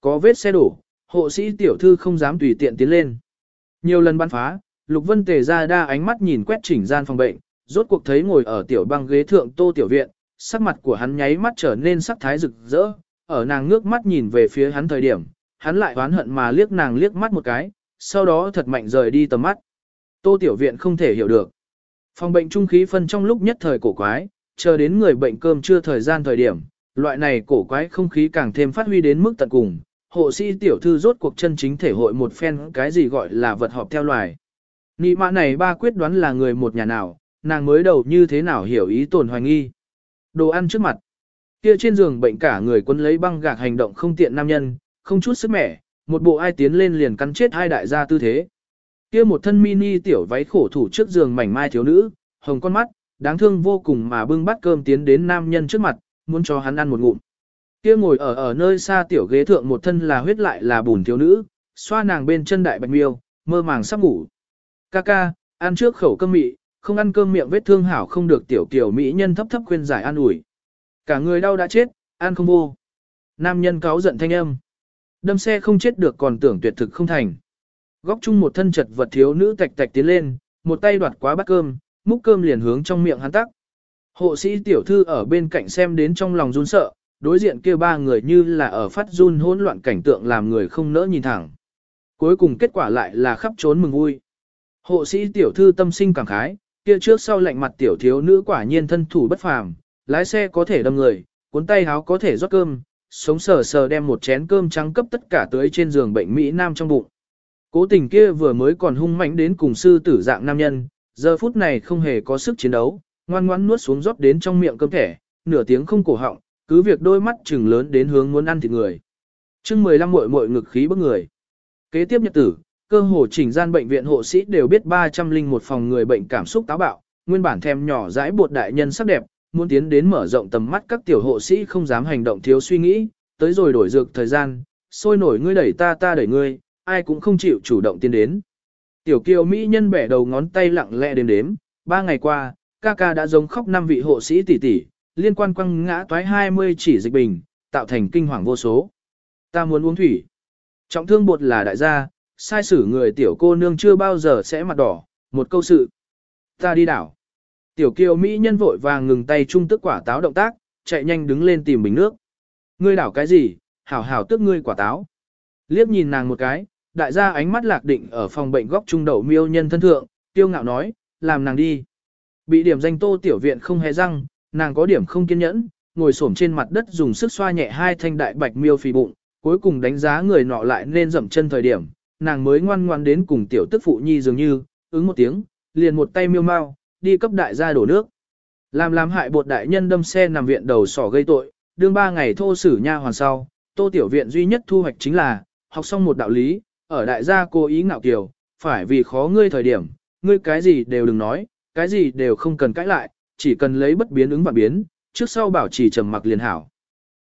Có vết xe đổ, hộ sĩ tiểu thư không dám tùy tiện tiến lên. Nhiều lần bắn phá, Lục Vân Tề ra đa ánh mắt nhìn quét chỉnh gian phòng bệnh, rốt cuộc thấy ngồi ở tiểu băng ghế thượng tô tiểu viện, sắc mặt của hắn nháy mắt trở nên sắc thái rực rỡ, ở nàng ngước mắt nhìn về phía hắn thời điểm, hắn lại oán hận mà liếc nàng liếc mắt một cái, sau đó thật mạnh rời đi tầm mắt. Tô tiểu viện không thể hiểu được. Phòng bệnh trung khí phân trong lúc nhất thời cổ quái, chờ đến người bệnh cơm chưa thời gian thời điểm, loại này cổ quái không khí càng thêm phát huy đến mức tận cùng. Hộ sĩ tiểu thư rốt cuộc chân chính thể hội một phen cái gì gọi là vật họp theo loài. Nị mã này ba quyết đoán là người một nhà nào, nàng mới đầu như thế nào hiểu ý tồn hoài nghi. Đồ ăn trước mặt. Kia trên giường bệnh cả người quân lấy băng gạc hành động không tiện nam nhân, không chút sức mẻ, một bộ ai tiến lên liền cắn chết hai đại gia tư thế. Kia một thân mini tiểu váy khổ thủ trước giường mảnh mai thiếu nữ, hồng con mắt, đáng thương vô cùng mà bưng bát cơm tiến đến nam nhân trước mặt, muốn cho hắn ăn một ngụm. Kia ngồi ở ở nơi xa tiểu ghế thượng một thân là huyết lại là bùn thiếu nữ, xoa nàng bên chân đại bạch miêu, mơ màng sắp ngủ. Ca ca, ăn trước khẩu cơm mị, không ăn cơm miệng vết thương hảo không được tiểu tiểu mỹ nhân thấp thấp khuyên giải an ủi. Cả người đau đã chết, ăn không vô. Nam nhân cáo giận thanh âm. Đâm xe không chết được còn tưởng tuyệt thực không thành. Góc chung một thân chật vật thiếu nữ tạch tạch tiến lên, một tay đoạt quá bát cơm, múc cơm liền hướng trong miệng hắn tắc. Hộ sĩ tiểu thư ở bên cạnh xem đến trong lòng run sợ, đối diện kia ba người như là ở phát run hỗn loạn cảnh tượng làm người không nỡ nhìn thẳng. Cuối cùng kết quả lại là khắp trốn mừng vui. Hộ sĩ tiểu thư tâm sinh cảm khái, kia trước sau lạnh mặt tiểu thiếu nữ quả nhiên thân thủ bất phàm, lái xe có thể đâm người, cuốn tay háo có thể rót cơm, sống sờ sờ đem một chén cơm trắng cấp tất cả tới trên giường bệnh Mỹ Nam trong bụng. Cố tình kia vừa mới còn hung mạnh đến cùng sư tử dạng nam nhân, giờ phút này không hề có sức chiến đấu, ngoan ngoãn nuốt xuống rót đến trong miệng cơm thẻ, nửa tiếng không cổ họng, cứ việc đôi mắt chừng lớn đến hướng muốn ăn thịt người. chương 15 muội muội ngực khí bức người. Kế tiếp nhật tử, cơ hồ chỉnh gian bệnh viện hộ sĩ đều biết 301 phòng người bệnh cảm xúc táo bạo, nguyên bản thèm nhỏ dãi bột đại nhân sắc đẹp, muốn tiến đến mở rộng tầm mắt các tiểu hộ sĩ không dám hành động thiếu suy nghĩ, tới rồi đổi dược thời gian, sôi nổi ngươi đẩy ta ta đẩy ngươi, ai cũng không chịu chủ động tiến đến. Tiểu kiều Mỹ nhân bẻ đầu ngón tay lặng lẽ đếm đếm, ba ngày qua, ca ca đã giống khóc năm vị hộ sĩ tỷ tỷ, liên quan quăng ngã toái 20 chỉ dịch bình, tạo thành kinh hoàng vô số. Ta muốn uống thủy. Trọng thương bột là đại gia, sai xử người tiểu cô nương chưa bao giờ sẽ mặt đỏ, một câu sự. Ta đi đảo. Tiểu kiều Mỹ nhân vội vàng ngừng tay trung tức quả táo động tác, chạy nhanh đứng lên tìm bình nước. Ngươi đảo cái gì, hảo hảo tức ngươi quả táo. Liếc nhìn nàng một cái, đại gia ánh mắt lạc định ở phòng bệnh góc trung đầu miêu nhân thân thượng, tiêu ngạo nói, làm nàng đi. Bị điểm danh tô tiểu viện không hề răng, nàng có điểm không kiên nhẫn, ngồi xổm trên mặt đất dùng sức xoa nhẹ hai thanh đại bạch miêu phì bụng, cuối cùng đánh giá người nọ lại nên dậm chân thời điểm, nàng mới ngoan ngoan đến cùng tiểu tức phụ nhi dường như, ứng một tiếng, liền một tay miêu mau, đi cấp đại gia đổ nước. Làm làm hại bột đại nhân đâm xe nằm viện đầu sỏ gây tội, đương ba ngày thô xử nha hoàn sau, tô tiểu viện duy nhất thu hoạch chính là, học xong một đạo lý, ở đại gia cố ý ngạo kiều, phải vì khó ngươi thời điểm, ngươi cái gì đều đừng nói, cái gì đều không cần cãi lại, chỉ cần lấy bất biến ứng và biến, trước sau bảo trì trầm mặc liền hảo.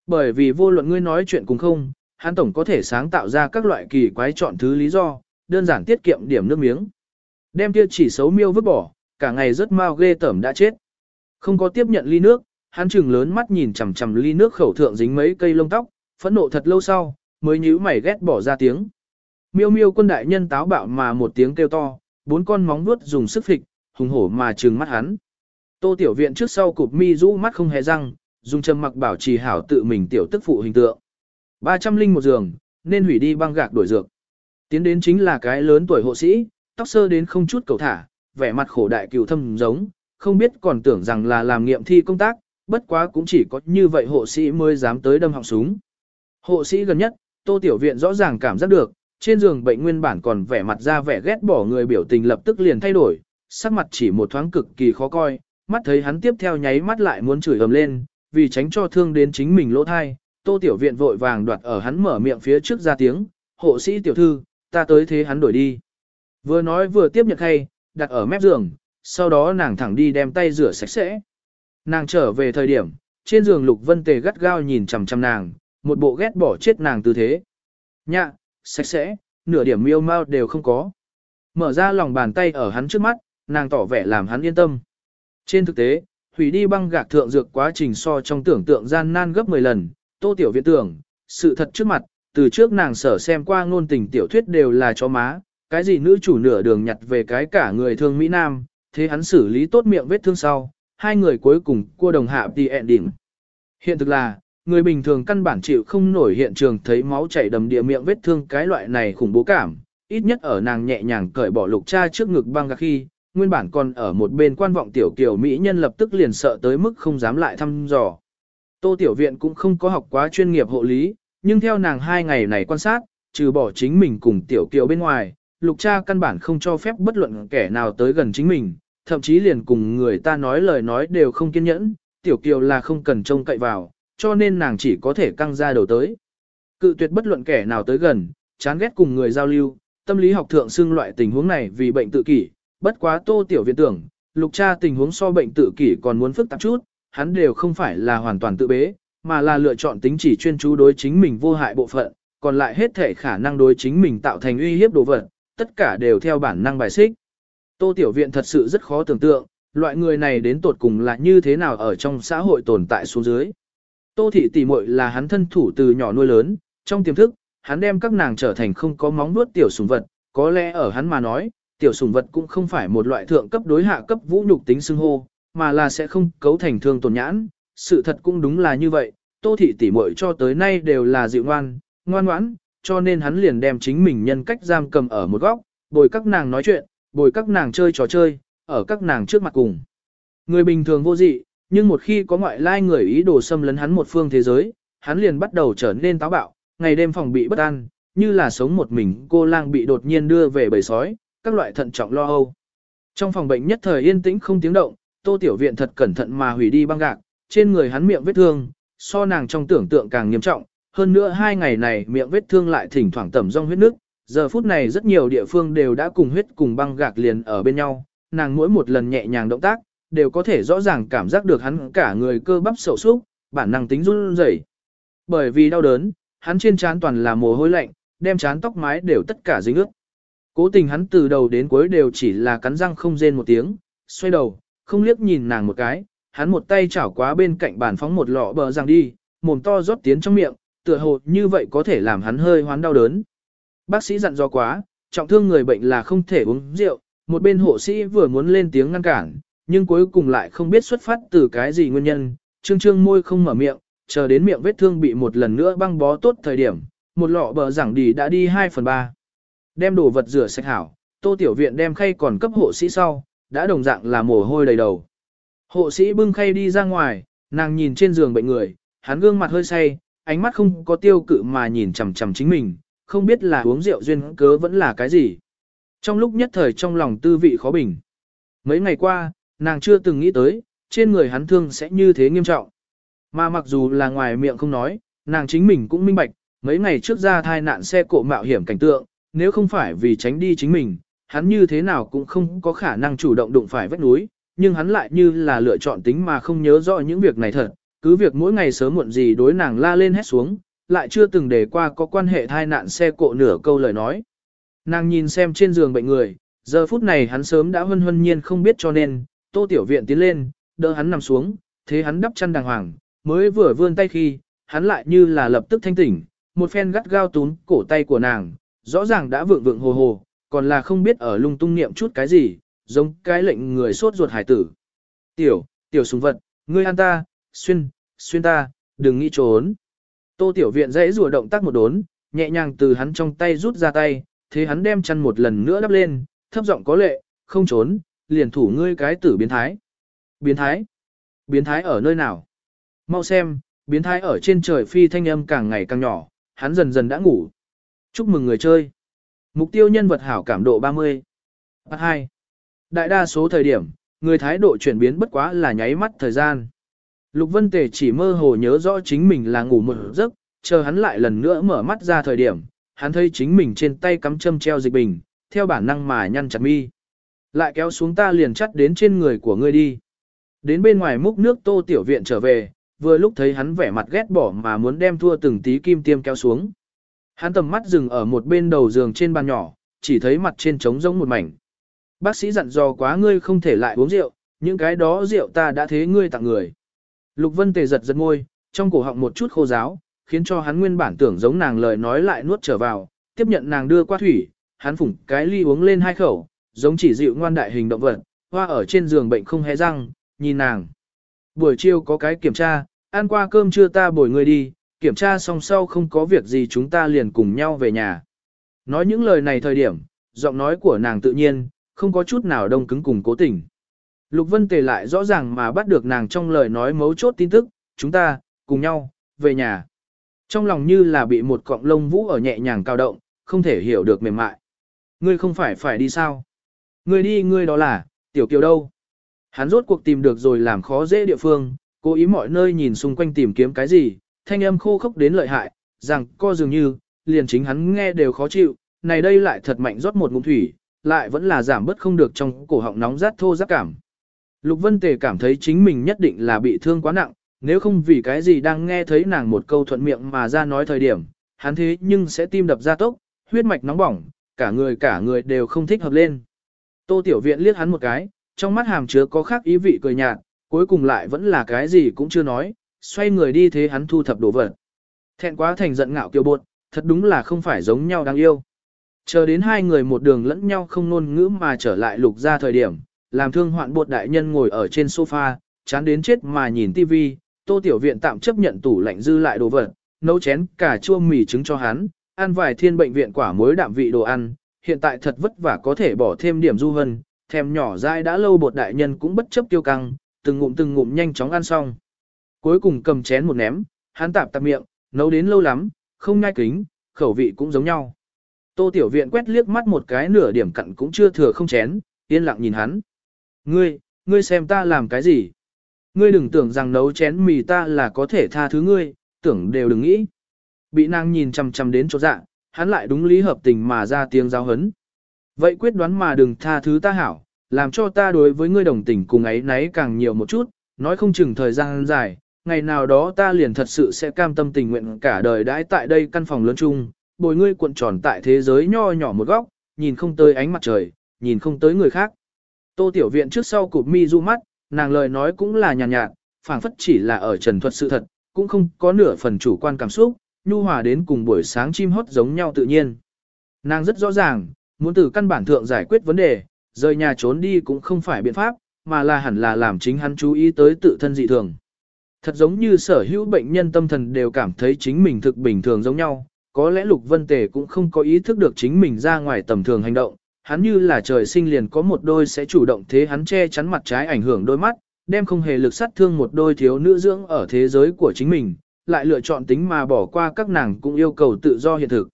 Bởi vì vô luận ngươi nói chuyện cùng không, hắn tổng có thể sáng tạo ra các loại kỳ quái chọn thứ lý do, đơn giản tiết kiệm điểm nước miếng. Đem kia chỉ xấu miêu vứt bỏ, cả ngày rất mau ghê tởm đã chết. Không có tiếp nhận ly nước, hắn chừng lớn mắt nhìn chằm chằm ly nước khẩu thượng dính mấy cây lông tóc, phẫn nộ thật lâu sau, mới nhíu mày ghét bỏ ra tiếng. Miêu miêu quân đại nhân táo bạo mà một tiếng kêu to, bốn con móng vuốt dùng sức phịch, hùng hổ mà trừng mắt hắn. Tô tiểu viện trước sau cụp mi rũ mắt không hề răng, dùng trầm mặc bảo trì hảo tự mình tiểu tức phụ hình tượng. 300 linh một giường, nên hủy đi băng gạc đổi dược. Tiến đến chính là cái lớn tuổi hộ sĩ, tóc sơ đến không chút cầu thả, vẻ mặt khổ đại cựu thâm giống, không biết còn tưởng rằng là làm nghiệm thi công tác, bất quá cũng chỉ có như vậy hộ sĩ mới dám tới đâm họng súng. Hộ sĩ gần nhất, tô tiểu viện rõ ràng cảm giác được, trên giường bệnh nguyên bản còn vẻ mặt ra vẻ ghét bỏ người biểu tình lập tức liền thay đổi, sắc mặt chỉ một thoáng cực kỳ khó coi, mắt thấy hắn tiếp theo nháy mắt lại muốn chửi ầm lên, vì tránh cho thương đến chính mình lỗ thai, tô tiểu viện vội vàng đoạt ở hắn mở miệng phía trước ra tiếng, hộ sĩ tiểu thư, ta tới thế hắn đổi đi. Vừa nói vừa tiếp nhận khay, đặt ở mép giường, sau đó nàng thẳng đi đem tay rửa sạch sẽ. Nàng trở về thời điểm, trên giường Lục Vân Tề gắt gao nhìn chằm chằm nàng, một bộ ghét bỏ chết nàng tư thế. Nhạ, sạch sẽ, nửa điểm miêu mau đều không có. Mở ra lòng bàn tay ở hắn trước mắt, nàng tỏ vẻ làm hắn yên tâm. Trên thực tế, hủy đi băng gạc thượng dược quá trình so trong tưởng tượng gian nan gấp 10 lần, tô tiểu viện tưởng, sự thật trước mặt, từ trước nàng sở xem qua ngôn tình tiểu thuyết đều là chó má, cái gì nữ chủ nửa đường nhặt về cái cả người thương Mỹ Nam, thế hắn xử lý tốt miệng vết thương sau, hai người cuối cùng cua đồng hạ đi ending. Hiện thực là, người bình thường căn bản chịu không nổi hiện trường thấy máu chảy đầm địa miệng vết thương cái loại này khủng bố cảm, ít nhất ở nàng nhẹ nhàng cởi bỏ lục cha trước ngực băng gạc khi, nguyên bản còn ở một bên quan vọng tiểu kiều mỹ nhân lập tức liền sợ tới mức không dám lại thăm dò. Tô tiểu viện cũng không có học quá chuyên nghiệp hộ lý, nhưng theo nàng hai ngày này quan sát, trừ bỏ chính mình cùng tiểu kiều bên ngoài, lục cha căn bản không cho phép bất luận kẻ nào tới gần chính mình, thậm chí liền cùng người ta nói lời nói đều không kiên nhẫn, tiểu kiều là không cần trông cậy vào, cho nên nàng chỉ có thể căng ra đầu tới. Cự tuyệt bất luận kẻ nào tới gần, chán ghét cùng người giao lưu, tâm lý học thượng xưng loại tình huống này vì bệnh tự kỷ, bất quá tô tiểu viện tưởng, lục cha tình huống so bệnh tự kỷ còn muốn phức tạp chút, hắn đều không phải là hoàn toàn tự bế, mà là lựa chọn tính chỉ chuyên chú đối chính mình vô hại bộ phận, còn lại hết thể khả năng đối chính mình tạo thành uy hiếp đồ vật, tất cả đều theo bản năng bài xích. Tô Tiểu Viện thật sự rất khó tưởng tượng, loại người này đến tột cùng là như thế nào ở trong xã hội tồn tại xuống dưới. Tô Thị tỷ muội là hắn thân thủ từ nhỏ nuôi lớn, trong tiềm thức, hắn đem các nàng trở thành không có móng nuốt tiểu sủng vật, có lẽ ở hắn mà nói, tiểu sủng vật cũng không phải một loại thượng cấp đối hạ cấp vũ nhục tính xưng hô, mà là sẽ không cấu thành thương tổn nhãn. Sự thật cũng đúng là như vậy, Tô Thị tỷ muội cho tới nay đều là dịu ngoan, ngoan ngoãn, cho nên hắn liền đem chính mình nhân cách giam cầm ở một góc, bồi các nàng nói chuyện, bồi các nàng chơi trò chơi, ở các nàng trước mặt cùng. Người bình thường vô dị, nhưng một khi có ngoại lai người ý đồ xâm lấn hắn một phương thế giới, hắn liền bắt đầu trở nên táo bạo, ngày đêm phòng bị bất an, như là sống một mình cô lang bị đột nhiên đưa về bầy sói, các loại thận trọng lo âu. Trong phòng bệnh nhất thời yên tĩnh không tiếng động, Tô Tiểu Viện thật cẩn thận mà hủy đi băng gạc, trên người hắn miệng vết thương, so nàng trong tưởng tượng càng nghiêm trọng, hơn nữa hai ngày này miệng vết thương lại thỉnh thoảng tẩm rong huyết nước, giờ phút này rất nhiều địa phương đều đã cùng huyết cùng băng gạc liền ở bên nhau, nàng mỗi một lần nhẹ nhàng động tác, đều có thể rõ ràng cảm giác được hắn cả người cơ bắp sầu súc, bản năng tính run rẩy. Bởi vì đau đớn, hắn trên trán toàn là mồ hôi lạnh, đem trán tóc mái đều tất cả dính ướt. Cố tình hắn từ đầu đến cuối đều chỉ là cắn răng không rên một tiếng, xoay đầu, không liếc nhìn nàng một cái, hắn một tay chảo quá bên cạnh bàn phóng một lọ bờ răng đi, mồm to rót tiến trong miệng, tựa hồ như vậy có thể làm hắn hơi hoán đau đớn. Bác sĩ dặn dò quá, trọng thương người bệnh là không thể uống rượu, một bên hộ sĩ vừa muốn lên tiếng ngăn cản, nhưng cuối cùng lại không biết xuất phát từ cái gì nguyên nhân, trương trương môi không mở miệng, chờ đến miệng vết thương bị một lần nữa băng bó tốt thời điểm, một lọ bờ giảng đi đã đi 2 phần 3. Đem đồ vật rửa sạch hảo, tô tiểu viện đem khay còn cấp hộ sĩ sau, đã đồng dạng là mồ hôi đầy đầu. Hộ sĩ bưng khay đi ra ngoài, nàng nhìn trên giường bệnh người, hắn gương mặt hơi say, ánh mắt không có tiêu cự mà nhìn chằm chằm chính mình, không biết là uống rượu duyên cớ vẫn là cái gì. Trong lúc nhất thời trong lòng tư vị khó bình. Mấy ngày qua, nàng chưa từng nghĩ tới, trên người hắn thương sẽ như thế nghiêm trọng. Mà mặc dù là ngoài miệng không nói, nàng chính mình cũng minh bạch, mấy ngày trước ra thai nạn xe cộ mạo hiểm cảnh tượng, nếu không phải vì tránh đi chính mình, hắn như thế nào cũng không có khả năng chủ động đụng phải vách núi, nhưng hắn lại như là lựa chọn tính mà không nhớ rõ những việc này thật, cứ việc mỗi ngày sớm muộn gì đối nàng la lên hét xuống, lại chưa từng để qua có quan hệ thai nạn xe cộ nửa câu lời nói. Nàng nhìn xem trên giường bệnh người, giờ phút này hắn sớm đã hân hân nhiên không biết cho nên, tô tiểu viện tiến lên, đỡ hắn nằm xuống, thế hắn đắp chăn đàng hoàng, mới vừa vươn tay khi, hắn lại như là lập tức thanh tỉnh, một phen gắt gao tún cổ tay của nàng, rõ ràng đã vượng vượng hồ hồ, còn là không biết ở lung tung niệm chút cái gì, giống cái lệnh người sốt ruột hải tử. Tiểu, tiểu súng vật, ngươi ăn ta, xuyên, xuyên ta, đừng nghĩ trốn. Tô tiểu viện dãy rùa động tác một đốn, nhẹ nhàng từ hắn trong tay rút ra tay, thế hắn đem chăn một lần nữa đắp lên, thấp giọng có lệ, không trốn, liền thủ ngươi cái tử biến thái. Biến thái? Biến thái ở nơi nào? Mau xem, biến thái ở trên trời phi thanh âm càng ngày càng nhỏ, hắn dần dần đã ngủ. Chúc mừng người chơi. Mục tiêu nhân vật hảo cảm độ 30. Part 2. Đại đa số thời điểm, người thái độ chuyển biến bất quá là nháy mắt thời gian. Lục Vân Tề chỉ mơ hồ nhớ rõ chính mình là ngủ một giấc, chờ hắn lại lần nữa mở mắt ra thời điểm, hắn thấy chính mình trên tay cắm châm treo dịch bình, theo bản năng mà nhăn chặt mi. Lại kéo xuống ta liền chắt đến trên người của ngươi đi. Đến bên ngoài múc nước tô tiểu viện trở về, vừa lúc thấy hắn vẻ mặt ghét bỏ mà muốn đem thua từng tí kim tiêm kéo xuống. Hắn tầm mắt dừng ở một bên đầu giường trên bàn nhỏ, chỉ thấy mặt trên trống rỗng một mảnh. Bác sĩ dặn dò quá ngươi không thể lại uống rượu, những cái đó rượu ta đã thế ngươi tặng người. Lục Vân Tề giật giật môi, trong cổ họng một chút khô giáo, khiến cho hắn nguyên bản tưởng giống nàng lời nói lại nuốt trở vào, tiếp nhận nàng đưa qua thủy, hắn phủng cái ly uống lên hai khẩu, giống chỉ dịu ngoan đại hình động vật, hoa ở trên giường bệnh không hé răng, nhìn nàng. Buổi chiều có cái kiểm tra, ăn qua cơm trưa ta bồi người đi, kiểm tra xong sau không có việc gì chúng ta liền cùng nhau về nhà. Nói những lời này thời điểm, giọng nói của nàng tự nhiên, không có chút nào đông cứng cùng cố tình. Lục Vân Tề lại rõ ràng mà bắt được nàng trong lời nói mấu chốt tin tức, chúng ta, cùng nhau, về nhà. Trong lòng như là bị một cọng lông vũ ở nhẹ nhàng cao động, không thể hiểu được mềm mại. Ngươi không phải phải đi sao? Ngươi đi ngươi đó là, tiểu kiều đâu? Hắn rốt cuộc tìm được rồi làm khó dễ địa phương, cố ý mọi nơi nhìn xung quanh tìm kiếm cái gì, thanh âm khô khốc đến lợi hại, rằng co dường như, liền chính hắn nghe đều khó chịu, này đây lại thật mạnh rót một ngụm thủy, lại vẫn là giảm bớt không được trong cổ họng nóng rát thô rát cảm. Lục Vân Tề cảm thấy chính mình nhất định là bị thương quá nặng, nếu không vì cái gì đang nghe thấy nàng một câu thuận miệng mà ra nói thời điểm, hắn thế nhưng sẽ tim đập ra tốc, huyết mạch nóng bỏng, cả người cả người đều không thích hợp lên. Tô Tiểu Viện liếc hắn một cái, trong mắt hàm chứa có khác ý vị cười nhạt, cuối cùng lại vẫn là cái gì cũng chưa nói, xoay người đi thế hắn thu thập đồ vật. Thẹn quá thành giận ngạo kiêu bột, thật đúng là không phải giống nhau đáng yêu. Chờ đến hai người một đường lẫn nhau không ngôn ngữ mà trở lại lục ra thời điểm, làm thương hoạn bột đại nhân ngồi ở trên sofa, chán đến chết mà nhìn tivi, tô tiểu viện tạm chấp nhận tủ lạnh dư lại đồ vật, nấu chén cà chua mì trứng cho hắn, ăn vài thiên bệnh viện quả muối đạm vị đồ ăn, hiện tại thật vất vả có thể bỏ thêm điểm du hân, thèm nhỏ dai đã lâu bột đại nhân cũng bất chấp tiêu căng, từng ngụm từng ngụm nhanh chóng ăn xong. Cuối cùng cầm chén một ném, hắn tạp tạp miệng, nấu đến lâu lắm, không nhai kính, khẩu vị cũng giống nhau. Tô Tiểu Viện quét liếc mắt một cái nửa điểm cặn cũng chưa thừa không chén, yên lặng nhìn hắn. Ngươi, ngươi xem ta làm cái gì? Ngươi đừng tưởng rằng nấu chén mì ta là có thể tha thứ ngươi, tưởng đều đừng nghĩ. Bị nàng nhìn chằm chằm đến chỗ dạ, hắn lại đúng lý hợp tình mà ra tiếng giáo hấn. Vậy quyết đoán mà đừng tha thứ ta hảo, làm cho ta đối với ngươi đồng tình cùng ấy nấy càng nhiều một chút, nói không chừng thời gian dài, ngày nào đó ta liền thật sự sẽ cam tâm tình nguyện cả đời đãi tại đây căn phòng lớn chung, bồi ngươi cuộn tròn tại thế giới nho nhỏ một góc, nhìn không tới ánh mặt trời, nhìn không tới người khác. Tô Tiểu Viện trước sau cụp mi du mắt, nàng lời nói cũng là nhàn nhạt, nhạt phảng phất chỉ là ở trần thuật sự thật, cũng không có nửa phần chủ quan cảm xúc, nhu hòa đến cùng buổi sáng chim hót giống nhau tự nhiên. Nàng rất rõ ràng, muốn từ căn bản thượng giải quyết vấn đề, rời nhà trốn đi cũng không phải biện pháp, mà là hẳn là làm chính hắn chú ý tới tự thân dị thường. Thật giống như sở hữu bệnh nhân tâm thần đều cảm thấy chính mình thực bình thường giống nhau, có lẽ Lục Vân Tề cũng không có ý thức được chính mình ra ngoài tầm thường hành động, hắn như là trời sinh liền có một đôi sẽ chủ động thế hắn che chắn mặt trái ảnh hưởng đôi mắt, đem không hề lực sát thương một đôi thiếu nữ dưỡng ở thế giới của chính mình, lại lựa chọn tính mà bỏ qua các nàng cũng yêu cầu tự do hiện thực.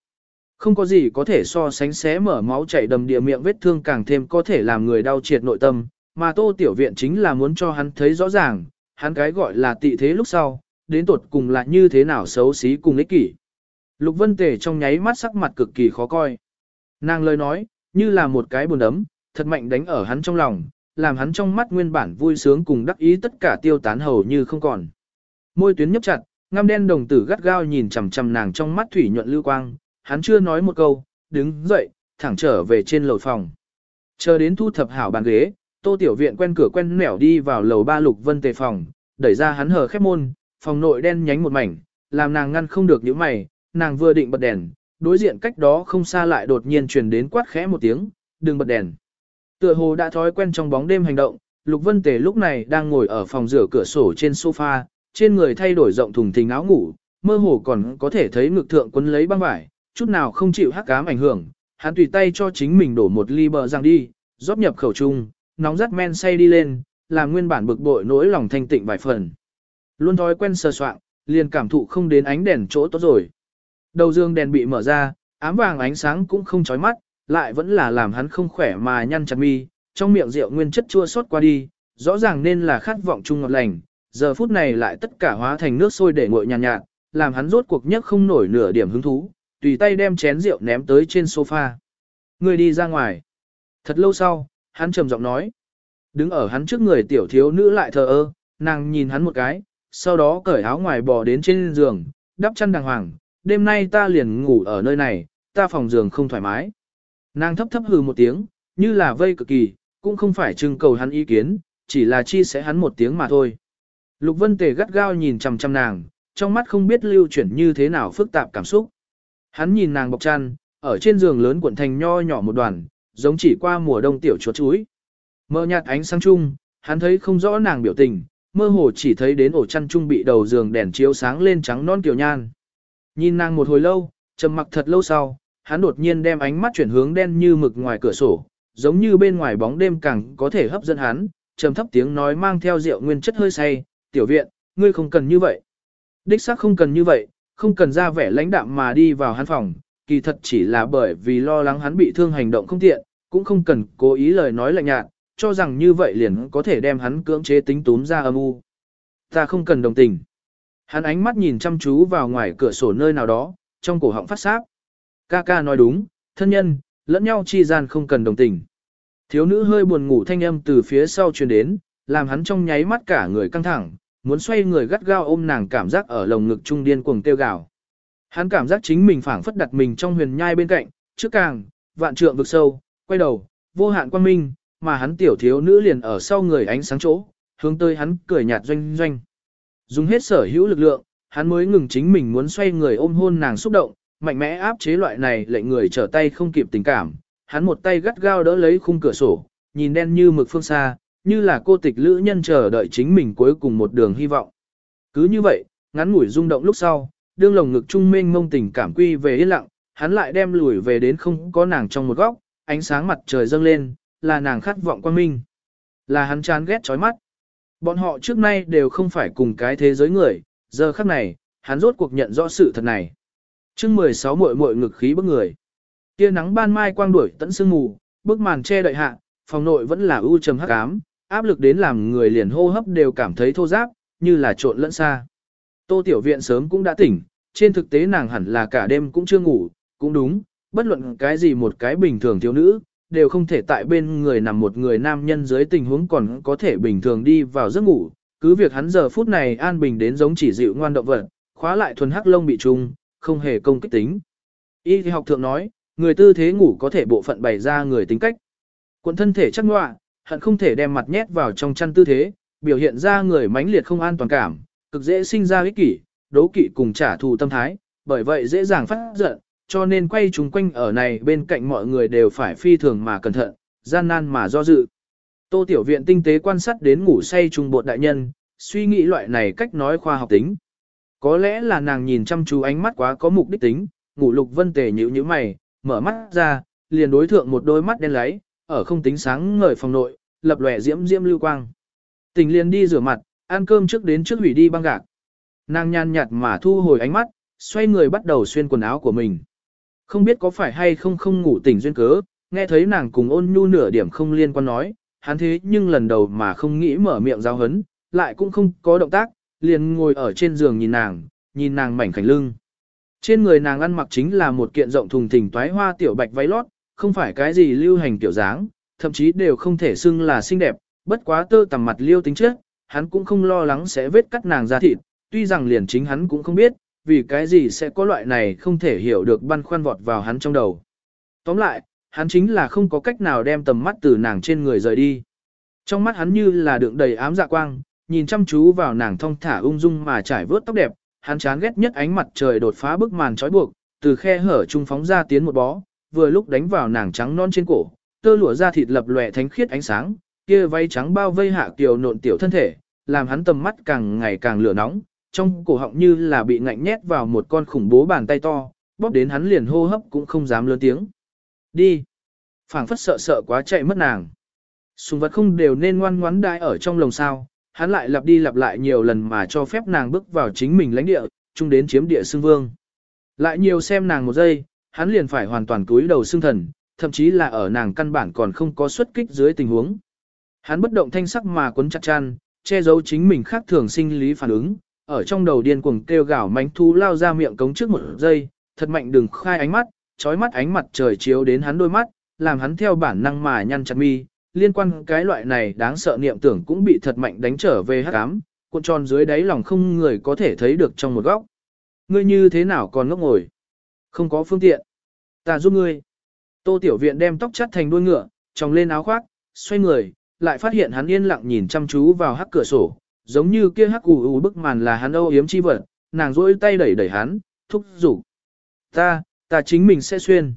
Không có gì có thể so sánh xé mở máu chảy đầm địa miệng vết thương càng thêm có thể làm người đau triệt nội tâm, mà tô tiểu viện chính là muốn cho hắn thấy rõ ràng, hắn cái gọi là tị thế lúc sau, đến tột cùng là như thế nào xấu xí cùng ích kỷ. Lục Vân Tề trong nháy mắt sắc mặt cực kỳ khó coi. Nàng lời nói, như là một cái buồn ấm, thật mạnh đánh ở hắn trong lòng, làm hắn trong mắt nguyên bản vui sướng cùng đắc ý tất cả tiêu tán hầu như không còn. Môi tuyến nhấp chặt, ngăm đen đồng tử gắt gao nhìn chằm chằm nàng trong mắt thủy nhuận lưu quang, hắn chưa nói một câu, đứng dậy, thẳng trở về trên lầu phòng. Chờ đến thu thập hảo bàn ghế, Tô Tiểu Viện quen cửa quen nẻo đi vào lầu ba lục vân tề phòng, đẩy ra hắn hờ khép môn, phòng nội đen nhánh một mảnh, làm nàng ngăn không được những mày, nàng vừa định bật đèn, đối diện cách đó không xa lại đột nhiên truyền đến quát khẽ một tiếng, đừng bật đèn. Tựa hồ đã thói quen trong bóng đêm hành động, Lục Vân Tề lúc này đang ngồi ở phòng rửa cửa sổ trên sofa, trên người thay đổi rộng thùng thình áo ngủ, mơ hồ còn có thể thấy ngực thượng quấn lấy băng vải, chút nào không chịu hắc ám ảnh hưởng, hắn tùy tay cho chính mình đổ một ly bờ răng đi, rót nhập khẩu trung, nóng rất men say đi lên, làm nguyên bản bực bội nỗi lòng thanh tịnh vài phần. Luôn thói quen sơ soạn, liền cảm thụ không đến ánh đèn chỗ tốt rồi. Đầu dương đèn bị mở ra, ám vàng ánh sáng cũng không chói mắt, lại vẫn là làm hắn không khỏe mà nhăn chặt mi, trong miệng rượu nguyên chất chua xót qua đi, rõ ràng nên là khát vọng chung ngọt lành, giờ phút này lại tất cả hóa thành nước sôi để nguội nhàn nhạt, nhạt, làm hắn rốt cuộc nhất không nổi nửa điểm hứng thú, tùy tay đem chén rượu ném tới trên sofa. Người đi ra ngoài. Thật lâu sau, hắn trầm giọng nói. Đứng ở hắn trước người tiểu thiếu nữ lại thờ ơ, nàng nhìn hắn một cái, sau đó cởi áo ngoài bò đến trên giường, đắp chăn đàng hoàng, đêm nay ta liền ngủ ở nơi này, ta phòng giường không thoải mái. Nàng thấp thấp hừ một tiếng, như là vây cực kỳ, cũng không phải trưng cầu hắn ý kiến, chỉ là chi sẽ hắn một tiếng mà thôi. Lục Vân Tề gắt gao nhìn chằm chằm nàng, trong mắt không biết lưu chuyển như thế nào phức tạp cảm xúc. Hắn nhìn nàng bọc chăn, ở trên giường lớn cuộn thành nho nhỏ một đoàn, giống chỉ qua mùa đông tiểu chuột chuối. Mơ nhạt ánh sáng chung, hắn thấy không rõ nàng biểu tình, mơ hồ chỉ thấy đến ổ chăn chung bị đầu giường đèn chiếu sáng lên trắng non kiểu nhan. Nhìn nàng một hồi lâu, trầm mặc thật lâu sau, hắn đột nhiên đem ánh mắt chuyển hướng đen như mực ngoài cửa sổ, giống như bên ngoài bóng đêm càng có thể hấp dẫn hắn, trầm thấp tiếng nói mang theo rượu nguyên chất hơi say, "Tiểu viện, ngươi không cần như vậy." Đích xác không cần như vậy, không cần ra vẻ lãnh đạm mà đi vào hắn phòng, kỳ thật chỉ là bởi vì lo lắng hắn bị thương hành động không tiện, cũng không cần cố ý lời nói lạnh nhạt, cho rằng như vậy liền có thể đem hắn cưỡng chế tính túm ra âm u. Ta không cần đồng tình. Hắn ánh mắt nhìn chăm chú vào ngoài cửa sổ nơi nào đó, trong cổ họng phát sáp. Ca ca nói đúng, thân nhân, lẫn nhau chi gian không cần đồng tình. Thiếu nữ hơi buồn ngủ thanh âm từ phía sau truyền đến, làm hắn trong nháy mắt cả người căng thẳng, muốn xoay người gắt gao ôm nàng cảm giác ở lồng ngực trung điên cuồng tiêu gào. Hắn cảm giác chính mình phảng phất đặt mình trong huyền nhai bên cạnh, trước càng, vạn trượng vực sâu, quay đầu, vô hạn quan minh, mà hắn tiểu thiếu nữ liền ở sau người ánh sáng chỗ, hướng tới hắn cười nhạt doanh doanh. Dùng hết sở hữu lực lượng, hắn mới ngừng chính mình muốn xoay người ôm hôn nàng xúc động, mạnh mẽ áp chế loại này lệnh người trở tay không kịp tình cảm. Hắn một tay gắt gao đỡ lấy khung cửa sổ, nhìn đen như mực phương xa, như là cô tịch lữ nhân chờ đợi chính mình cuối cùng một đường hy vọng. Cứ như vậy, ngắn ngủi rung động lúc sau, đương lồng ngực trung mênh mông tình cảm quy về yên lặng, hắn lại đem lùi về đến không có nàng trong một góc, ánh sáng mặt trời dâng lên, là nàng khát vọng quan minh. Là hắn chán ghét chói mắt. Bọn họ trước nay đều không phải cùng cái thế giới người, giờ khắc này, hắn rốt cuộc nhận rõ sự thật này. chương 16 muội muội ngực khí bức người. Tia nắng ban mai quang đuổi tận sương mù, bức màn che đậy hạ, phòng nội vẫn là ưu trầm hắc ám, áp lực đến làm người liền hô hấp đều cảm thấy thô ráp, như là trộn lẫn xa. Tô Tiểu Viện sớm cũng đã tỉnh, trên thực tế nàng hẳn là cả đêm cũng chưa ngủ, cũng đúng, bất luận cái gì một cái bình thường thiếu nữ, đều không thể tại bên người nằm một người nam nhân dưới tình huống còn có thể bình thường đi vào giấc ngủ, cứ việc hắn giờ phút này an bình đến giống chỉ dịu ngoan động vật, khóa lại thuần hắc lông bị trung, không hề công kích tính. Y học thượng nói, người tư thế ngủ có thể bộ phận bày ra người tính cách. Quận thân thể chắc ngoạ, hận không thể đem mặt nhét vào trong chăn tư thế, biểu hiện ra người mãnh liệt không an toàn cảm, cực dễ sinh ra ích kỷ, đố kỵ cùng trả thù tâm thái, bởi vậy dễ dàng phát giận, cho nên quay chúng quanh ở này bên cạnh mọi người đều phải phi thường mà cẩn thận, gian nan mà do dự. Tô Tiểu Viện tinh tế quan sát đến ngủ say trùng bột đại nhân, suy nghĩ loại này cách nói khoa học tính. Có lẽ là nàng nhìn chăm chú ánh mắt quá có mục đích tính, ngủ lục vân tề nhữ như mày, mở mắt ra, liền đối thượng một đôi mắt đen láy, ở không tính sáng ngời phòng nội, lập lòe diễm diễm lưu quang. Tình liền đi rửa mặt, ăn cơm trước đến trước hủy đi băng gạc. Nàng nhàn nhạt mà thu hồi ánh mắt, xoay người bắt đầu xuyên quần áo của mình. Không biết có phải hay không không ngủ tỉnh duyên cớ, nghe thấy nàng cùng ôn nhu nửa điểm không liên quan nói, hắn thế nhưng lần đầu mà không nghĩ mở miệng giao hấn, lại cũng không có động tác, liền ngồi ở trên giường nhìn nàng, nhìn nàng mảnh khảnh lưng. Trên người nàng ăn mặc chính là một kiện rộng thùng thình toái hoa tiểu bạch váy lót, không phải cái gì lưu hành tiểu dáng, thậm chí đều không thể xưng là xinh đẹp, bất quá tơ tằm mặt liêu tính trước, hắn cũng không lo lắng sẽ vết cắt nàng ra thịt, tuy rằng liền chính hắn cũng không biết, vì cái gì sẽ có loại này không thể hiểu được băn khoăn vọt vào hắn trong đầu. Tóm lại, hắn chính là không có cách nào đem tầm mắt từ nàng trên người rời đi. Trong mắt hắn như là đựng đầy ám dạ quang, nhìn chăm chú vào nàng thong thả ung dung mà trải vớt tóc đẹp, hắn chán ghét nhất ánh mặt trời đột phá bức màn trói buộc, từ khe hở trung phóng ra tiến một bó, vừa lúc đánh vào nàng trắng non trên cổ, tơ lụa da thịt lập lòe thánh khiết ánh sáng, kia váy trắng bao vây hạ kiều nộn tiểu thân thể, làm hắn tầm mắt càng ngày càng lửa nóng, trong cổ họng như là bị ngạnh nhét vào một con khủng bố bàn tay to, bóp đến hắn liền hô hấp cũng không dám lớn tiếng. Đi. phảng phất sợ sợ quá chạy mất nàng. Sùng vật không đều nên ngoan ngoãn đai ở trong lồng sao, hắn lại lặp đi lặp lại nhiều lần mà cho phép nàng bước vào chính mình lãnh địa, chung đến chiếm địa xương vương. Lại nhiều xem nàng một giây, hắn liền phải hoàn toàn cúi đầu xương thần, thậm chí là ở nàng căn bản còn không có xuất kích dưới tình huống. Hắn bất động thanh sắc mà quấn chặt chăn, che giấu chính mình khác thường sinh lý phản ứng, ở trong đầu điên cuồng kêu gào mánh thú lao ra miệng cống trước một giây, thật mạnh đừng khai ánh mắt, chói mắt ánh mặt trời chiếu đến hắn đôi mắt, làm hắn theo bản năng mà nhăn chặt mi, liên quan cái loại này đáng sợ niệm tưởng cũng bị thật mạnh đánh trở về hắc ám, cuộn tròn dưới đáy lòng không người có thể thấy được trong một góc. Ngươi như thế nào còn ngốc ngồi? Không có phương tiện. Ta giúp ngươi. Tô Tiểu Viện đem tóc chắt thành đuôi ngựa, tròng lên áo khoác, xoay người, lại phát hiện hắn yên lặng nhìn chăm chú vào hắc cửa sổ, giống như kia hắc ù ù bức màn là hắn âu yếm chi vật, nàng rỗi tay đẩy đẩy hắn, thúc giục. Ta, ta chính mình sẽ xuyên.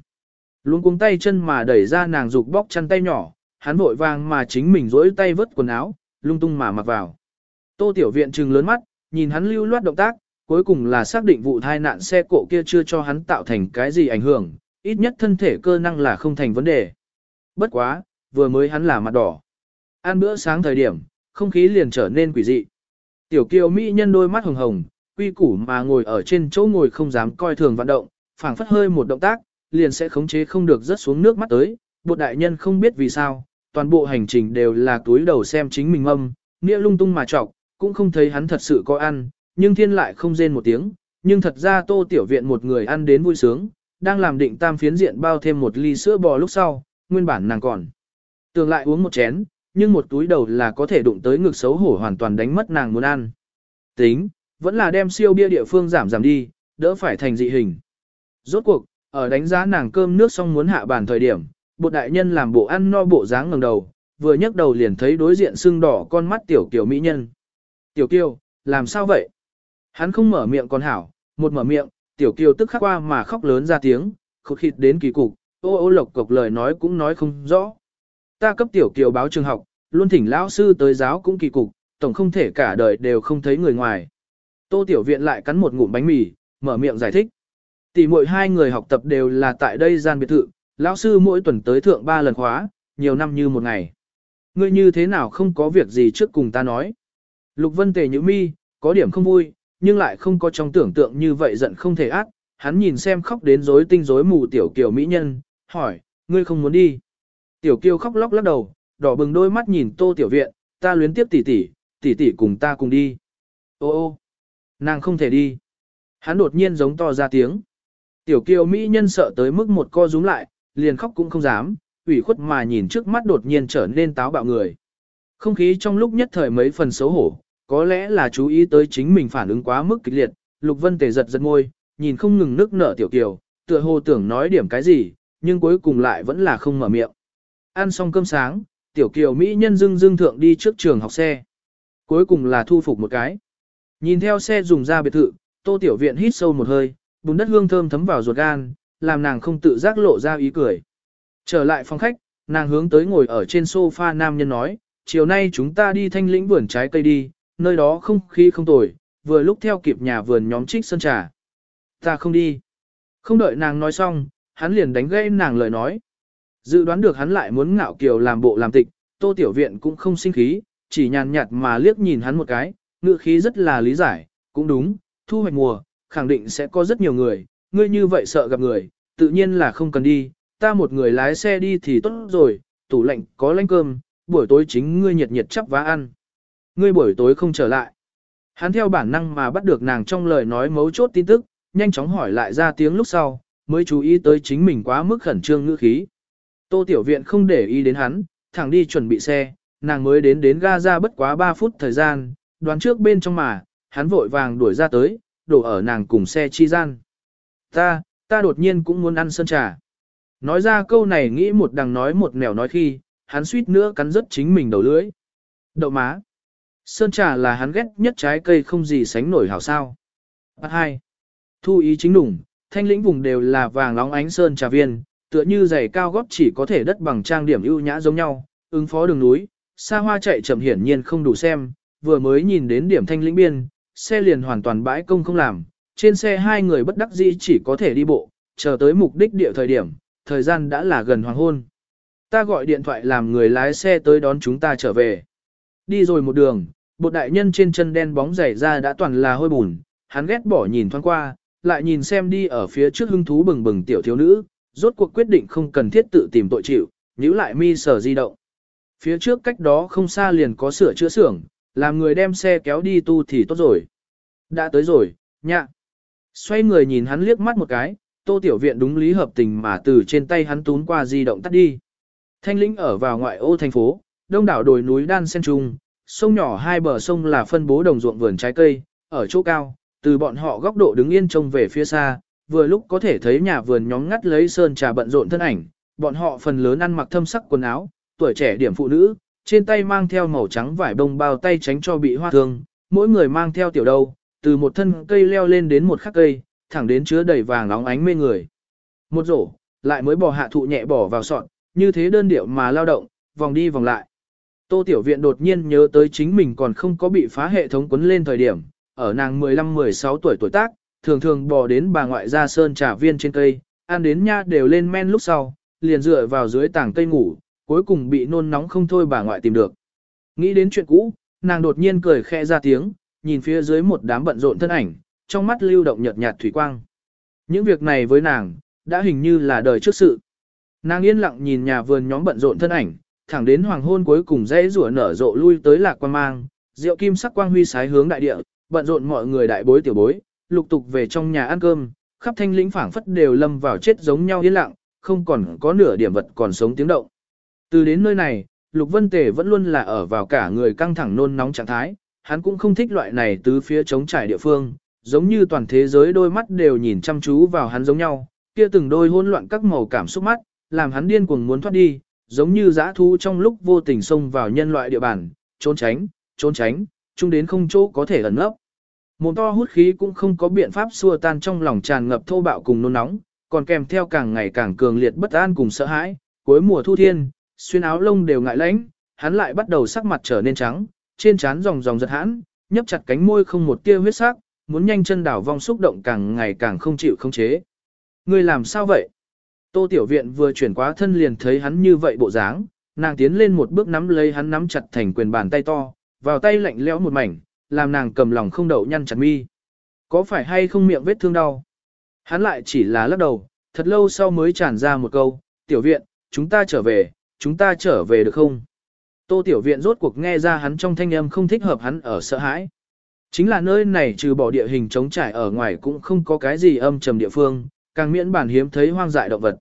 Luôn cuống tay chân mà đẩy ra nàng dục bóc chăn tay nhỏ, hắn vội vàng mà chính mình rỗi tay vớt quần áo, lung tung mà mặc vào. Tô tiểu viện trừng lớn mắt, nhìn hắn lưu loát động tác, cuối cùng là xác định vụ tai nạn xe cộ kia chưa cho hắn tạo thành cái gì ảnh hưởng, ít nhất thân thể cơ năng là không thành vấn đề. Bất quá, vừa mới hắn là mặt đỏ. Ăn bữa sáng thời điểm, không khí liền trở nên quỷ dị. Tiểu kiều mỹ nhân đôi mắt hồng hồng, quy củ mà ngồi ở trên chỗ ngồi không dám coi thường vận động, phảng phất hơi một động tác, liền sẽ khống chế không được rớt xuống nước mắt tới. Bột đại nhân không biết vì sao, toàn bộ hành trình đều là túi đầu xem chính mình âm, nghĩa lung tung mà trọc, cũng không thấy hắn thật sự có ăn, nhưng thiên lại không rên một tiếng, nhưng thật ra tô tiểu viện một người ăn đến vui sướng, đang làm định tam phiến diện bao thêm một ly sữa bò lúc sau, nguyên bản nàng còn. Tường lại uống một chén, nhưng một túi đầu là có thể đụng tới ngực xấu hổ hoàn toàn đánh mất nàng muốn ăn. Tính, vẫn là đem siêu bia địa phương giảm giảm đi, đỡ phải thành dị hình. Rốt cuộc, ở đánh giá nàng cơm nước xong muốn hạ bàn thời điểm, bộ đại nhân làm bộ ăn no bộ dáng ngẩng đầu, vừa nhấc đầu liền thấy đối diện sưng đỏ con mắt tiểu kiều mỹ nhân. Tiểu kiều, làm sao vậy? Hắn không mở miệng còn hảo, một mở miệng, tiểu kiều tức khắc qua mà khóc lớn ra tiếng, khụt khịt đến kỳ cục, ô ô lộc cộc lời nói cũng nói không rõ. Ta cấp tiểu kiều báo trường học, luôn thỉnh lão sư tới giáo cũng kỳ cục, tổng không thể cả đời đều không thấy người ngoài. Tô tiểu viện lại cắn một ngụm bánh mì, mở miệng giải thích. Tỷ muội hai người học tập đều là tại đây gian biệt thự, lão sư mỗi tuần tới thượng ba lần khóa, nhiều năm như một ngày. Ngươi như thế nào không có việc gì trước cùng ta nói. Lục Vân Tề nhíu mi, có điểm không vui, nhưng lại không có trong tưởng tượng như vậy giận không thể ác. Hắn nhìn xem khóc đến rối tinh rối mù tiểu kiều mỹ nhân, hỏi, ngươi không muốn đi. Tiểu kiều khóc lóc lắc đầu, đỏ bừng đôi mắt nhìn tô tiểu viện, ta luyến tiếp tỷ tỷ, tỷ tỷ cùng ta cùng đi. Ô ô, nàng không thể đi. Hắn đột nhiên giống to ra tiếng. Tiểu kiều mỹ nhân sợ tới mức một co rúm lại, liền khóc cũng không dám, ủy khuất mà nhìn trước mắt đột nhiên trở nên táo bạo người. Không khí trong lúc nhất thời mấy phần xấu hổ, có lẽ là chú ý tới chính mình phản ứng quá mức kịch liệt, Lục Vân Tề giật giật môi, nhìn không ngừng nước nở tiểu kiều, tựa hồ tưởng nói điểm cái gì, nhưng cuối cùng lại vẫn là không mở miệng. Ăn xong cơm sáng, tiểu kiều Mỹ nhân dưng dưng thượng đi trước trường học xe. Cuối cùng là thu phục một cái. Nhìn theo xe dùng ra biệt thự, tô tiểu viện hít sâu một hơi, bùn đất hương thơm thấm vào ruột gan, làm nàng không tự giác lộ ra ý cười. Trở lại phòng khách, nàng hướng tới ngồi ở trên sofa nam nhân nói, chiều nay chúng ta đi thanh lĩnh vườn trái cây đi, nơi đó không khí không tồi, vừa lúc theo kịp nhà vườn nhóm trích sơn trà. Ta không đi. Không đợi nàng nói xong, hắn liền đánh gây nàng lời nói. Dự đoán được hắn lại muốn ngạo kiều làm bộ làm tịch, tô tiểu viện cũng không sinh khí, chỉ nhàn nhạt mà liếc nhìn hắn một cái, ngự khí rất là lý giải, cũng đúng, thu hoạch mùa, khẳng định sẽ có rất nhiều người, ngươi như vậy sợ gặp người, tự nhiên là không cần đi, ta một người lái xe đi thì tốt rồi, tủ lạnh có lanh cơm, buổi tối chính ngươi nhiệt nhiệt chắp vá ăn. Ngươi buổi tối không trở lại. Hắn theo bản năng mà bắt được nàng trong lời nói mấu chốt tin tức, nhanh chóng hỏi lại ra tiếng lúc sau, mới chú ý tới chính mình quá mức khẩn trương ngữ khí. Tô Tiểu Viện không để ý đến hắn, thẳng đi chuẩn bị xe, nàng mới đến đến ga ra bất quá 3 phút thời gian, đoán trước bên trong mà, hắn vội vàng đuổi ra tới, đổ ở nàng cùng xe chi gian. Ta, ta đột nhiên cũng muốn ăn sơn trà. Nói ra câu này nghĩ một đằng nói một nẻo nói khi, hắn suýt nữa cắn rứt chính mình đầu lưỡi. Đậu má. Sơn trà là hắn ghét nhất trái cây không gì sánh nổi hảo sao. Bắt hai. Thu ý chính đủng, thanh lĩnh vùng đều là vàng lóng ánh sơn trà viên, tựa như giày cao gót chỉ có thể đất bằng trang điểm ưu nhã giống nhau, ứng phó đường núi, xa hoa chạy chậm hiển nhiên không đủ xem, vừa mới nhìn đến điểm thanh lĩnh biên, xe liền hoàn toàn bãi công không làm, trên xe hai người bất đắc dĩ chỉ có thể đi bộ, chờ tới mục đích địa thời điểm, thời gian đã là gần hoàng hôn. Ta gọi điện thoại làm người lái xe tới đón chúng ta trở về. Đi rồi một đường, bột đại nhân trên chân đen bóng dày ra đã toàn là hôi bùn, hắn ghét bỏ nhìn thoáng qua, lại nhìn xem đi ở phía trước hưng thú bừng bừng tiểu thiếu nữ, rốt cuộc quyết định không cần thiết tự tìm tội chịu, nhíu lại mi sở di động. Phía trước cách đó không xa liền có sửa chữa xưởng, làm người đem xe kéo đi tu thì tốt rồi. Đã tới rồi, nhạ. Xoay người nhìn hắn liếc mắt một cái, tô tiểu viện đúng lý hợp tình mà từ trên tay hắn tún qua di động tắt đi. Thanh lĩnh ở vào ngoại ô thành phố, đông đảo đồi núi đan sen trung, sông nhỏ hai bờ sông là phân bố đồng ruộng vườn trái cây, ở chỗ cao, từ bọn họ góc độ đứng yên trông về phía xa, vừa lúc có thể thấy nhà vườn nhóm ngắt lấy sơn trà bận rộn thân ảnh, bọn họ phần lớn ăn mặc thâm sắc quần áo, tuổi trẻ điểm phụ nữ, trên tay mang theo màu trắng vải bông bao tay tránh cho bị hoa thương, mỗi người mang theo tiểu đầu, từ một thân cây leo lên đến một khắc cây, thẳng đến chứa đầy vàng óng ánh mê người. Một rổ, lại mới bỏ hạ thụ nhẹ bỏ vào sọt, như thế đơn điệu mà lao động, vòng đi vòng lại. Tô Tiểu Viện đột nhiên nhớ tới chính mình còn không có bị phá hệ thống quấn lên thời điểm, ở nàng 15-16 tuổi tuổi tác, thường thường bò đến bà ngoại ra sơn trà viên trên cây, ăn đến nha đều lên men lúc sau, liền dựa vào dưới tảng cây ngủ, cuối cùng bị nôn nóng không thôi bà ngoại tìm được. Nghĩ đến chuyện cũ, nàng đột nhiên cười khẽ ra tiếng, nhìn phía dưới một đám bận rộn thân ảnh, trong mắt lưu động nhợt nhạt thủy quang. Những việc này với nàng, đã hình như là đời trước sự. Nàng yên lặng nhìn nhà vườn nhóm bận rộn thân ảnh, thẳng đến hoàng hôn cuối cùng dãy rủa nở rộ lui tới lạc quan mang, rượu kim sắc quang huy sái hướng đại địa, bận rộn mọi người đại bối tiểu bối, lục tục về trong nhà ăn cơm, khắp thanh lĩnh phảng phất đều lâm vào chết giống nhau yên lặng, không còn có nửa điểm vật còn sống tiếng động. Từ đến nơi này, Lục Vân Tề vẫn luôn là ở vào cả người căng thẳng nôn nóng trạng thái, hắn cũng không thích loại này tứ phía chống trải địa phương, giống như toàn thế giới đôi mắt đều nhìn chăm chú vào hắn giống nhau, kia từng đôi hỗn loạn các màu cảm xúc mắt, làm hắn điên cuồng muốn thoát đi, giống như dã thú trong lúc vô tình xông vào nhân loại địa bàn, trốn tránh, trốn tránh, chung đến không chỗ có thể ẩn nấp. Mồm to hút khí cũng không có biện pháp xua tan trong lòng tràn ngập thô bạo cùng nôn nóng, còn kèm theo càng ngày càng cường liệt bất an cùng sợ hãi, cuối mùa thu thiên, xuyên áo lông đều ngại lãnh, hắn lại bắt đầu sắc mặt trở nên trắng, trên trán dòng dòng giật hãn, nhấp chặt cánh môi không một tia huyết sắc, muốn nhanh chân đảo vong xúc động càng ngày càng không chịu không chế. Ngươi làm sao vậy? Tô Tiểu Viện vừa chuyển quá thân liền thấy hắn như vậy bộ dáng, nàng tiến lên một bước nắm lấy hắn nắm chặt thành quyền bàn tay to, vào tay lạnh lẽo một mảnh, làm nàng cầm lòng không đậu nhăn chặt mi. Có phải hay không miệng vết thương đau? Hắn lại chỉ là lắc đầu, thật lâu sau mới tràn ra một câu, Tiểu Viện, chúng ta trở về, chúng ta trở về được không? Tô Tiểu Viện rốt cuộc nghe ra hắn trong thanh âm không thích hợp hắn ở sợ hãi. Chính là nơi này trừ bỏ địa hình trống trải ở ngoài cũng không có cái gì âm trầm địa phương, càng miễn bản hiếm thấy hoang dại động vật.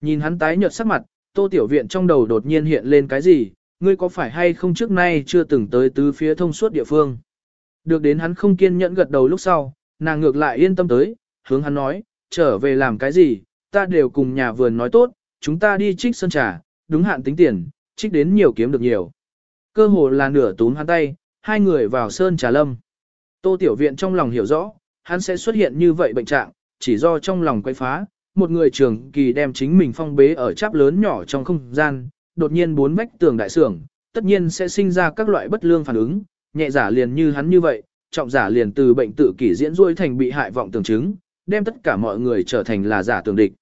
Nhìn hắn tái nhợt sắc mặt, Tô Tiểu Viện trong đầu đột nhiên hiện lên cái gì, ngươi có phải hay không trước nay chưa từng tới tứ phía thông suốt địa phương. Được đến hắn không kiên nhẫn gật đầu lúc sau, nàng ngược lại yên tâm tới, hướng hắn nói, trở về làm cái gì, ta đều cùng nhà vườn nói tốt, chúng ta đi trích sơn trà, đúng hạn tính tiền, trích đến nhiều kiếm được nhiều. Cơ hồ là nửa túm hắn tay, hai người vào sơn trà lâm. Tô Tiểu Viện trong lòng hiểu rõ, hắn sẽ xuất hiện như vậy bệnh trạng, chỉ do trong lòng quay phá, một người trường kỳ đem chính mình phong bế ở cháp lớn nhỏ trong không gian, đột nhiên bốn vách tường đại sưởng, tất nhiên sẽ sinh ra các loại bất lương phản ứng, nhẹ giả liền như hắn như vậy, trọng giả liền từ bệnh tự kỷ diễn ruôi thành bị hại vọng tưởng chứng, đem tất cả mọi người trở thành là giả tường địch.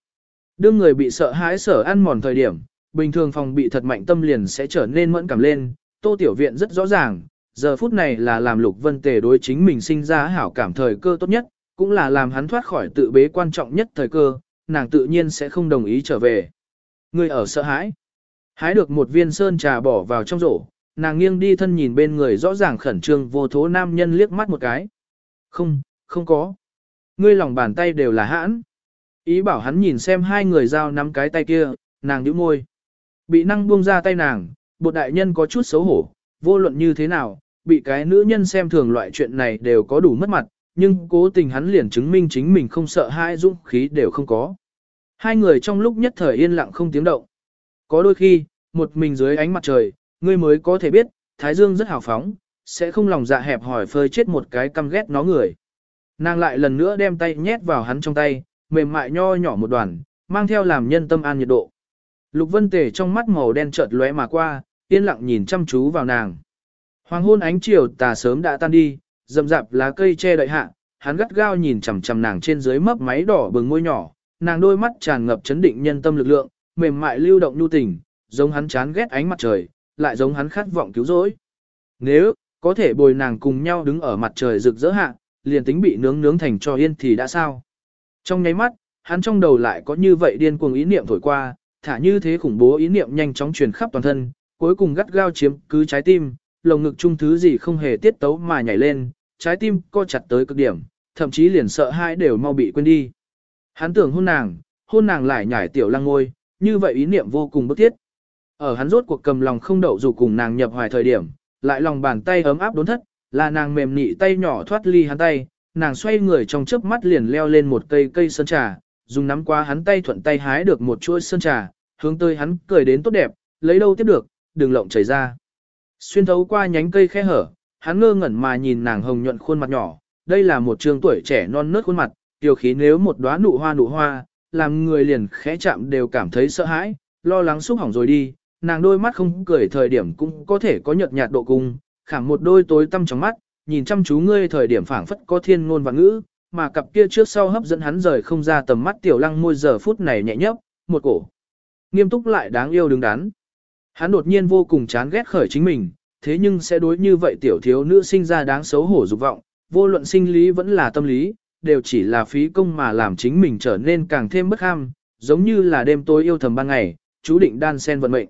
Đương người bị sợ hãi sở ăn mòn thời điểm, bình thường phòng bị thật mạnh tâm liền sẽ trở nên mẫn cảm lên, tô tiểu viện rất rõ ràng, giờ phút này là làm lục vân tề đối chính mình sinh ra hảo cảm thời cơ tốt nhất, cũng là làm hắn thoát khỏi tự bế quan trọng nhất thời cơ, nàng tự nhiên sẽ không đồng ý trở về. Người ở sợ hãi, hái được một viên sơn trà bỏ vào trong rổ, nàng nghiêng đi thân nhìn bên người rõ ràng khẩn trương vô thố nam nhân liếc mắt một cái. Không, không có. Ngươi lòng bàn tay đều là hãn. Ý bảo hắn nhìn xem hai người giao nắm cái tay kia, nàng nhíu môi. Bị năng buông ra tay nàng, bột đại nhân có chút xấu hổ, vô luận như thế nào, bị cái nữ nhân xem thường loại chuyện này đều có đủ mất mặt, nhưng cố tình hắn liền chứng minh chính mình không sợ hai dũng khí đều không có. Hai người trong lúc nhất thời yên lặng không tiếng động. Có đôi khi, một mình dưới ánh mặt trời, ngươi mới có thể biết, Thái Dương rất hào phóng, sẽ không lòng dạ hẹp hỏi phơi chết một cái căm ghét nó người. Nàng lại lần nữa đem tay nhét vào hắn trong tay, mềm mại nho nhỏ một đoàn, mang theo làm nhân tâm an nhiệt độ. Lục Vân Tề trong mắt màu đen chợt lóe mà qua, yên lặng nhìn chăm chú vào nàng. Hoàng hôn ánh chiều tà sớm đã tan đi, rậm rạp lá cây che đợi hạ, hắn gắt gao nhìn chằm chằm nàng trên dưới mấp máy đỏ bừng môi nhỏ, nàng đôi mắt tràn ngập chấn định nhân tâm lực lượng, mềm mại lưu động nhu tình, giống hắn chán ghét ánh mặt trời, lại giống hắn khát vọng cứu rỗi. Nếu có thể bồi nàng cùng nhau đứng ở mặt trời rực rỡ hạ, liền tính bị nướng nướng thành cho yên thì đã sao? Trong nháy mắt, hắn trong đầu lại có như vậy điên cuồng ý niệm thổi qua, thả như thế khủng bố ý niệm nhanh chóng truyền khắp toàn thân, cuối cùng gắt gao chiếm cứ trái tim, lồng ngực chung thứ gì không hề tiết tấu mà nhảy lên, trái tim co chặt tới cực điểm, thậm chí liền sợ hãi đều mau bị quên đi. Hắn tưởng hôn nàng, hôn nàng lại nhảy tiểu lăng ngôi, như vậy ý niệm vô cùng bức thiết. Ở hắn rốt cuộc cầm lòng không đậu dù cùng nàng nhập hoài thời điểm, lại lòng bàn tay ấm áp đốn thất, là nàng mềm nị tay nhỏ thoát ly hắn tay, nàng xoay người trong chớp mắt liền leo lên một cây cây sơn trà, dùng nắm qua hắn tay thuận tay hái được một chuỗi sơn trà, hướng tới hắn cười đến tốt đẹp, lấy đâu tiếp được, đừng lộng chảy ra. Xuyên thấu qua nhánh cây khe hở, hắn ngơ ngẩn mà nhìn nàng hồng nhuận khuôn mặt nhỏ, đây là một trường tuổi trẻ non nớt khuôn mặt, tiểu khí nếu một đóa nụ hoa nụ hoa, làm người liền khẽ chạm đều cảm thấy sợ hãi, lo lắng xúc hỏng rồi đi, nàng đôi mắt không cười thời điểm cũng có thể có nhợt nhạt độ cung, khảm một đôi tối tăm trong mắt, nhìn chăm chú ngươi thời điểm phảng phất có thiên ngôn và ngữ, mà cặp kia trước sau hấp dẫn hắn rời không ra tầm mắt tiểu lăng môi giờ phút này nhẹ nhấp, một cổ. Nghiêm túc lại đáng yêu đứng đắn. Hắn đột nhiên vô cùng chán ghét khởi chính mình, thế nhưng sẽ đối như vậy tiểu thiếu nữ sinh ra đáng xấu hổ dục vọng, vô luận sinh lý vẫn là tâm lý, đều chỉ là phí công mà làm chính mình trở nên càng thêm bất ham, giống như là đêm tối yêu thầm ban ngày, chú định đan sen vận mệnh.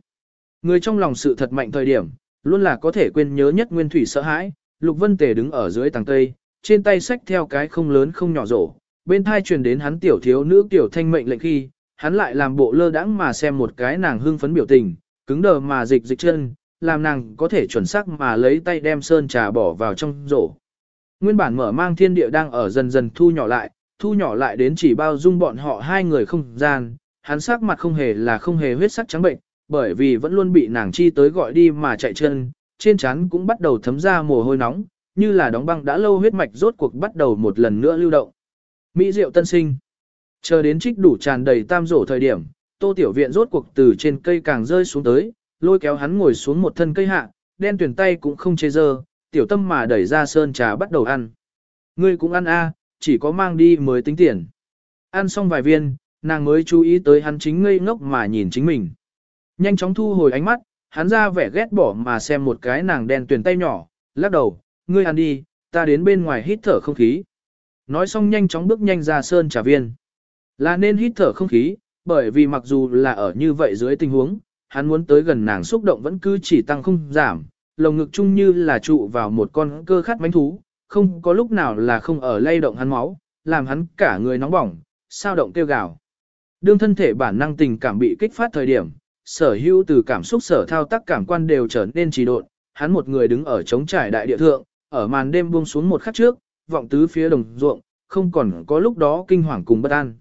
Người trong lòng sự thật mạnh thời điểm, luôn là có thể quên nhớ nhất nguyên thủy sợ hãi, Lục Vân Tề đứng ở dưới tầng tây, trên tay xách theo cái không lớn không nhỏ rổ, bên thai truyền đến hắn tiểu thiếu nữ tiểu thanh mệnh lệnh khi, hắn lại làm bộ lơ đãng mà xem một cái nàng hưng phấn biểu tình, cứng đờ mà dịch dịch chân, làm nàng có thể chuẩn xác mà lấy tay đem sơn trà bỏ vào trong rổ. Nguyên bản mở mang thiên địa đang ở dần dần thu nhỏ lại, thu nhỏ lại đến chỉ bao dung bọn họ hai người không gian, hắn sắc mặt không hề là không hề huyết sắc trắng bệnh, bởi vì vẫn luôn bị nàng chi tới gọi đi mà chạy chân, trên trán cũng bắt đầu thấm ra mồ hôi nóng, như là đóng băng đã lâu huyết mạch rốt cuộc bắt đầu một lần nữa lưu động. Mỹ Diệu tân sinh. Chờ đến trích đủ tràn đầy tam rổ thời điểm, Tô Tiểu Viện rốt cuộc từ trên cây càng rơi xuống tới, lôi kéo hắn ngồi xuống một thân cây hạ, đen tuyển tay cũng không chê dơ, tiểu tâm mà đẩy ra sơn trà bắt đầu ăn. Ngươi cũng ăn a, chỉ có mang đi mới tính tiền. Ăn xong vài viên, nàng mới chú ý tới hắn chính ngây ngốc mà nhìn chính mình. Nhanh chóng thu hồi ánh mắt, hắn ra vẻ ghét bỏ mà xem một cái nàng đen tuyển tay nhỏ, lắc đầu, ngươi ăn đi, ta đến bên ngoài hít thở không khí. Nói xong nhanh chóng bước nhanh ra sơn trà viên. Là nên hít thở không khí, bởi vì mặc dù là ở như vậy dưới tình huống, hắn muốn tới gần nàng xúc động vẫn cứ chỉ tăng không giảm, lồng ngực chung như là trụ vào một con cơ khát bánh thú, không có lúc nào là không ở lay động hắn máu, làm hắn cả người nóng bỏng, sao động kêu gào. Đương thân thể bản năng tình cảm bị kích phát thời điểm, sở hữu từ cảm xúc sở thao tác cảm quan đều trở nên trì độn, hắn một người đứng ở trống trải đại địa thượng, ở màn đêm buông xuống một khắc trước, vọng tứ phía đồng ruộng, không còn có lúc đó kinh hoàng cùng bất an.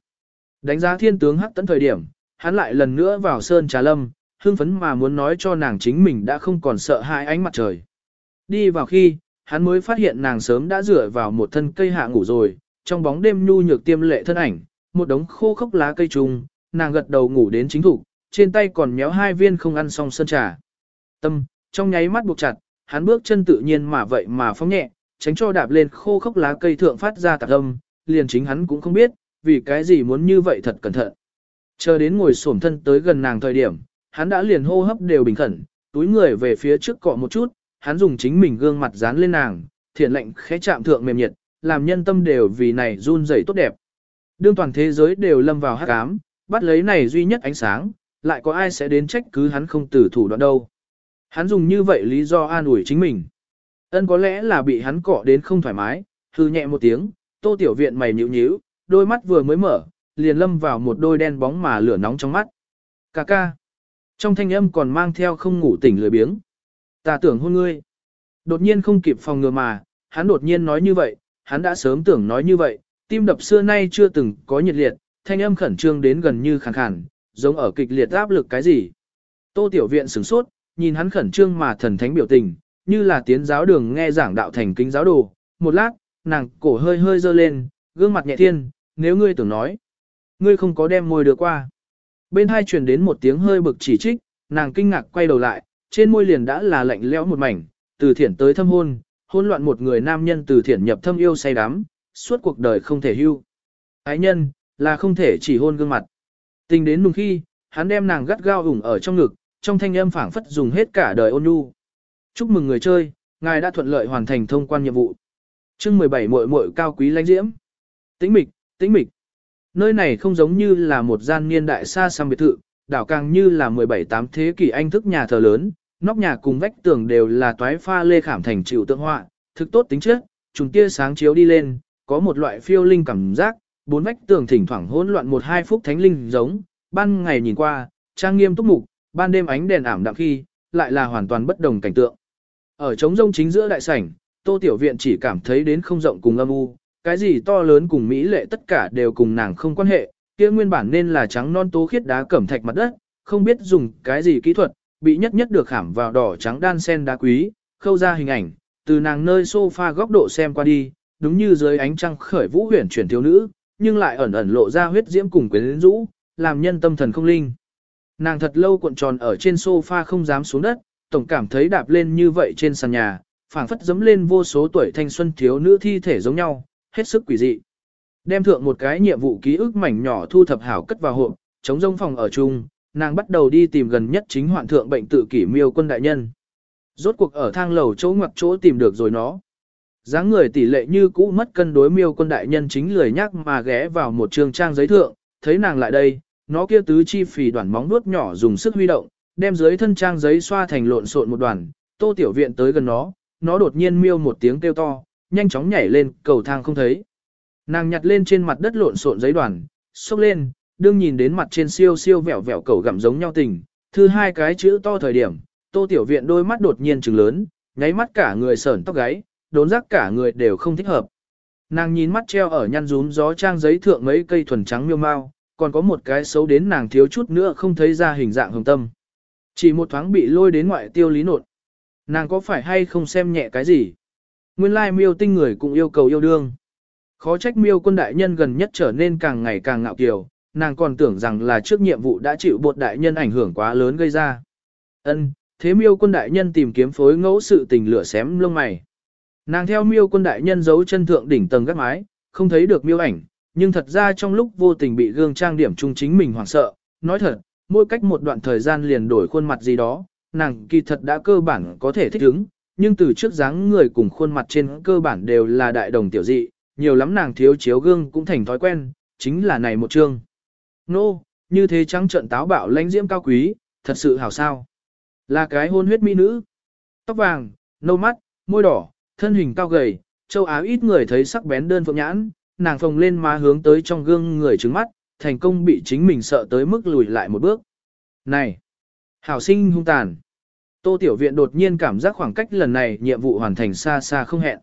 Đánh giá thiên tướng hắc tấn thời điểm, hắn lại lần nữa vào sơn trà lâm, hương phấn mà muốn nói cho nàng chính mình đã không còn sợ hãi ánh mặt trời. Đi vào khi, hắn mới phát hiện nàng sớm đã rửa vào một thân cây hạ ngủ rồi, trong bóng đêm nhu nhược tiêm lệ thân ảnh, một đống khô khốc lá cây trùng, nàng gật đầu ngủ đến chính thủ, trên tay còn méo hai viên không ăn xong sơn trà. Tâm, trong nháy mắt buộc chặt, hắn bước chân tự nhiên mà vậy mà phóng nhẹ, tránh cho đạp lên khô khốc lá cây thượng phát ra tạc âm, liền chính hắn cũng không biết, vì cái gì muốn như vậy thật cẩn thận. Chờ đến ngồi xổm thân tới gần nàng thời điểm, hắn đã liền hô hấp đều bình khẩn, túi người về phía trước cọ một chút, hắn dùng chính mình gương mặt dán lên nàng, thiện lệnh khẽ chạm thượng mềm nhiệt, làm nhân tâm đều vì này run rẩy tốt đẹp. Đương toàn thế giới đều lâm vào hắc ám, bắt lấy này duy nhất ánh sáng, lại có ai sẽ đến trách cứ hắn không tử thủ đoạn đâu. Hắn dùng như vậy lý do an ủi chính mình. Ân có lẽ là bị hắn cọ đến không thoải mái, hư nhẹ một tiếng, tô tiểu viện mày nhíu nhíu, đôi mắt vừa mới mở, liền lâm vào một đôi đen bóng mà lửa nóng trong mắt. Cà ca. Trong thanh âm còn mang theo không ngủ tỉnh lười biếng. Ta tưởng hôn ngươi. Đột nhiên không kịp phòng ngừa mà, hắn đột nhiên nói như vậy, hắn đã sớm tưởng nói như vậy, tim đập xưa nay chưa từng có nhiệt liệt, thanh âm khẩn trương đến gần như khàn khàn, giống ở kịch liệt áp lực cái gì. Tô Tiểu Viện sửng sốt, nhìn hắn khẩn trương mà thần thánh biểu tình, như là tiến giáo đường nghe giảng đạo thành kính giáo đồ. Một lát, nàng cổ hơi hơi dơ lên, gương mặt nhẹ thiên, nếu ngươi tưởng nói. Ngươi không có đem môi đưa qua. Bên hai truyền đến một tiếng hơi bực chỉ trích, nàng kinh ngạc quay đầu lại, trên môi liền đã là lạnh lẽo một mảnh, từ thiển tới thâm hôn, hôn loạn một người nam nhân từ thiển nhập thâm yêu say đắm, suốt cuộc đời không thể hưu. Ái nhân, là không thể chỉ hôn gương mặt. Tình đến nùng khi, hắn đem nàng gắt gao ủng ở trong ngực, trong thanh âm phảng phất dùng hết cả đời ôn nhu. Chúc mừng người chơi, ngài đã thuận lợi hoàn thành thông quan nhiệm vụ. Chương 17 muội muội cao quý lãnh diễm. Tĩnh mịch, tĩnh mịch. Nơi này không giống như là một gian niên đại xa xăm biệt thự, đảo càng như là 17-8 thế kỷ anh thức nhà thờ lớn, nóc nhà cùng vách tường đều là toái pha lê khảm thành chịu tượng họa, thực tốt tính chất, trùng tia sáng chiếu đi lên, có một loại phiêu linh cảm giác, bốn vách tường thỉnh thoảng hỗn loạn một hai phút thánh linh giống, ban ngày nhìn qua, trang nghiêm túc mục, ban đêm ánh đèn ảm đạm khi, lại là hoàn toàn bất đồng cảnh tượng. Ở trống rông chính giữa đại sảnh, Tô Tiểu Viện chỉ cảm thấy đến không rộng cùng âm u, cái gì to lớn cùng mỹ lệ tất cả đều cùng nàng không quan hệ, kia nguyên bản nên là trắng non tố khiết đá cẩm thạch mặt đất, không biết dùng cái gì kỹ thuật, bị nhất nhất được khảm vào đỏ trắng đan sen đá quý, khâu ra hình ảnh, từ nàng nơi sofa góc độ xem qua đi, đúng như dưới ánh trăng khởi vũ huyền chuyển thiếu nữ, nhưng lại ẩn ẩn lộ ra huyết diễm cùng quyến rũ, làm nhân tâm thần không linh. Nàng thật lâu cuộn tròn ở trên sofa không dám xuống đất, tổng cảm thấy đạp lên như vậy trên sàn nhà, phảng phất dấm lên vô số tuổi thanh xuân thiếu nữ thi thể giống nhau, hết sức quỷ dị. Đem thượng một cái nhiệm vụ ký ức mảnh nhỏ thu thập hảo cất vào hộp, chống rông phòng ở chung, nàng bắt đầu đi tìm gần nhất chính hoạn thượng bệnh tự kỷ miêu quân đại nhân. Rốt cuộc ở thang lầu chỗ ngoặc chỗ tìm được rồi nó dáng người tỷ lệ như cũ mất cân đối miêu quân đại nhân chính lười nhắc mà ghé vào một trường trang giấy thượng, thấy nàng lại đây, nó kia tứ chi phì đoàn móng nuốt nhỏ dùng sức huy động, đem dưới thân trang giấy xoa thành lộn xộn một đoàn, tô tiểu viện tới gần nó, nó đột nhiên miêu một tiếng kêu to, nhanh chóng nhảy lên, cầu thang không thấy. Nàng nhặt lên trên mặt đất lộn xộn giấy đoàn, xốc lên, đương nhìn đến mặt trên siêu siêu vẹo vẹo cầu gặm giống nhau tình, thư hai cái chữ to thời điểm, tô tiểu viện đôi mắt đột nhiên trừng lớn, nháy mắt cả người sởn tóc gáy, đốn giác cả người đều không thích hợp. Nàng nhìn mắt treo ở nhăn rúm gió trang giấy thượng mấy cây thuần trắng miêu mau, còn có một cái xấu đến nàng thiếu chút nữa không thấy ra hình dạng hồng tâm. Chỉ một thoáng bị lôi đến ngoại tiêu lý nột. Nàng có phải hay không xem nhẹ cái gì? Nguyên lai miêu tinh người cũng yêu cầu yêu đương. Khó trách miêu quân đại nhân gần nhất trở nên càng ngày càng ngạo kiều, nàng còn tưởng rằng là trước nhiệm vụ đã chịu bột đại nhân ảnh hưởng quá lớn gây ra. Ân, thế miêu quân đại nhân tìm kiếm phối ngẫu sự tình lửa xém lông mày. Nàng theo miêu quân đại nhân giấu chân thượng đỉnh tầng gác mái, không thấy được miêu ảnh, nhưng thật ra trong lúc vô tình bị gương trang điểm trung chính mình hoảng sợ, nói thật, mỗi cách một đoạn thời gian liền đổi khuôn mặt gì đó, nàng kỳ thật đã cơ bản có thể thích ứng, nhưng từ trước dáng người cùng khuôn mặt trên cơ bản đều là đại đồng tiểu dị, nhiều lắm nàng thiếu chiếu gương cũng thành thói quen, chính là này một chương. Nô, no, như thế trắng trận táo bạo lãnh diễm cao quý, thật sự hảo sao. Là cái hôn huyết mỹ nữ. Tóc vàng, nâu mắt, môi đỏ, thân hình cao gầy, châu Á ít người thấy sắc bén đơn phượng nhãn, nàng phồng lên má hướng tới trong gương người trứng mắt, thành công bị chính mình sợ tới mức lùi lại một bước. Này! Hảo sinh hung tàn! Tô Tiểu Viện đột nhiên cảm giác khoảng cách lần này nhiệm vụ hoàn thành xa xa không hẹn.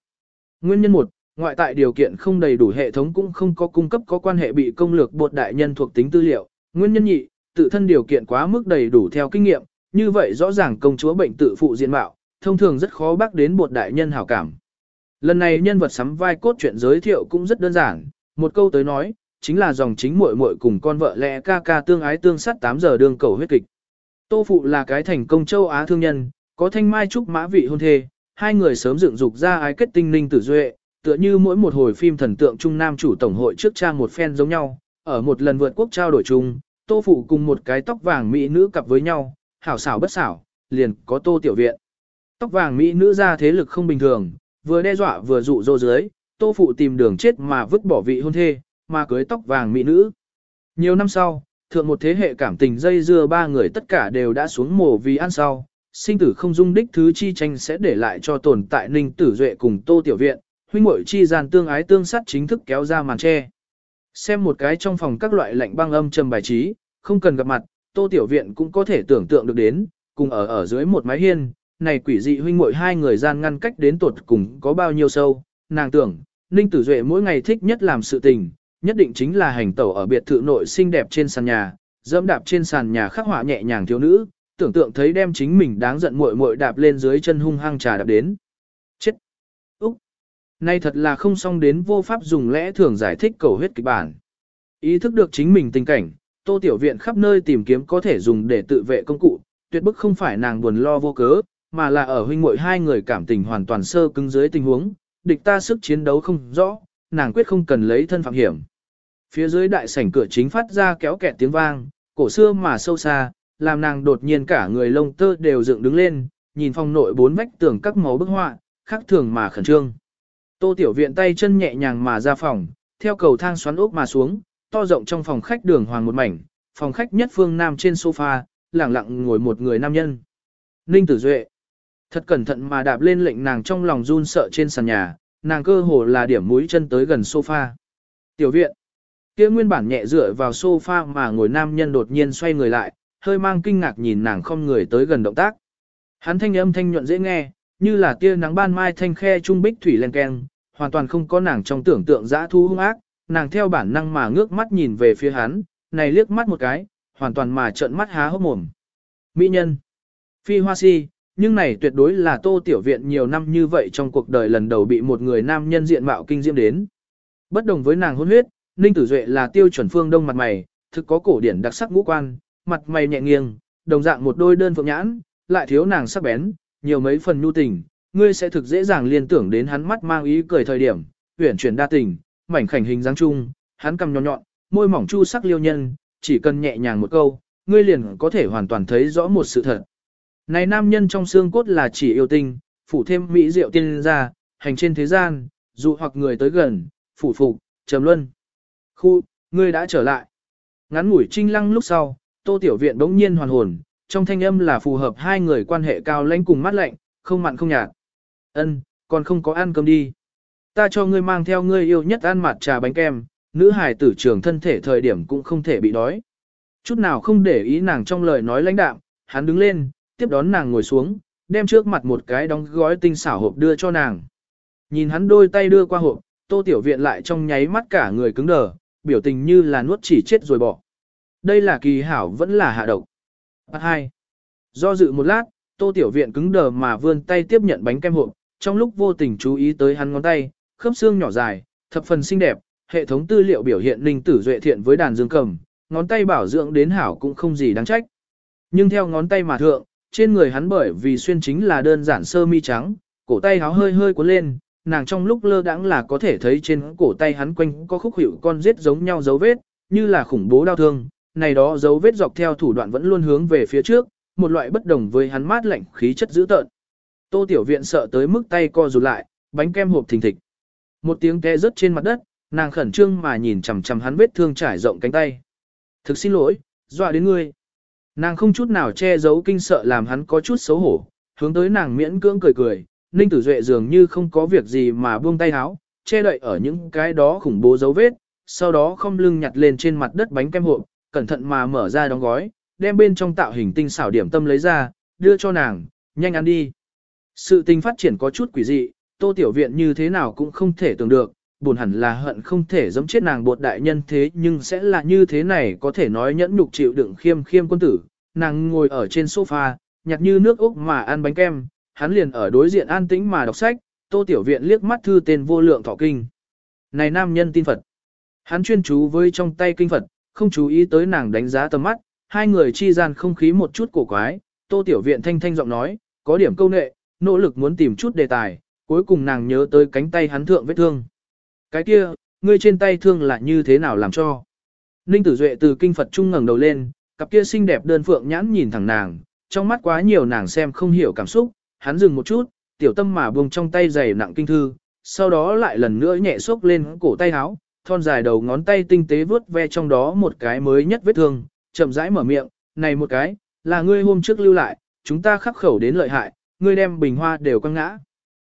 Nguyên nhân một, ngoại tại điều kiện không đầy đủ hệ thống cũng không có cung cấp có quan hệ bị công lược bột đại nhân thuộc tính tư liệu. Nguyên nhân nhị, tự thân điều kiện quá mức đầy đủ theo kinh nghiệm, như vậy rõ ràng công chúa bệnh tự phụ diện mạo, thông thường rất khó bác đến bột đại nhân hảo cảm. Lần này nhân vật sắm vai cốt truyện giới thiệu cũng rất đơn giản, một câu tới nói, chính là dòng chính muội muội cùng con vợ lẽ ca ca tương ái tương sát 8 giờ đường cầu huyết kịch. Tô Phụ là cái thành công châu Á thương nhân, có thanh mai trúc mã vị hôn thê, hai người sớm dựng dục ra ái kết tinh ninh tử duệ, tựa như mỗi một hồi phim thần tượng trung nam chủ tổng hội trước trang một phen giống nhau, ở một lần vượt quốc trao đổi chung, Tô Phụ cùng một cái tóc vàng mỹ nữ cặp với nhau, hảo xảo bất xảo, liền có Tô Tiểu Viện. Tóc vàng mỹ nữ ra thế lực không bình thường, vừa đe dọa vừa dụ dỗ dưới, Tô Phụ tìm đường chết mà vứt bỏ vị hôn thê, mà cưới tóc vàng mỹ nữ. Nhiều năm sau, thượng một thế hệ cảm tình dây dưa ba người tất cả đều đã xuống mồ vì ăn sau, sinh tử không dung đích thứ chi tranh sẽ để lại cho tồn tại Ninh Tử Duệ cùng Tô Tiểu Viện, huynh muội chi gian tương ái tương sát chính thức kéo ra màn che. Xem một cái trong phòng các loại lạnh băng âm trầm bài trí, không cần gặp mặt, Tô Tiểu Viện cũng có thể tưởng tượng được đến, cùng ở ở dưới một mái hiên, này quỷ dị huynh muội hai người gian ngăn cách đến tuột cùng có bao nhiêu sâu, nàng tưởng, Ninh Tử Duệ mỗi ngày thích nhất làm sự tình, nhất định chính là hành tẩu ở biệt thự nội xinh đẹp trên sàn nhà, dẫm đạp trên sàn nhà khắc họa nhẹ nhàng thiếu nữ, tưởng tượng thấy đem chính mình đáng giận muội muội đạp lên dưới chân hung hăng trà đạp đến. Chết! Úc! Nay thật là không xong đến vô pháp dùng lẽ thường giải thích cầu huyết kịch bản. Ý thức được chính mình tình cảnh, tô tiểu viện khắp nơi tìm kiếm có thể dùng để tự vệ công cụ, tuyệt bức không phải nàng buồn lo vô cớ, mà là ở huynh muội hai người cảm tình hoàn toàn sơ cứng dưới tình huống, địch ta sức chiến đấu không rõ, nàng quyết không cần lấy thân phạm hiểm. Phía dưới đại sảnh cửa chính phát ra kéo kẹt tiếng vang, cổ xưa mà sâu xa, làm nàng đột nhiên cả người lông tơ đều dựng đứng lên, nhìn phòng nội bốn vách tường các màu bức họa, khác thường mà khẩn trương. Tô Tiểu Viện tay chân nhẹ nhàng mà ra phòng, theo cầu thang xoắn ốc mà xuống, to rộng trong phòng khách đường hoàng một mảnh, phòng khách nhất phương nam trên sofa, lặng lặng ngồi một người nam nhân. Ninh Tử Duệ. Thật cẩn thận mà đạp lên lệnh nàng trong lòng run sợ trên sàn nhà, nàng cơ hồ là điểm mũi chân tới gần sofa. Tiểu viện. Kia nguyên bản nhẹ dựa vào sofa mà ngồi nam nhân đột nhiên xoay người lại, hơi mang kinh ngạc nhìn nàng không người tới gần động tác. Hắn thanh âm thanh nhuận dễ nghe, như là tia nắng ban mai thanh khe trung bích thủy len keng, hoàn toàn không có nàng trong tưởng tượng dã thu hung ác, nàng theo bản năng mà ngước mắt nhìn về phía hắn, này liếc mắt một cái, hoàn toàn mà trợn mắt há hốc mồm. Mỹ nhân. Phi hoa si, nhưng này tuyệt đối là tô tiểu viện nhiều năm như vậy trong cuộc đời lần đầu bị một người nam nhân diện mạo kinh diễm đến. Bất đồng với nàng hôn huyết, Ninh Tử Duệ là tiêu chuẩn phương đông mặt mày, thực có cổ điển đặc sắc ngũ quan, mặt mày nhẹ nghiêng, đồng dạng một đôi đơn phượng nhãn, lại thiếu nàng sắc bén, nhiều mấy phần nhu tình, ngươi sẽ thực dễ dàng liên tưởng đến hắn mắt mang ý cười thời điểm, uyển chuyển đa tình, mảnh khảnh hình dáng chung, hắn cầm nhọn nhọn, môi mỏng chu sắc liêu nhân, chỉ cần nhẹ nhàng một câu, ngươi liền có thể hoàn toàn thấy rõ một sự thật. Này nam nhân trong xương cốt là chỉ yêu tinh, phủ thêm mỹ diệu tiên ra, hành trên thế gian, dụ hoặc người tới gần, phủ phục, trầm luân. Khu, ngươi đã trở lại. Ngắn ngủi trinh lăng lúc sau, tô tiểu viện đống nhiên hoàn hồn, trong thanh âm là phù hợp hai người quan hệ cao lãnh cùng mát lạnh, không mặn không nhạt. Ân, còn không có ăn cơm đi. Ta cho ngươi mang theo ngươi yêu nhất ăn mặt trà bánh kem, nữ hài tử trường thân thể thời điểm cũng không thể bị đói. Chút nào không để ý nàng trong lời nói lãnh đạm, hắn đứng lên, tiếp đón nàng ngồi xuống, đem trước mặt một cái đóng gói tinh xảo hộp đưa cho nàng. Nhìn hắn đôi tay đưa qua hộp, tô tiểu viện lại trong nháy mắt cả người cứng đờ, biểu tình như là nuốt chỉ chết rồi bỏ. Đây là kỳ hảo vẫn là hạ độc. Part 2. Do dự một lát, tô tiểu viện cứng đờ mà vươn tay tiếp nhận bánh kem hộp, trong lúc vô tình chú ý tới hắn ngón tay, khớp xương nhỏ dài, thập phần xinh đẹp, hệ thống tư liệu biểu hiện linh tử duệ thiện với đàn dương cầm, ngón tay bảo dưỡng đến hảo cũng không gì đáng trách. Nhưng theo ngón tay mà thượng, trên người hắn bởi vì xuyên chính là đơn giản sơ mi trắng, cổ tay háo hơi hơi cuốn lên, nàng trong lúc lơ đãng là có thể thấy trên cổ tay hắn quanh có khúc hiệu con giết giống nhau dấu vết, như là khủng bố đau thương, này đó dấu vết dọc theo thủ đoạn vẫn luôn hướng về phía trước, một loại bất đồng với hắn mát lạnh khí chất dữ tợn. Tô Tiểu Viện sợ tới mức tay co rụt lại, bánh kem hộp thình thịch. Một tiếng té rớt trên mặt đất, nàng khẩn trương mà nhìn chằm chằm hắn vết thương trải rộng cánh tay. Thực xin lỗi, dọa đến ngươi. Nàng không chút nào che giấu kinh sợ làm hắn có chút xấu hổ, hướng tới nàng miễn cưỡng cười cười, Ninh Tử Duệ dường như không có việc gì mà buông tay háo, che đậy ở những cái đó khủng bố dấu vết, sau đó không lưng nhặt lên trên mặt đất bánh kem hộp, cẩn thận mà mở ra đóng gói, đem bên trong tạo hình tinh xảo điểm tâm lấy ra, đưa cho nàng, nhanh ăn đi. Sự tình phát triển có chút quỷ dị, tô tiểu viện như thế nào cũng không thể tưởng được, buồn hẳn là hận không thể giống chết nàng bột đại nhân thế nhưng sẽ là như thế này có thể nói nhẫn nhục chịu đựng khiêm khiêm quân tử. Nàng ngồi ở trên sofa, nhặt như nước úc mà ăn bánh kem, hắn liền ở đối diện an tĩnh mà đọc sách, tô tiểu viện liếc mắt thư tên vô lượng thọ kinh. Này nam nhân tin Phật. Hắn chuyên chú với trong tay kinh Phật, không chú ý tới nàng đánh giá tầm mắt, hai người chi gian không khí một chút cổ quái, tô tiểu viện thanh thanh giọng nói, có điểm câu nệ, nỗ lực muốn tìm chút đề tài, cuối cùng nàng nhớ tới cánh tay hắn thượng vết thương. Cái kia, ngươi trên tay thương là như thế nào làm cho? Ninh Tử Duệ từ kinh Phật trung ngẩng đầu lên, cặp kia xinh đẹp đơn phượng nhãn nhìn thẳng nàng, trong mắt quá nhiều nàng xem không hiểu cảm xúc, hắn dừng một chút, tiểu tâm mà buông trong tay giày nặng kinh thư, sau đó lại lần nữa nhẹ xốc lên cổ tay áo, thon dài đầu ngón tay tinh tế vướt ve trong đó một cái mới nhất vết thương, chậm rãi mở miệng, này một cái, là ngươi hôm trước lưu lại, chúng ta khắc khẩu đến lợi hại, ngươi đem bình hoa đều quăng ngã.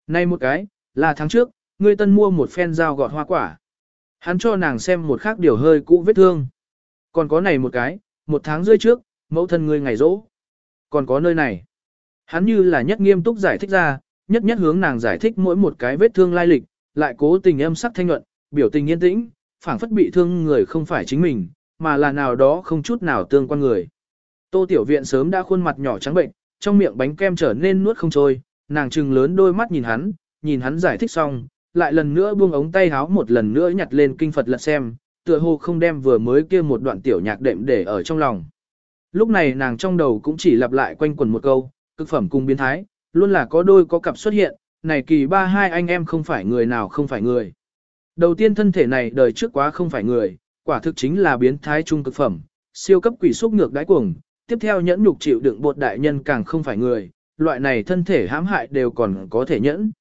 Này một cái, là tháng trước, ngươi tân mua một phen dao gọt hoa quả. Hắn cho nàng xem một khác điều hơi cũ vết thương. Còn có này một cái, một tháng rưỡi trước, mẫu thân ngươi ngày rỗ. Còn có nơi này. Hắn như là nhất nghiêm túc giải thích ra, nhất nhất hướng nàng giải thích mỗi một cái vết thương lai lịch, lại cố tình âm sắc thanh nhuận, biểu tình yên tĩnh, phảng phất bị thương người không phải chính mình, mà là nào đó không chút nào tương quan người. Tô Tiểu Viện sớm đã khuôn mặt nhỏ trắng bệnh, trong miệng bánh kem trở nên nuốt không trôi, nàng trừng lớn đôi mắt nhìn hắn, nhìn hắn giải thích xong, lại lần nữa buông ống tay háo một lần nữa nhặt lên kinh Phật lật xem, tựa hồ không đem vừa mới kia một đoạn tiểu nhạc đệm để ở trong lòng. Lúc này nàng trong đầu cũng chỉ lặp lại quanh quẩn một câu, cực phẩm cùng biến thái, luôn là có đôi có cặp xuất hiện, này kỳ ba hai anh em không phải người nào không phải người. Đầu tiên thân thể này đời trước quá không phải người, quả thực chính là biến thái trung cực phẩm, siêu cấp quỷ xúc ngược đáy cuồng, tiếp theo nhẫn nhục chịu đựng bột đại nhân càng không phải người, loại này thân thể hãm hại đều còn có thể nhẫn.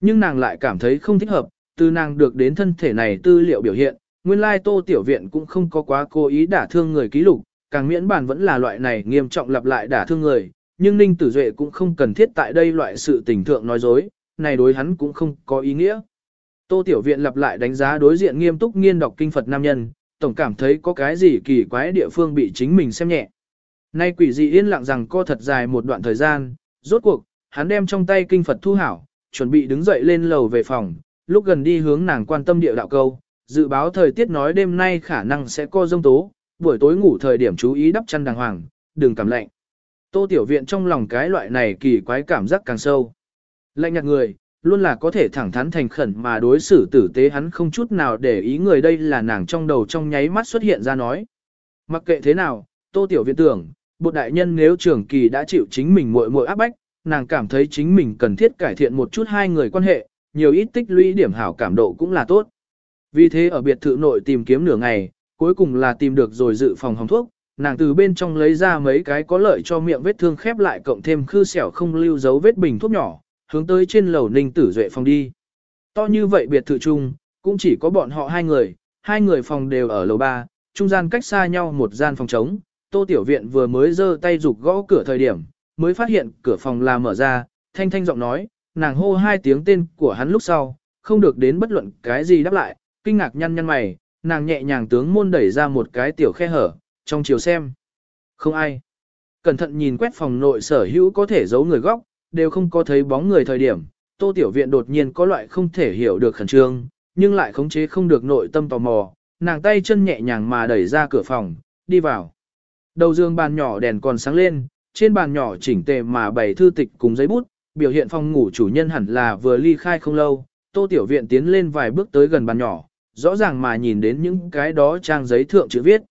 Nhưng nàng lại cảm thấy không thích hợp, từ nàng được đến thân thể này tư liệu biểu hiện, nguyên lai tô tiểu viện cũng không có quá cố ý đả thương người ký lục, càng miễn bản vẫn là loại này nghiêm trọng lặp lại đả thương người, nhưng Ninh Tử Duệ cũng không cần thiết tại đây loại sự tình thượng nói dối, này đối hắn cũng không có ý nghĩa. Tô Tiểu Viện lặp lại đánh giá đối diện nghiêm túc nghiên đọc kinh Phật nam nhân, tổng cảm thấy có cái gì kỳ quái địa phương bị chính mình xem nhẹ. Nay quỷ dị yên lặng rằng co thật dài một đoạn thời gian, rốt cuộc, hắn đem trong tay kinh Phật thu hảo, chuẩn bị đứng dậy lên lầu về phòng, lúc gần đi hướng nàng quan tâm địa đạo câu, dự báo thời tiết nói đêm nay khả năng sẽ có rông tố, buổi tối ngủ thời điểm chú ý đắp chăn đàng hoàng, đừng cảm lạnh. Tô Tiểu Viện trong lòng cái loại này kỳ quái cảm giác càng sâu. Lạnh nhạt người, luôn là có thể thẳng thắn thành khẩn mà đối xử tử tế hắn không chút nào để ý người đây là nàng trong đầu trong nháy mắt xuất hiện ra nói. Mặc kệ thế nào, Tô Tiểu Viện tưởng, bột đại nhân nếu trường kỳ đã chịu chính mình muội muội áp bách, nàng cảm thấy chính mình cần thiết cải thiện một chút hai người quan hệ, nhiều ít tích lũy điểm hảo cảm độ cũng là tốt. Vì thế ở biệt thự nội tìm kiếm nửa ngày, cuối cùng là tìm được rồi dự phòng hồng thuốc, nàng từ bên trong lấy ra mấy cái có lợi cho miệng vết thương khép lại cộng thêm khư xẻo không lưu dấu vết bình thuốc nhỏ, hướng tới trên lầu ninh tử duệ phòng đi. To như vậy biệt thự chung, cũng chỉ có bọn họ hai người, hai người phòng đều ở lầu ba, trung gian cách xa nhau một gian phòng trống. Tô Tiểu Viện vừa mới giơ tay rục gõ cửa thời điểm, mới phát hiện cửa phòng là mở ra, thanh thanh giọng nói, nàng hô hai tiếng tên của hắn lúc sau, không được đến bất luận cái gì đáp lại, kinh ngạc nhăn nhăn mày, nàng nhẹ nhàng tướng môn đẩy ra một cái tiểu khe hở, trong chiều xem. Không ai. Cẩn thận nhìn quét phòng nội sở hữu có thể giấu người góc, đều không có thấy bóng người thời điểm, tô tiểu viện đột nhiên có loại không thể hiểu được khẩn trương, nhưng lại khống chế không được nội tâm tò mò, nàng tay chân nhẹ nhàng mà đẩy ra cửa phòng, đi vào. Đầu giường bàn nhỏ đèn còn sáng lên, trên bàn nhỏ chỉnh tề mà bày thư tịch cùng giấy bút, biểu hiện phòng ngủ chủ nhân hẳn là vừa ly khai không lâu, tô tiểu viện tiến lên vài bước tới gần bàn nhỏ, rõ ràng mà nhìn đến những cái đó trang giấy thượng chữ viết.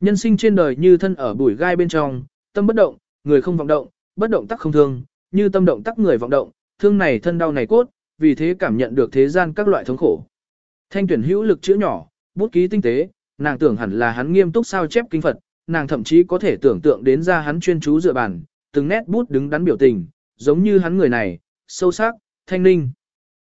Nhân sinh trên đời như thân ở bụi gai bên trong, tâm bất động, người không vọng động, bất động tắc không thương, như tâm động tắc người vọng động, thương này thân đau này cốt, vì thế cảm nhận được thế gian các loại thống khổ. Thanh tuyển hữu lực chữ nhỏ, bút ký tinh tế, nàng tưởng hẳn là hắn nghiêm túc sao chép kinh Phật, nàng thậm chí có thể tưởng tượng đến ra hắn chuyên chú dựa bàn, từng nét bút đứng đắn biểu tình, giống như hắn người này, sâu sắc, thanh ninh.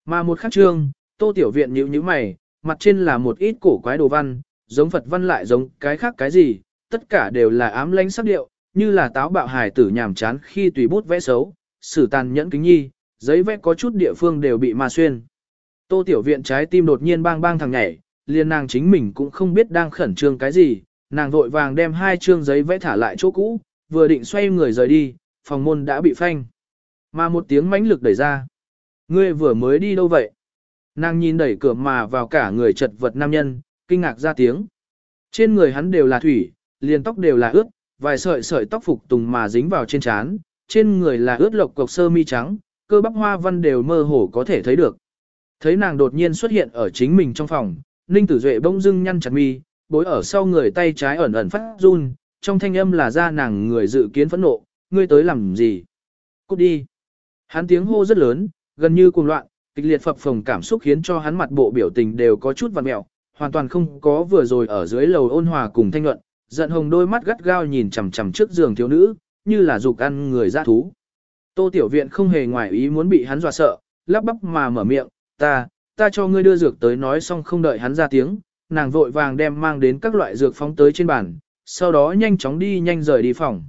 Mà một khắc trương, tô tiểu viện nhíu nhíu mày, mặt trên là một ít cổ quái đồ văn, giống Phật văn lại giống cái khác cái gì, tất cả đều là ám lãnh sắc điệu, như là táo bạo hài tử nhàm chán khi tùy bút vẽ xấu, sử tàn nhẫn kính nhi, giấy vẽ có chút địa phương đều bị ma xuyên. Tô tiểu viện trái tim đột nhiên bang bang thằng nhảy, liền nàng chính mình cũng không biết đang khẩn trương cái gì, nàng vội vàng đem hai chương giấy vẽ thả lại chỗ cũ, vừa định xoay người rời đi, phòng môn đã bị phanh. Mà một tiếng mãnh lực đẩy ra. Ngươi vừa mới đi đâu vậy? Nàng nhìn đẩy cửa mà vào cả người chật vật nam nhân, kinh ngạc ra tiếng. Trên người hắn đều là thủy, liền tóc đều là ướt, vài sợi sợi tóc phục tùng mà dính vào trên trán, trên người là ướt lộc cộc sơ mi trắng, cơ bắp hoa văn đều mơ hồ có thể thấy được. Thấy nàng đột nhiên xuất hiện ở chính mình trong phòng, Ninh Tử Duệ bỗng dưng nhăn chặt mi, bối ở sau người tay trái ẩn ẩn phát run, trong thanh âm là ra nàng người dự kiến phẫn nộ, ngươi tới làm gì? Cút đi. Hắn tiếng hô rất lớn, gần như cuồng loạn, kịch liệt phập phồng cảm xúc khiến cho hắn mặt bộ biểu tình đều có chút vặn mẹo, hoàn toàn không có vừa rồi ở dưới lầu ôn hòa cùng thanh luận, giận hồng đôi mắt gắt gao nhìn chằm chằm trước giường thiếu nữ, như là dục ăn người ra thú. Tô Tiểu Viện không hề ngoài ý muốn bị hắn dọa sợ, lắp bắp mà mở miệng, ta, ta cho ngươi đưa dược tới nói xong không đợi hắn ra tiếng, nàng vội vàng đem mang đến các loại dược phóng tới trên bàn, sau đó nhanh chóng đi nhanh rời đi phòng.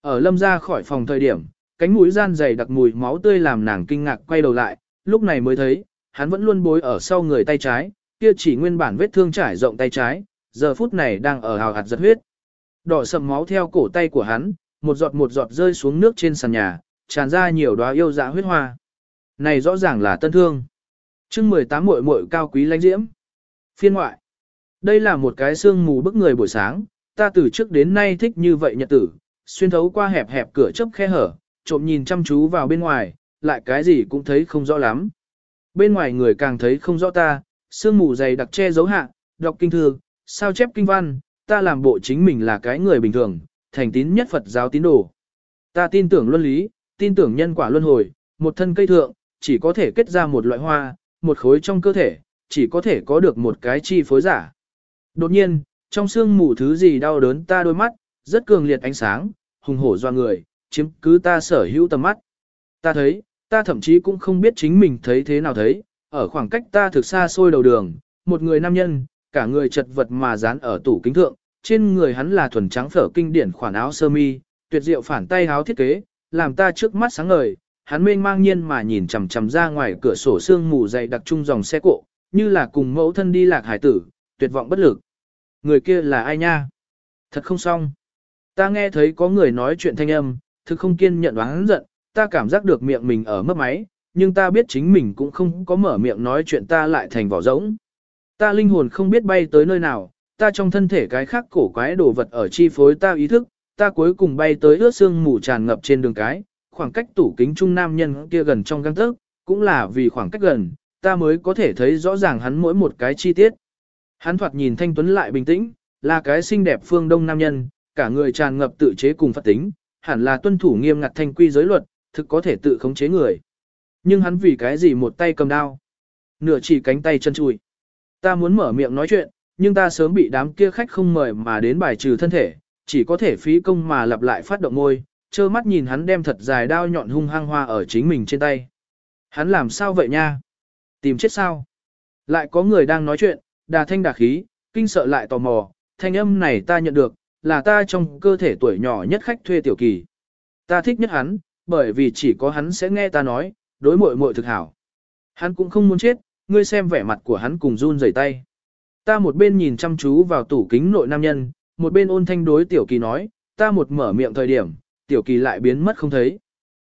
Ở lâm ra khỏi phòng thời điểm, cánh mũi gian dày đặc mùi máu tươi làm nàng kinh ngạc quay đầu lại, lúc này mới thấy, hắn vẫn luôn bối ở sau người tay trái, kia chỉ nguyên bản vết thương trải rộng tay trái, giờ phút này đang ở hào hạt giật huyết. Đỏ sầm máu theo cổ tay của hắn, một giọt một giọt rơi xuống nước trên sàn nhà, tràn ra nhiều đóa yêu dã huyết hoa. Này rõ ràng là tân thương. chương 18 muội muội cao quý lãnh diễm. Phiên ngoại. Đây là một cái sương mù bức người buổi sáng, ta từ trước đến nay thích như vậy nhật tử, xuyên thấu qua hẹp hẹp cửa chớp khe hở, trộm nhìn chăm chú vào bên ngoài, lại cái gì cũng thấy không rõ lắm. Bên ngoài người càng thấy không rõ ta, sương mù dày đặc che giấu hạ, đọc kinh thư, sao chép kinh văn, ta làm bộ chính mình là cái người bình thường, thành tín nhất Phật giáo tín đồ. Ta tin tưởng luân lý, tin tưởng nhân quả luân hồi, một thân cây thượng, chỉ có thể kết ra một loại hoa, một khối trong cơ thể, chỉ có thể có được một cái chi phối giả. Đột nhiên, trong sương mù thứ gì đau đớn ta đôi mắt, rất cường liệt ánh sáng, hùng hổ doa người, chiếm cứ ta sở hữu tầm mắt. Ta thấy, ta thậm chí cũng không biết chính mình thấy thế nào thấy, ở khoảng cách ta thực xa xôi đầu đường, một người nam nhân, cả người chật vật mà dán ở tủ kính thượng, trên người hắn là thuần trắng phở kinh điển khoản áo sơ mi, tuyệt diệu phản tay áo thiết kế, làm ta trước mắt sáng ngời, hắn mênh mang nhiên mà nhìn chằm chằm ra ngoài cửa sổ sương mù dày đặc trung dòng xe cộ, như là cùng mẫu thân đi lạc hải tử, tuyệt vọng bất lực. Người kia là ai nha? Thật không xong. Ta nghe thấy có người nói chuyện thanh âm, thực không kiên nhận đoán giận, ta cảm giác được miệng mình ở mất máy, nhưng ta biết chính mình cũng không có mở miệng nói chuyện ta lại thành vỏ rỗng. Ta linh hồn không biết bay tới nơi nào, ta trong thân thể cái khác cổ quái đồ vật ở chi phối ta ý thức, ta cuối cùng bay tới ướt xương mù tràn ngập trên đường cái, khoảng cách tủ kính trung nam nhân kia gần trong găng tấc, cũng là vì khoảng cách gần, ta mới có thể thấy rõ ràng hắn mỗi một cái chi tiết. Hắn thoạt nhìn thanh tuấn lại bình tĩnh, là cái xinh đẹp phương đông nam nhân, cả người tràn ngập tự chế cùng phật tính, hẳn là tuân thủ nghiêm ngặt thanh quy giới luật, thực có thể tự khống chế người. Nhưng hắn vì cái gì một tay cầm đao, nửa chỉ cánh tay chân chùi. Ta muốn mở miệng nói chuyện, nhưng ta sớm bị đám kia khách không mời mà đến bài trừ thân thể, chỉ có thể phí công mà lặp lại phát động môi, trơ mắt nhìn hắn đem thật dài đao nhọn hung hăng hoa ở chính mình trên tay. Hắn làm sao vậy nha? Tìm chết sao? Lại có người đang nói chuyện, đà thanh đà khí, kinh sợ lại tò mò, thanh âm này ta nhận được, là ta trong cơ thể tuổi nhỏ nhất khách thuê tiểu kỳ. Ta thích nhất hắn, bởi vì chỉ có hắn sẽ nghe ta nói, đối muội muội thực hảo. Hắn cũng không muốn chết, ngươi xem vẻ mặt của hắn cùng run rẩy tay. Ta một bên nhìn chăm chú vào tủ kính nội nam nhân, một bên ôn thanh đối tiểu kỳ nói, ta một mở miệng thời điểm, tiểu kỳ lại biến mất không thấy.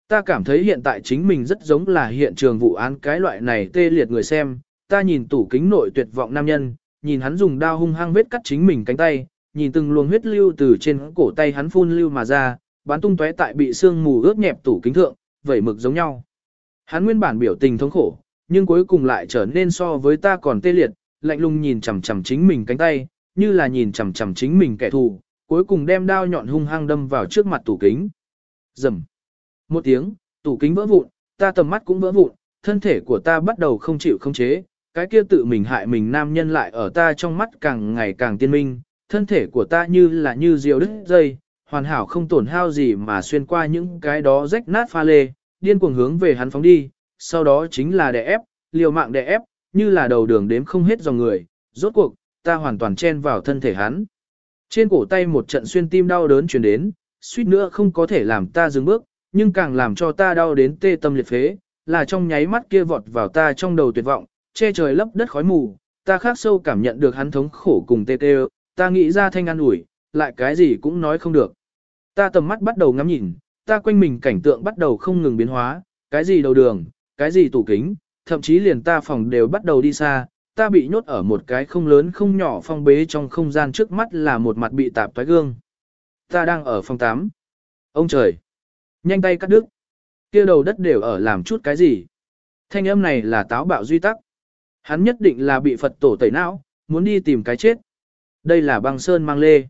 Ta cảm thấy hiện tại chính mình rất giống là hiện trường vụ án cái loại này tê liệt người xem, ta nhìn tủ kính nội tuyệt vọng nam nhân, nhìn hắn dùng đao hung hăng vết cắt chính mình cánh tay, nhìn từng luồng huyết lưu từ trên cổ tay hắn phun lưu mà ra, bắn tung tóe tại bị sương mù ướt nhẹp tủ kính thượng, vẩy mực giống nhau. Hắn nguyên bản biểu tình thống khổ, nhưng cuối cùng lại trở nên so với ta còn tê liệt, lạnh lùng nhìn chằm chằm chính mình cánh tay, như là nhìn chằm chằm chính mình kẻ thù, cuối cùng đem đao nhọn hung hăng đâm vào trước mặt tủ kính. Rầm. Một tiếng, tủ kính vỡ vụn, ta tầm mắt cũng vỡ vụn, thân thể của ta bắt đầu không chịu không chế, cái kia tự mình hại mình nam nhân lại ở ta trong mắt càng ngày càng tiên minh, thân thể của ta như là như diều đứt dây, hoàn hảo không tổn hao gì mà xuyên qua những cái đó rách nát pha lê, điên cuồng hướng về hắn phóng đi, sau đó chính là đè ép, liều mạng đè ép, như là đầu đường đếm không hết dòng người, rốt cuộc, ta hoàn toàn chen vào thân thể hắn. Trên cổ tay một trận xuyên tim đau đớn truyền đến, suýt nữa không có thể làm ta dừng bước, nhưng càng làm cho ta đau đến tê tâm liệt phế, là trong nháy mắt kia vọt vào ta trong đầu tuyệt vọng, che trời lấp đất khói mù, ta khác sâu cảm nhận được hắn thống khổ cùng tê tê, ta nghĩ ra thanh an ủi, lại cái gì cũng nói không được. Ta tầm mắt bắt đầu ngắm nhìn, ta quanh mình cảnh tượng bắt đầu không ngừng biến hóa, cái gì đầu đường, cái gì tủ kính, thậm chí liền ta phòng đều bắt đầu đi xa, ta bị nhốt ở một cái không lớn không nhỏ phong bế trong không gian trước mắt là một mặt bị tạp toái gương. Ta đang ở phòng 8. Ông trời! Nhanh tay cắt đứt. kia đầu đất đều ở làm chút cái gì? Thanh âm này là táo bạo duy tắc. Hắn nhất định là bị Phật tổ tẩy não, muốn đi tìm cái chết. Đây là băng sơn mang lê.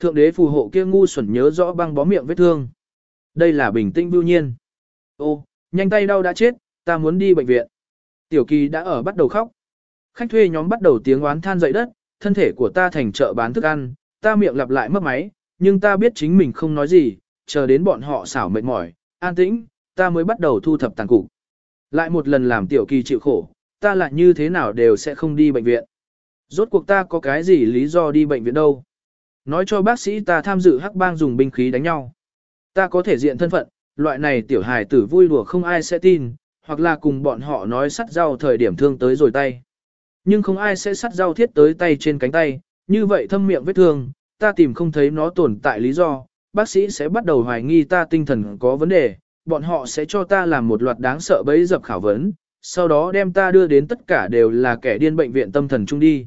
Thượng đế phù hộ kia ngu xuẩn nhớ rõ băng bó miệng vết thương. Đây là bình tĩnh bưu nhiên. Ô, nhanh tay đau đã chết, ta muốn đi bệnh viện. Tiểu kỳ đã ở bắt đầu khóc. Khách thuê nhóm bắt đầu tiếng oán than dậy đất, thân thể của ta thành chợ bán thức ăn, ta miệng lặp lại mất máy, nhưng ta biết chính mình không nói gì, chờ đến bọn họ xảo mệt mỏi, an tĩnh, ta mới bắt đầu thu thập tàn cục. Lại một lần làm tiểu kỳ chịu khổ, ta lại như thế nào đều sẽ không đi bệnh viện. Rốt cuộc ta có cái gì lý do đi bệnh viện đâu. Nói cho bác sĩ ta tham dự hắc bang dùng binh khí đánh nhau. Ta có thể diện thân phận, loại này tiểu hài tử vui đùa không ai sẽ tin, hoặc là cùng bọn họ nói sắt rau thời điểm thương tới rồi tay. Nhưng không ai sẽ sắt rau thiết tới tay trên cánh tay, như vậy thâm miệng vết thương, ta tìm không thấy nó tồn tại lý do, bác sĩ sẽ bắt đầu hoài nghi ta tinh thần có vấn đề, bọn họ sẽ cho ta làm một loạt đáng sợ bấy dập khảo vấn, sau đó đem ta đưa đến tất cả đều là kẻ điên bệnh viện tâm thần chung đi.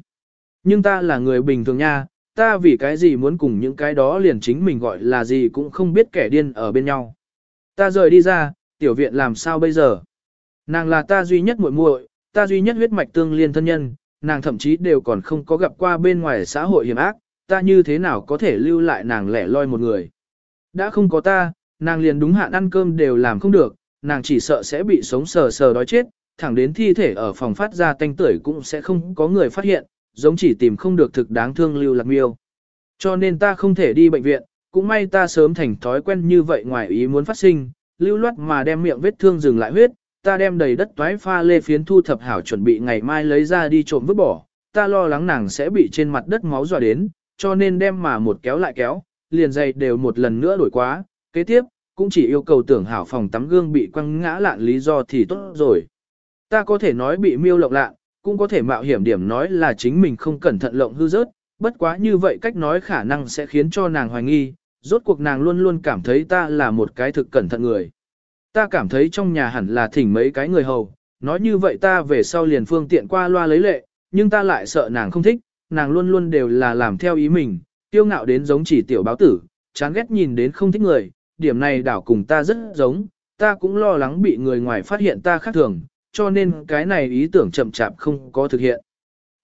Nhưng ta là người bình thường nha, ta vì cái gì muốn cùng những cái đó liền chính mình gọi là gì cũng không biết kẻ điên ở bên nhau. Ta rời đi ra, tiểu viện làm sao bây giờ? Nàng là ta duy nhất muội muội, ta duy nhất huyết mạch tương liên thân nhân, nàng thậm chí đều còn không có gặp qua bên ngoài xã hội hiểm ác, ta như thế nào có thể lưu lại nàng lẻ loi một người. Đã không có ta, nàng liền đúng hạn ăn cơm đều làm không được, nàng chỉ sợ sẽ bị sống sờ sờ đói chết, thẳng đến thi thể ở phòng phát ra tanh tưởi cũng sẽ không có người phát hiện, giống chỉ tìm không được thực đáng thương lưu lạc miêu. Cho nên ta không thể đi bệnh viện, cũng may ta sớm thành thói quen như vậy ngoài ý muốn phát sinh, lưu loát mà đem miệng vết thương dừng lại huyết, ta đem đầy đất toái pha lê phiến thu thập hảo chuẩn bị ngày mai lấy ra đi trộm vứt bỏ, ta lo lắng nàng sẽ bị trên mặt đất máu dọa đến, cho nên đem mà một kéo lại kéo, liền dày đều một lần nữa đổi quá, kế tiếp, cũng chỉ yêu cầu tưởng hảo phòng tắm gương bị quăng ngã lạn lý do thì tốt rồi. Ta có thể nói bị miêu lộng lạn, cũng có thể mạo hiểm điểm nói là chính mình không cẩn thận lộng hư rớt, bất quá như vậy cách nói khả năng sẽ khiến cho nàng hoài nghi, rốt cuộc nàng luôn luôn cảm thấy ta là một cái thực cẩn thận người. Ta cảm thấy trong nhà hẳn là thỉnh mấy cái người hầu, nói như vậy ta về sau liền phương tiện qua loa lấy lệ, nhưng ta lại sợ nàng không thích, nàng luôn luôn đều là làm theo ý mình, tiêu ngạo đến giống chỉ tiểu báo tử, chán ghét nhìn đến không thích người, điểm này đảo cùng ta rất giống, ta cũng lo lắng bị người ngoài phát hiện ta khác thường, cho nên cái này ý tưởng chậm chạp không có thực hiện.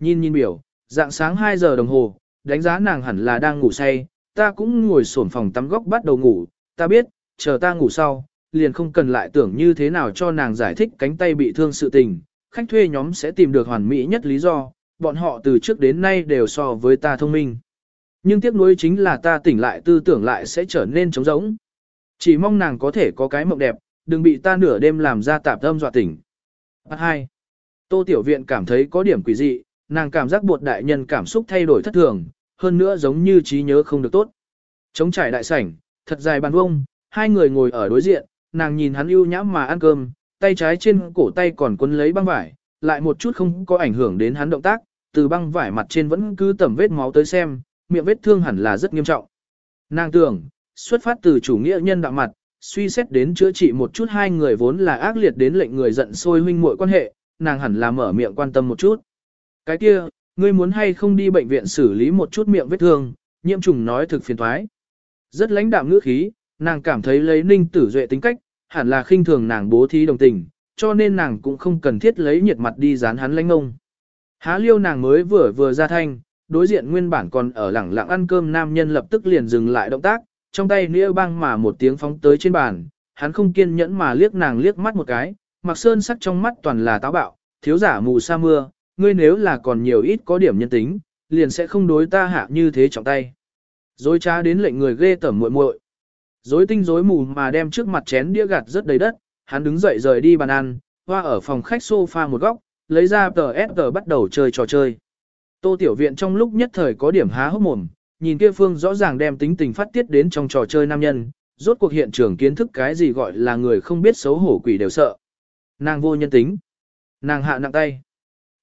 Nhìn nhìn biểu, dạng sáng 2 giờ đồng hồ, đánh giá nàng hẳn là đang ngủ say, ta cũng ngồi sổn phòng tắm góc bắt đầu ngủ, ta biết, chờ ta ngủ sau, liền không cần lại tưởng như thế nào cho nàng giải thích cánh tay bị thương sự tình, khách thuê nhóm sẽ tìm được hoàn mỹ nhất lý do, bọn họ từ trước đến nay đều so với ta thông minh. Nhưng tiếc nuối chính là ta tỉnh lại tư tưởng lại sẽ trở nên trống rỗng. Chỉ mong nàng có thể có cái mộng đẹp, đừng bị ta nửa đêm làm ra tạp âm dọa tỉnh. Bắt hai. Tô Tiểu Viện cảm thấy có điểm quỷ dị, nàng cảm giác bột đại nhân cảm xúc thay đổi thất thường, hơn nữa giống như trí nhớ không được tốt. Chống trải đại sảnh, thật dài bàn vông, hai người ngồi ở đối diện, nàng nhìn hắn ưu nhãm mà ăn cơm, tay trái trên cổ tay còn quấn lấy băng vải, lại một chút không có ảnh hưởng đến hắn động tác, từ băng vải mặt trên vẫn cứ tẩm vết máu tới xem, miệng vết thương hẳn là rất nghiêm trọng. Nàng tưởng, xuất phát từ chủ nghĩa nhân đạo mặt, suy xét đến chữa trị một chút hai người vốn là ác liệt đến lệnh người giận sôi huynh muội quan hệ, nàng hẳn là mở miệng quan tâm một chút. Cái kia, ngươi muốn hay không đi bệnh viện xử lý một chút miệng vết thương, nhiễm trùng nói thực phiền thoái. Rất lãnh đạm ngữ khí, nàng cảm thấy lấy ninh tử duệ tính cách, hẳn là khinh thường nàng bố thí đồng tình, cho nên nàng cũng không cần thiết lấy nhiệt mặt đi dán hắn lãnh ông. Há liêu nàng mới vừa vừa ra thanh, đối diện nguyên bản còn ở lẳng lặng ăn cơm nam nhân lập tức liền dừng lại động tác, trong tay nĩa băng mà một tiếng phóng tới trên bàn, hắn không kiên nhẫn mà liếc nàng liếc mắt một cái, mặc sơn sắc trong mắt toàn là táo bạo, thiếu giả mù sa mưa, ngươi nếu là còn nhiều ít có điểm nhân tính, liền sẽ không đối ta hạ như thế trọng tay. Dối trá đến lệnh người ghê tởm muội muội. Dối tinh dối mù mà đem trước mặt chén đĩa gạt rất đầy đất, hắn đứng dậy rời đi bàn ăn, hoa ở phòng khách sofa một góc, lấy ra tờ SG bắt đầu chơi trò chơi. Tô Tiểu Viện trong lúc nhất thời có điểm há hốc mồm, nhìn kia phương rõ ràng đem tính tình phát tiết đến trong trò chơi nam nhân, rốt cuộc hiện trường kiến thức cái gì gọi là người không biết xấu hổ quỷ đều sợ. Nàng vô nhân tính. Nàng hạ nặng tay.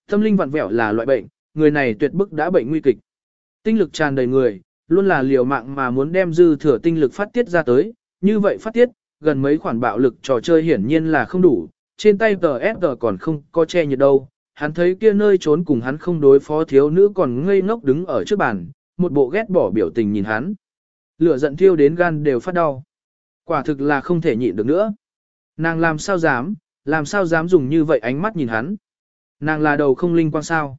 Tâm linh vặn vẹo là loại bệnh, người này tuyệt bức đã bệnh nguy kịch. Tinh lực tràn đầy người, luôn là liều mạng mà muốn đem dư thừa tinh lực phát tiết ra tới, như vậy phát tiết, gần mấy khoản bạo lực trò chơi hiển nhiên là không đủ, trên tay TSG còn không có che nhiệt đâu. Hắn thấy kia nơi trốn cùng hắn không đối phó thiếu nữ còn ngây ngốc đứng ở trước bàn, một bộ ghét bỏ biểu tình nhìn hắn. Lửa giận thiêu đến gan đều phát đau. Quả thực là không thể nhịn được nữa. Nàng làm sao dám, làm sao dám dùng như vậy ánh mắt nhìn hắn. Nàng là đầu không linh quan sao.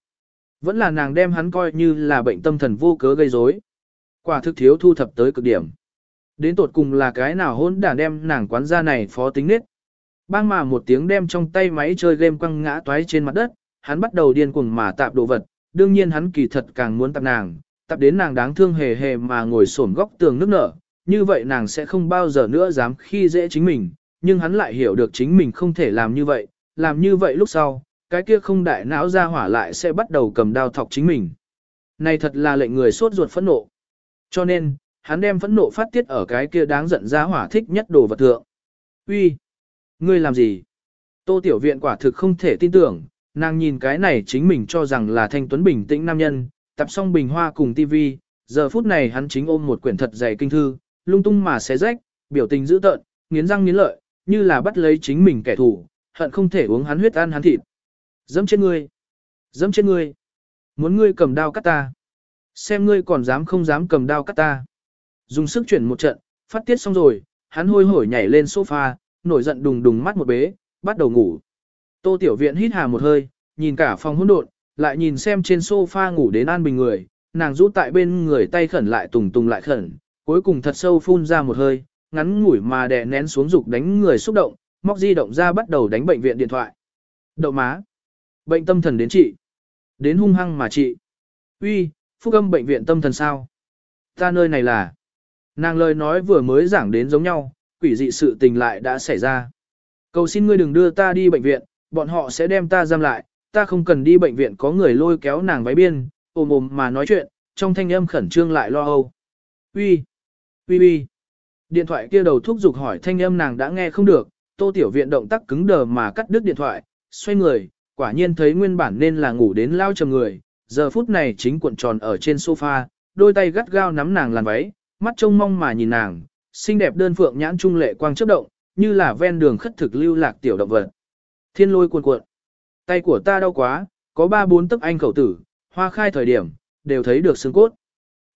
Vẫn là nàng đem hắn coi như là bệnh tâm thần vô cớ gây rối. Quả thực thiếu thu thập tới cực điểm. Đến tột cùng là cái nào hôn đản đem nàng quán gia này phó tính nết. Bang mà một tiếng đem trong tay máy chơi game quăng ngã toái trên mặt đất, hắn bắt đầu điên cuồng mà tạp đồ vật, đương nhiên hắn kỳ thật càng muốn tạp nàng, Tập đến nàng đáng thương hề hề mà ngồi xổm góc tường nước nở, như vậy nàng sẽ không bao giờ nữa dám khi dễ chính mình, nhưng hắn lại hiểu được chính mình không thể làm như vậy, làm như vậy lúc sau, cái kia không đại não ra hỏa lại sẽ bắt đầu cầm đao thọc chính mình. Này thật là lệnh người sốt ruột phẫn nộ. Cho nên, hắn đem phẫn nộ phát tiết ở cái kia đáng giận ra hỏa thích nhất đồ vật thượng. Uy, Ngươi làm gì? Tô Tiểu Viện quả thực không thể tin tưởng, nàng nhìn cái này chính mình cho rằng là thanh tuấn bình tĩnh nam nhân, tập xong bình hoa cùng tivi, giờ phút này hắn chính ôm một quyển thật dày kinh thư, lung tung mà xé rách, biểu tình dữ tợn, nghiến răng nghiến lợi, như là bắt lấy chính mình kẻ thù, hận không thể uống hắn huyết ăn hắn thịt. Dẫm trên ngươi, dẫm trên ngươi, muốn ngươi cầm đao cắt ta, xem ngươi còn dám không dám cầm đao cắt ta. Dùng sức chuyển một trận, phát tiết xong rồi, hắn hôi hổi nhảy lên sofa, nổi giận đùng đùng mắt một bế, bắt đầu ngủ. Tô Tiểu Viện hít hà một hơi, nhìn cả phòng hỗn độn, lại nhìn xem trên sofa ngủ đến an bình người, nàng rũ tại bên người tay khẩn lại tùng tùng lại khẩn, cuối cùng thật sâu phun ra một hơi, ngắn ngủi mà đè nén xuống dục đánh người xúc động, móc di động ra bắt đầu đánh bệnh viện điện thoại. Đậu má. Bệnh tâm thần đến chị Đến hung hăng mà chị Uy, phúc âm bệnh viện tâm thần sao? Ta nơi này là... Nàng lời nói vừa mới giảng đến giống nhau, quỷ dị sự tình lại đã xảy ra. Cầu xin ngươi đừng đưa ta đi bệnh viện, bọn họ sẽ đem ta giam lại, ta không cần đi bệnh viện có người lôi kéo nàng váy biên, ôm ôm mà nói chuyện, trong thanh âm khẩn trương lại lo âu. Uy, uy uy. Điện thoại kia đầu thúc giục hỏi thanh âm nàng đã nghe không được, tô tiểu viện động tác cứng đờ mà cắt đứt điện thoại, xoay người, quả nhiên thấy nguyên bản nên là ngủ đến lao trầm người, giờ phút này chính cuộn tròn ở trên sofa, đôi tay gắt gao nắm nàng làn váy, mắt trông mong mà nhìn nàng, xinh đẹp đơn phượng nhãn trung lệ quang chớp động, như là ven đường khất thực lưu lạc tiểu động vật. Thiên lôi cuồn cuộn. Tay của ta đau quá, có ba bốn tấc anh khẩu tử, hoa khai thời điểm, đều thấy được xương cốt.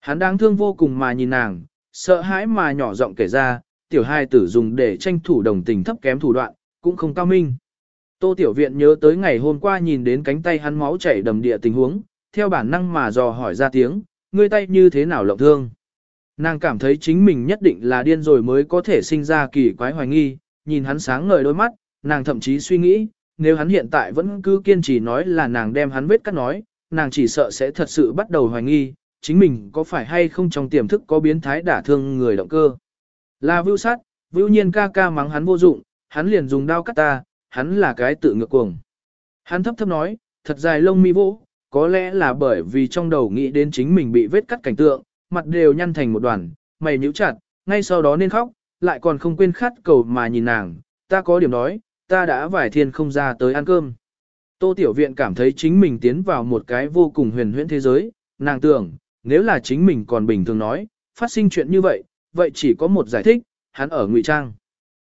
Hắn đáng thương vô cùng mà nhìn nàng, Sợ hãi mà nhỏ giọng kể ra, tiểu hai tử dùng để tranh thủ đồng tình thấp kém thủ đoạn, cũng không cao minh. Tô Tiểu Viện nhớ tới ngày hôm qua nhìn đến cánh tay hắn máu chảy đầm địa tình huống, theo bản năng mà dò hỏi ra tiếng, ngươi tay như thế nào lộng thương. Nàng cảm thấy chính mình nhất định là điên rồi mới có thể sinh ra kỳ quái hoài nghi, nhìn hắn sáng ngời đôi mắt, nàng thậm chí suy nghĩ, nếu hắn hiện tại vẫn cứ kiên trì nói là nàng đem hắn vết cắt nói, nàng chỉ sợ sẽ thật sự bắt đầu hoài nghi, chính mình có phải hay không trong tiềm thức có biến thái đả thương người động cơ. Là vưu sát, vưu nhiên ca ca mắng hắn vô dụng, hắn liền dùng đao cắt ta, hắn là cái tự ngược cuồng. Hắn thấp thấp nói, thật dài lông mi vô, có lẽ là bởi vì trong đầu nghĩ đến chính mình bị vết cắt cảnh tượng, mặt đều nhăn thành một đoàn, mày nhíu chặt, ngay sau đó nên khóc, lại còn không quên khát cầu mà nhìn nàng, ta có điểm nói, ta đã vải thiên không ra tới ăn cơm. Tô Tiểu Viện cảm thấy chính mình tiến vào một cái vô cùng huyền huyễn thế giới, nàng tưởng, nếu là chính mình còn bình thường nói, phát sinh chuyện như vậy, vậy chỉ có một giải thích, hắn ở ngụy trang.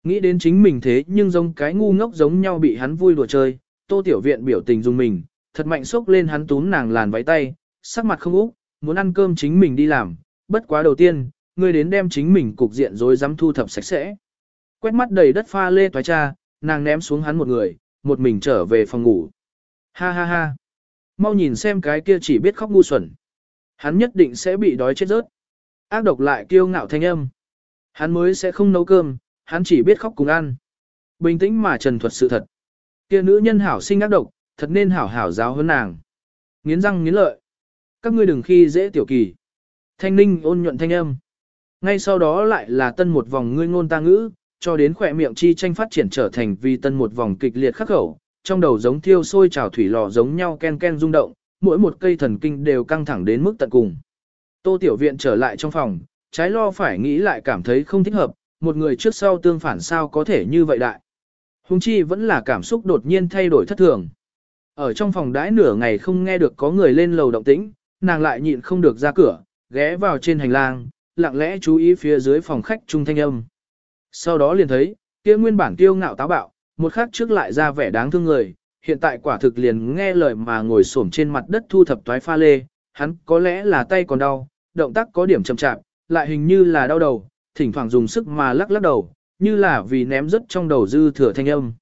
Nghĩ đến chính mình thế nhưng giống cái ngu ngốc giống nhau bị hắn vui đùa chơi, Tô Tiểu Viện biểu tình dùng mình, thật mạnh xốc lên hắn túm nàng làn váy tay, sắc mặt không úc, muốn ăn cơm chính mình đi làm, bất quá đầu tiên, ngươi đến đem chính mình cục diện rồi dám thu thập sạch sẽ. Quét mắt đầy đất pha lê toái cha, nàng ném xuống hắn một người, một mình trở về phòng ngủ. Ha ha ha. Mau nhìn xem cái kia chỉ biết khóc ngu xuẩn. Hắn nhất định sẽ bị đói chết rớt. Ác độc lại kiêu ngạo thanh âm. Hắn mới sẽ không nấu cơm, hắn chỉ biết khóc cùng ăn. Bình tĩnh mà trần thuật sự thật. Kia nữ nhân hảo sinh ác độc, thật nên hảo hảo giáo hơn nàng. Nghiến răng nghiến lợi. Các ngươi đừng khi dễ tiểu kỳ. Thanh ninh ôn nhuận thanh âm. Ngay sau đó lại là tân một vòng ngươi ngôn ta ngữ, cho đến khỏe miệng chi tranh phát triển trở thành vì tân một vòng kịch liệt khắc khẩu, trong đầu giống thiêu sôi trào thủy lò giống nhau ken ken rung động, mỗi một cây thần kinh đều căng thẳng đến mức tận cùng. Tô Tiểu Viện trở lại trong phòng, trái lo phải nghĩ lại cảm thấy không thích hợp, một người trước sau tương phản sao có thể như vậy đại. Hùng chi vẫn là cảm xúc đột nhiên thay đổi thất thường. Ở trong phòng đãi nửa ngày không nghe được có người lên lầu động tĩnh, nàng lại nhịn không được ra cửa, ghé vào trên hành lang, lặng lẽ chú ý phía dưới phòng khách trung thanh âm. Sau đó liền thấy, kia nguyên bản kiêu ngạo táo bạo, một khắc trước lại ra vẻ đáng thương người, hiện tại quả thực liền nghe lời mà ngồi xổm trên mặt đất thu thập toái pha lê, hắn có lẽ là tay còn đau, động tác có điểm chậm chạp, lại hình như là đau đầu, thỉnh thoảng dùng sức mà lắc lắc đầu, như là vì ném rất trong đầu dư thừa thanh âm.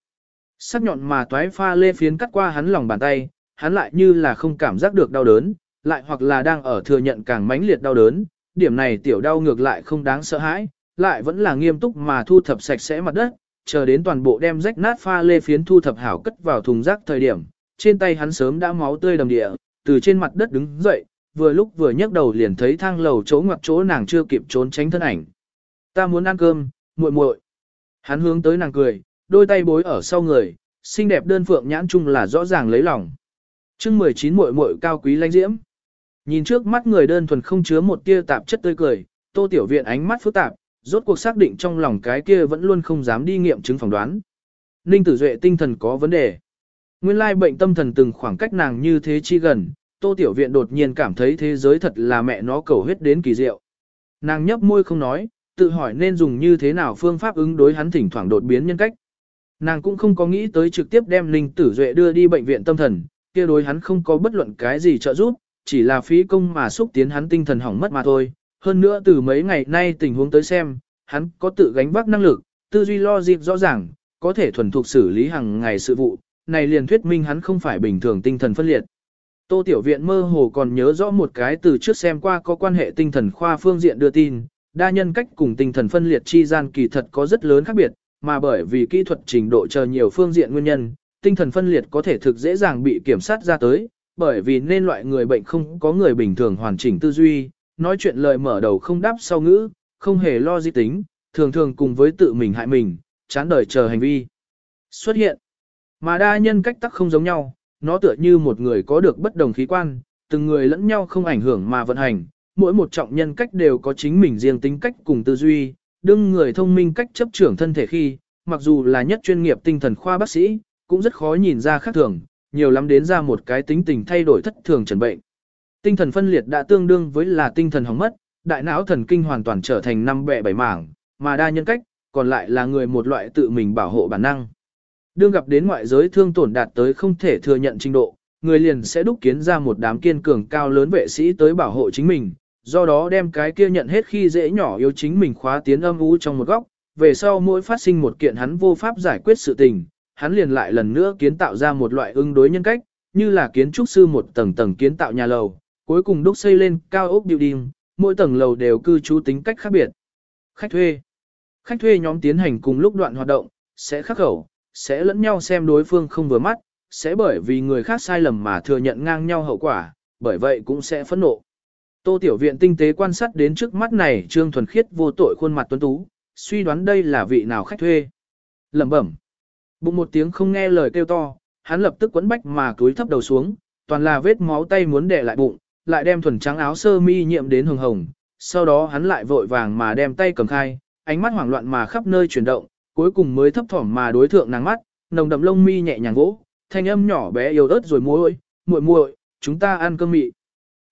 Sắc nhọn mà toái pha lê phiến cắt qua hắn lòng bàn tay, hắn lại như là không cảm giác được đau đớn, lại hoặc là đang ở thừa nhận càng mãnh liệt đau đớn, điểm này tiểu đau ngược lại không đáng sợ hãi, lại vẫn là nghiêm túc mà thu thập sạch sẽ mặt đất, chờ đến toàn bộ đem rách nát pha lê phiến thu thập hảo cất vào thùng rác thời điểm, trên tay hắn sớm đã máu tươi đầm địa, từ trên mặt đất đứng dậy, vừa lúc vừa nhấc đầu liền thấy thang lầu chỗ ngoặc chỗ nàng chưa kịp trốn tránh thân ảnh. Ta muốn ăn cơm, muội muội. Hắn hướng tới nàng cười, đôi tay bối ở sau người, xinh đẹp đơn phượng nhãn chung là rõ ràng lấy lòng. Chương 19 muội muội cao quý lãnh diễm. Nhìn trước mắt người đơn thuần không chứa một tia tạp chất tươi cười, Tô Tiểu Viện ánh mắt phức tạp, rốt cuộc xác định trong lòng cái kia vẫn luôn không dám đi nghiệm chứng phỏng đoán. Ninh Tử Duệ tinh thần có vấn đề. Nguyên lai bệnh tâm thần từng khoảng cách nàng như thế chi gần, Tô Tiểu Viện đột nhiên cảm thấy thế giới thật là mẹ nó cầu huyết đến kỳ diệu. Nàng nhấp môi không nói, tự hỏi nên dùng như thế nào phương pháp ứng đối hắn thỉnh thoảng đột biến nhân cách. Nàng cũng không có nghĩ tới trực tiếp đem Ninh Tử Duệ đưa đi bệnh viện tâm thần, kia đối hắn không có bất luận cái gì trợ giúp, chỉ là phí công mà xúc tiến hắn tinh thần hỏng mất mà thôi. Hơn nữa từ mấy ngày nay tình huống tới xem, hắn có tự gánh vác năng lực, tư duy lo dịp rõ ràng, có thể thuần thục xử lý hàng ngày sự vụ, này liền thuyết minh hắn không phải bình thường tinh thần phân liệt. Tô Tiểu Viện mơ hồ còn nhớ rõ một cái từ trước xem qua có quan hệ tinh thần khoa phương diện đưa tin, đa nhân cách cùng tinh thần phân liệt chi gian kỳ thật có rất lớn khác biệt, mà bởi vì kỹ thuật trình độ chờ nhiều phương diện nguyên nhân, tinh thần phân liệt có thể thực dễ dàng bị kiểm soát ra tới, bởi vì nên loại người bệnh không có người bình thường hoàn chỉnh tư duy, nói chuyện lời mở đầu không đáp sau ngữ, không hề lo di tính, thường thường cùng với tự mình hại mình, chán đời chờ hành vi. Xuất hiện, mà đa nhân cách tắc không giống nhau, nó tựa như một người có được bất đồng khí quan, từng người lẫn nhau không ảnh hưởng mà vận hành, mỗi một trọng nhân cách đều có chính mình riêng tính cách cùng tư duy, đương người thông minh cách chấp trưởng thân thể khi, mặc dù là nhất chuyên nghiệp tinh thần khoa bác sĩ, cũng rất khó nhìn ra khác thường, nhiều lắm đến ra một cái tính tình thay đổi thất thường trần bệnh. Tinh thần phân liệt đã tương đương với là tinh thần hỏng mất, đại não thần kinh hoàn toàn trở thành năm bẹ bảy mảng, mà đa nhân cách, còn lại là người một loại tự mình bảo hộ bản năng. Đương gặp đến ngoại giới thương tổn đạt tới không thể thừa nhận trình độ, người liền sẽ đúc kiến ra một đám kiên cường cao lớn vệ sĩ tới bảo hộ chính mình, do đó đem cái kia nhận hết khi dễ nhỏ yếu chính mình khóa tiến âm u trong một góc, về sau mỗi phát sinh một kiện hắn vô pháp giải quyết sự tình, hắn liền lại lần nữa kiến tạo ra một loại ứng đối nhân cách, như là kiến trúc sư một tầng tầng kiến tạo nhà lầu, cuối cùng đúc xây lên cao ốc building, mỗi tầng lầu đều cư trú tính cách khác biệt. Khách thuê Khách thuê nhóm tiến hành cùng lúc đoạn hoạt động, sẽ khắc khẩu, sẽ lẫn nhau xem đối phương không vừa mắt, sẽ bởi vì người khác sai lầm mà thừa nhận ngang nhau hậu quả, bởi vậy cũng sẽ phẫn nộ. Tô Tiểu Viện tinh tế quan sát đến trước mắt này Trương Thuần Khiết vô tội khuôn mặt tuấn tú, suy đoán đây là vị nào khách thuê. Lẩm bẩm. Bụng một tiếng không nghe lời kêu to, hắn lập tức quấn bách mà cúi thấp đầu xuống, toàn là vết máu tay muốn đè lại bụng, lại đem thuần trắng áo sơ mi nhiễm đến hồng hồng. Sau đó hắn lại vội vàng mà đem tay cầm khai, ánh mắt hoảng loạn mà khắp nơi chuyển động, cuối cùng mới thấp thỏm mà đối thượng nàng mắt, nồng đậm lông mi nhẹ nhàng vỗ, thanh âm nhỏ bé yếu ớt rồi muội, muội muội, chúng ta ăn cơm mị.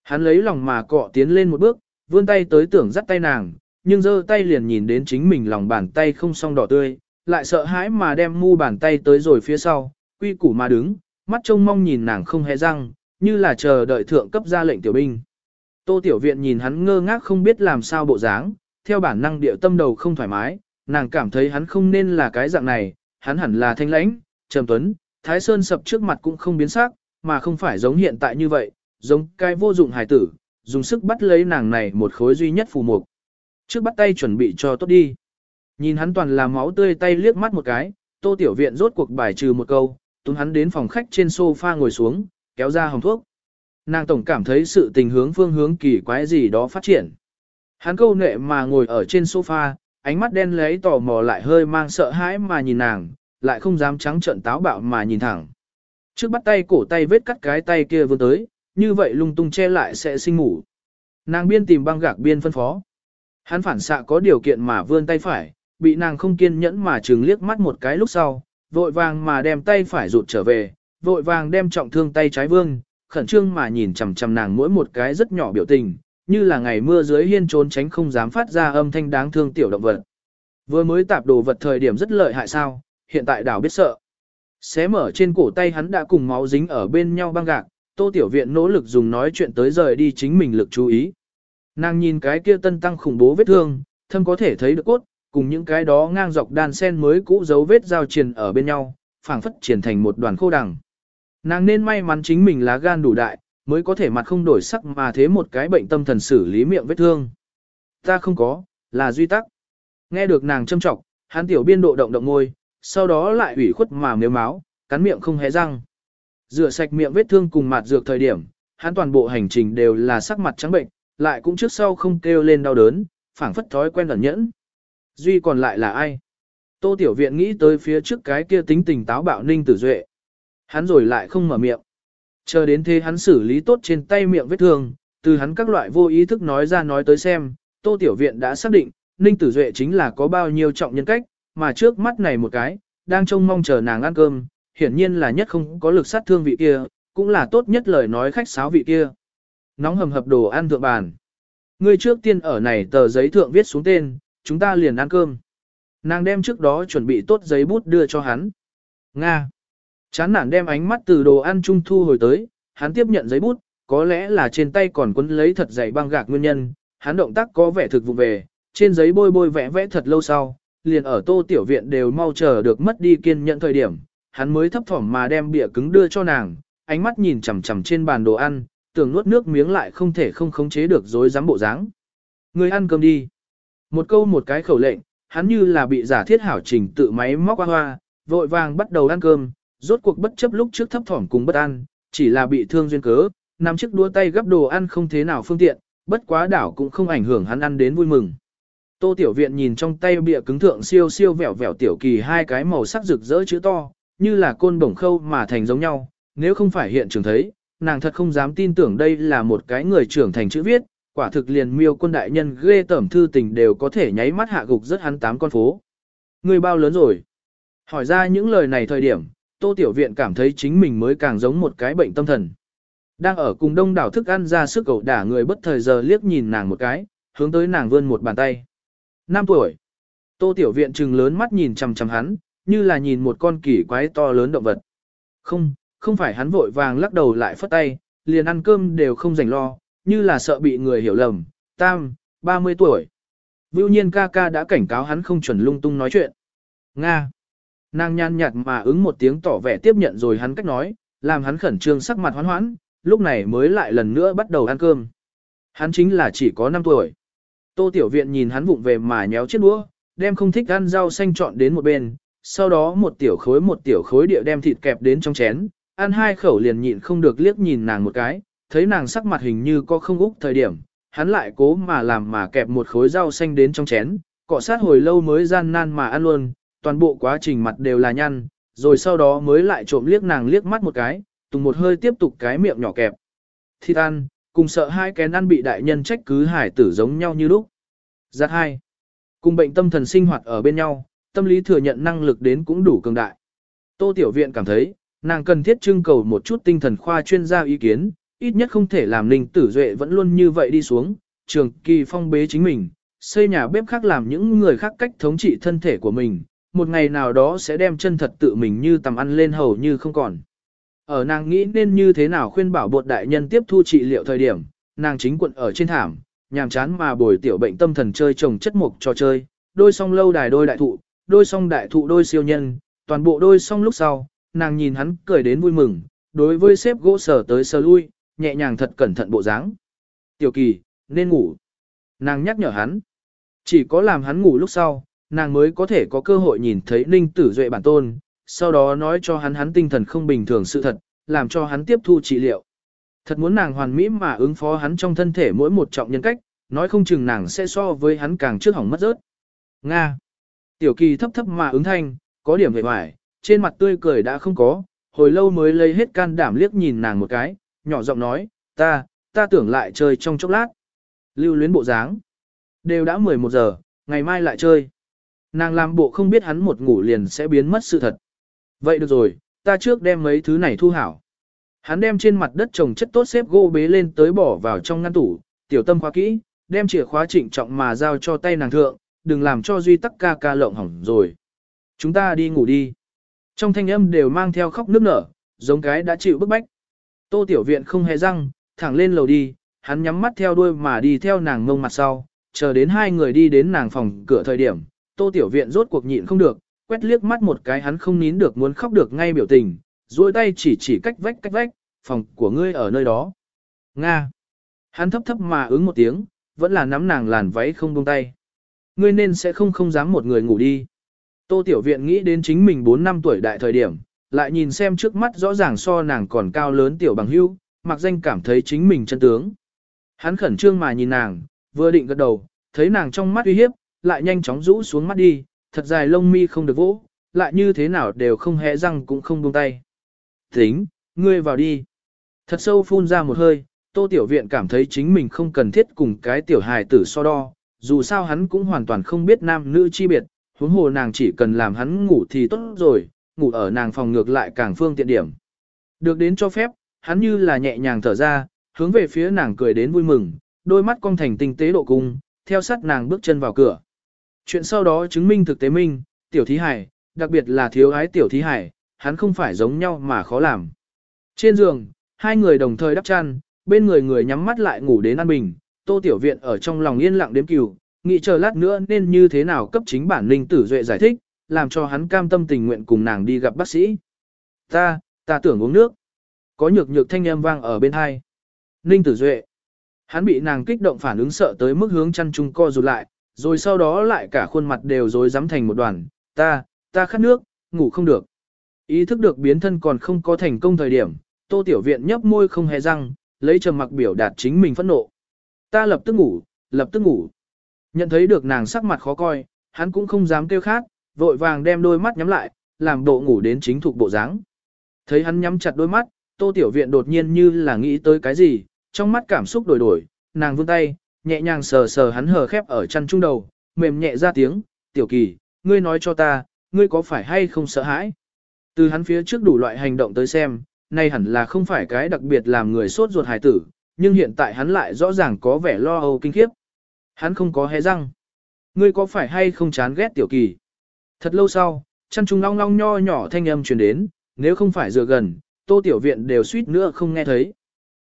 Hắn lấy lòng mà cọ tiến lên một bước, vươn tay tới tưởng dắt tay nàng, nhưng giơ tay liền nhìn đến chính mình lòng bàn tay không song đỏ tươi, lại sợ hãi mà đem mu bàn tay tới rồi phía sau, quy củ mà đứng, mắt trông mong nhìn nàng không hề răng, như là chờ đợi thượng cấp ra lệnh tiểu binh. Tô Tiểu Viện nhìn hắn ngơ ngác không biết làm sao bộ dáng, theo bản năng điệu tâm đầu không thoải mái, nàng cảm thấy hắn không nên là cái dạng này, hắn hẳn là thanh lãnh, trầm tuấn, thái sơn sập trước mặt cũng không biến sắc, mà không phải giống hiện tại như vậy, giống cái vô dụng hài tử, dùng sức bắt lấy nàng này một khối duy nhất phù mục. Trước bắt tay chuẩn bị cho tốt đi. Nhìn hắn toàn là máu tươi tay liếc mắt một cái, tô tiểu viện rốt cuộc bài trừ một câu, tung hắn đến phòng khách trên sofa ngồi xuống, kéo ra hồng thuốc. Nàng tổng cảm thấy sự tình hướng phương hướng kỳ quái gì đó phát triển. Hắn câu nệ mà ngồi ở trên sofa, ánh mắt đen lấy tò mò lại hơi mang sợ hãi mà nhìn nàng, lại không dám trắng trợn táo bạo mà nhìn thẳng. Trước bắt tay cổ tay vết cắt cái tay kia vừa tới, như vậy lung tung che lại sẽ sinh ngủ. Nàng biên tìm băng gạc biên phân phó. Hắn phản xạ có điều kiện mà vươn tay phải, bị nàng không kiên nhẫn mà trừng liếc mắt một cái lúc sau, vội vàng mà đem tay phải rụt trở về, vội vàng đem trọng thương tay trái vương, khẩn trương mà nhìn chằm chằm nàng mỗi một cái rất nhỏ biểu tình, như là ngày mưa dưới hiên trốn tránh không dám phát ra âm thanh đáng thương tiểu động vật. Vừa mới tạp đồ vật thời điểm rất lợi hại sao, hiện tại đảo biết sợ. Xé mở trên cổ tay hắn đã cùng máu dính ở bên nhau băng gạc, tô tiểu viện nỗ lực dùng nói chuyện tới rời đi chính mình lực chú ý. Nàng nhìn cái kia tân tăng khủng bố vết thương, thâm có thể thấy được cốt, cùng những cái đó ngang dọc đan sen mới cũ dấu vết giao triền ở bên nhau, phảng phất triển thành một đoàn khô đằng. Nàng nên may mắn chính mình lá gan đủ đại, mới có thể mặt không đổi sắc mà thế một cái bệnh tâm thần xử lý miệng vết thương. Ta không có, là duy tắc. Nghe được nàng châm trọng, hắn tiểu biên độ động động ngôi, sau đó lại ủy khuất mà nếu máu, cắn miệng không hé răng. Rửa sạch miệng vết thương cùng mặt dược thời điểm, hắn toàn bộ hành trình đều là sắc mặt trắng bệnh, lại cũng trước sau không kêu lên đau đớn, phảng phất thói quen ẩn nhẫn. Duy còn lại là ai? Tô Tiểu Viện nghĩ tới phía trước cái kia tính tình táo bạo ninh tử duệ. Hắn rồi lại không mở miệng. Chờ đến thế hắn xử lý tốt trên tay miệng vết thương, từ hắn các loại vô ý thức nói ra nói tới xem, Tô Tiểu Viện đã xác định, Ninh Tử Duệ chính là có bao nhiêu trọng nhân cách, mà trước mắt này một cái, đang trông mong chờ nàng ăn cơm, hiển nhiên là nhất không có lực sát thương vị kia, cũng là tốt nhất lời nói khách sáo vị kia. Nóng hầm hập đồ ăn thượng bàn. Người trước tiên ở này tờ giấy thượng viết xuống tên, chúng ta liền ăn cơm. Nàng đem trước đó chuẩn bị tốt giấy bút đưa cho hắn. Nga. Chán nản đem ánh mắt từ đồ ăn trung thu hồi tới, hắn tiếp nhận giấy bút, có lẽ là trên tay còn quấn lấy thật dày băng gạc nguyên nhân, hắn động tác có vẻ thực vụ về, trên giấy bôi bôi vẽ vẽ thật lâu sau, liền ở tô tiểu viện đều mau chờ được mất đi kiên nhẫn thời điểm, hắn mới thấp thỏm mà đem bịa cứng đưa cho nàng, ánh mắt nhìn chằm chằm trên bàn đồ ăn, tưởng nuốt nước miếng lại không thể không khống chế được dối dám bộ dáng. Người ăn cơm đi. Một câu một cái khẩu lệnh, hắn như là bị giả thiết hảo trình tự máy móc hoa hoa, vội vàng bắt đầu ăn cơm, rốt cuộc bất chấp lúc trước thấp thỏm cùng bất an, chỉ là bị thương duyên cớ, nắm chiếc đũa tay gấp đồ ăn không thế nào phương tiện, bất quá đảo cũng không ảnh hưởng hắn ăn đến vui mừng. Tô Tiểu Viện nhìn trong tay bịa cứng thượng siêu siêu vẹo vẹo tiểu kỳ hai cái màu sắc rực rỡ chữ to, như là côn bổng khâu mà thành giống nhau, nếu không phải hiện trường thấy, nàng thật không dám tin tưởng đây là một cái người trưởng thành chữ viết, quả thực liền miêu quân đại nhân ghê tẩm thư tình đều có thể nháy mắt hạ gục rất hắn tám con phố. Người bao lớn rồi? Hỏi ra những lời này thời điểm, Tô Tiểu Viện cảm thấy chính mình mới càng giống một cái bệnh tâm thần. Đang ở cùng đông đảo thức ăn ra sức cầu đả người bất thời giờ liếc nhìn nàng một cái, hướng tới nàng vươn một bàn tay. Năm tuổi. Tô Tiểu Viện trừng lớn mắt nhìn chằm chằm hắn, như là nhìn một con kỳ quái to lớn động vật. Không, không phải hắn vội vàng lắc đầu lại phất tay, liền ăn cơm đều không rảnh lo, như là sợ bị người hiểu lầm, tam, 30 tuổi. Vưu nhiên ca ca đã cảnh cáo hắn không chuẩn lung tung nói chuyện. Nga. Nàng nhàn nhạt mà ứng một tiếng tỏ vẻ tiếp nhận rồi hắn cách nói, làm hắn khẩn trương sắc mặt hoán hoãn, lúc này mới lại lần nữa bắt đầu ăn cơm. Hắn chính là chỉ có 5 tuổi. Tô Tiểu Viện nhìn hắn vụng về mà nhéo chiếc đũa, đem không thích ăn rau xanh chọn đến một bên, sau đó một tiểu khối một tiểu khối địa đem thịt kẹp đến trong chén, ăn hai khẩu liền nhịn không được liếc nhìn nàng một cái, thấy nàng sắc mặt hình như có không úc thời điểm, hắn lại cố mà làm mà kẹp một khối rau xanh đến trong chén, cọ sát hồi lâu mới gian nan mà ăn luôn, toàn bộ quá trình mặt đều là nhăn, rồi sau đó mới lại trộm liếc nàng liếc mắt một cái, tùng một hơi tiếp tục cái miệng nhỏ kẹp. Thịt ăn, cùng sợ hai kén ăn bị đại nhân trách cứ hải tử giống nhau như lúc. Giác hai, cùng bệnh tâm thần sinh hoạt ở bên nhau, tâm lý thừa nhận năng lực đến cũng đủ cường đại. Tô Tiểu Viện cảm thấy, nàng cần thiết trưng cầu một chút tinh thần khoa chuyên gia ý kiến, ít nhất không thể làm Ninh Tử Duệ vẫn luôn như vậy đi xuống, trường kỳ phong bế chính mình, xây nhà bếp khác làm những người khác cách thống trị thân thể của mình, một ngày nào đó sẽ đem chân thật tự mình như tầm ăn lên hầu như không còn. Ở nàng nghĩ nên như thế nào khuyên bảo bột đại nhân tiếp thu trị liệu thời điểm, nàng chính quận ở trên thảm, nhàm chán mà bồi tiểu bệnh tâm thần chơi trồng chất mục trò chơi, đôi song lâu đài đôi đại thụ, đôi song đại thụ đôi siêu nhân, toàn bộ đôi song lúc sau, nàng nhìn hắn cười đến vui mừng, đối với xếp gỗ sở tới sờ lui, nhẹ nhàng thật cẩn thận bộ dáng. Tiểu kỳ, nên ngủ. Nàng nhắc nhở hắn. Chỉ có làm hắn ngủ lúc sau, nàng mới có thể có cơ hội nhìn thấy Ninh Tử Duệ bản tôn, sau đó nói cho hắn hắn tinh thần không bình thường sự thật, làm cho hắn tiếp thu trị liệu. Thật muốn nàng hoàn mỹ mà ứng phó hắn trong thân thể mỗi một trọng nhân cách, nói không chừng nàng sẽ so với hắn càng trước hỏng mất rớt. Nga. Tiểu kỳ thấp thấp mà ứng thanh, có điểm vẻ vải, trên mặt tươi cười đã không có, hồi lâu mới lấy hết can đảm liếc nhìn nàng một cái, nhỏ giọng nói, ta, ta tưởng lại chơi trong chốc lát. Lưu luyến bộ dáng. Đều đã 11 giờ, ngày mai lại chơi. Nàng làm bộ không biết hắn một ngủ liền sẽ biến mất sự thật. Vậy được rồi, ta trước đem mấy thứ này thu hảo. Hắn đem trên mặt đất trồng chất tốt xếp gỗ bế lên tới bỏ vào trong ngăn tủ, tiểu tâm khóa kỹ, đem chìa khóa trịnh trọng mà giao cho tay nàng thượng, đừng làm cho duy tắc ca ca lộng hỏng rồi. Chúng ta đi ngủ đi. Trong thanh âm đều mang theo khóc nước nở, giống cái đã chịu bức bách. Tô tiểu viện không hề răng, thẳng lên lầu đi, hắn nhắm mắt theo đuôi mà đi theo nàng ngông mặt sau, chờ đến hai người đi đến nàng phòng cửa thời điểm, tô tiểu viện rốt cuộc nhịn không được, quét liếc mắt một cái hắn không nín được muốn khóc được ngay biểu tình, duỗi tay chỉ chỉ cách vách cách vách, phòng của ngươi ở nơi đó. Nga. Hắn thấp thấp mà ứng một tiếng, vẫn là nắm nàng làn váy không buông tay. Ngươi nên sẽ không không dám một người ngủ đi. Tô Tiểu Viện nghĩ đến chính mình 4 năm tuổi đại thời điểm, lại nhìn xem trước mắt rõ ràng so nàng còn cao lớn tiểu bằng hưu, mặc danh cảm thấy chính mình chân tướng. Hắn khẩn trương mà nhìn nàng, vừa định gật đầu, thấy nàng trong mắt uy hiếp, lại nhanh chóng rũ xuống mắt đi, thật dài lông mi không được vỗ, lại như thế nào đều không hé răng cũng không buông tay. Tính, ngươi vào đi. Thật sâu phun ra một hơi, tô tiểu viện cảm thấy chính mình không cần thiết cùng cái tiểu hài tử so đo, dù sao hắn cũng hoàn toàn không biết nam nữ chi biệt, huống hồ nàng chỉ cần làm hắn ngủ thì tốt rồi, ngủ ở nàng phòng ngược lại càng phương tiện điểm. Được đến cho phép, hắn như là nhẹ nhàng thở ra, hướng về phía nàng cười đến vui mừng, đôi mắt cong thành tinh tế độ cung, theo sát nàng bước chân vào cửa. Chuyện sau đó chứng minh thực tế minh, tiểu thí hải, đặc biệt là thiếu ái tiểu thí hải, hắn không phải giống nhau mà khó làm. Trên giường, hai người đồng thời đắp chăn, bên người người nhắm mắt lại ngủ đến an bình, tô tiểu viện ở trong lòng yên lặng đếm cừu, nghĩ chờ lát nữa nên như thế nào cấp chính bản linh tử duệ giải thích, làm cho hắn cam tâm tình nguyện cùng nàng đi gặp bác sĩ. Ta, ta tưởng uống nước. Có nhược nhược thanh âm vang ở bên hai. Ninh tử duệ. Hắn bị nàng kích động phản ứng sợ tới mức hướng chăn chung co rụt lại, rồi sau đó lại cả khuôn mặt đều rối rắm thành một đoàn. Ta, ta khát nước, ngủ không được. Ý thức được biến thân còn không có thành công thời điểm, tô tiểu viện nhấp môi không hề răng, lấy trầm mặc biểu đạt chính mình phẫn nộ. Ta lập tức ngủ, lập tức ngủ. Nhận thấy được nàng sắc mặt khó coi, hắn cũng không dám kêu khát, vội vàng đem đôi mắt nhắm lại, làm bộ ngủ đến chính thuộc bộ dáng. Thấy hắn nhắm chặt đôi mắt, tô tiểu viện đột nhiên như là nghĩ tới cái gì, trong mắt cảm xúc đổi đổi, nàng vươn tay, nhẹ nhàng sờ sờ hắn hờ khép ở chăn trung đầu, mềm nhẹ ra tiếng, tiểu kỳ, ngươi nói cho ta, ngươi có phải hay không sợ hãi? Từ hắn phía trước đủ loại hành động tới xem, nay hẳn là không phải cái đặc biệt làm người sốt ruột hài tử, nhưng hiện tại hắn lại rõ ràng có vẻ lo âu kinh khiếp. Hắn không có hé răng. Ngươi có phải hay không chán ghét tiểu kỳ? Thật lâu sau, chăn trung long long nho nhỏ thanh âm truyền đến, nếu không phải dựa gần, tô tiểu viện đều suýt nữa không nghe thấy.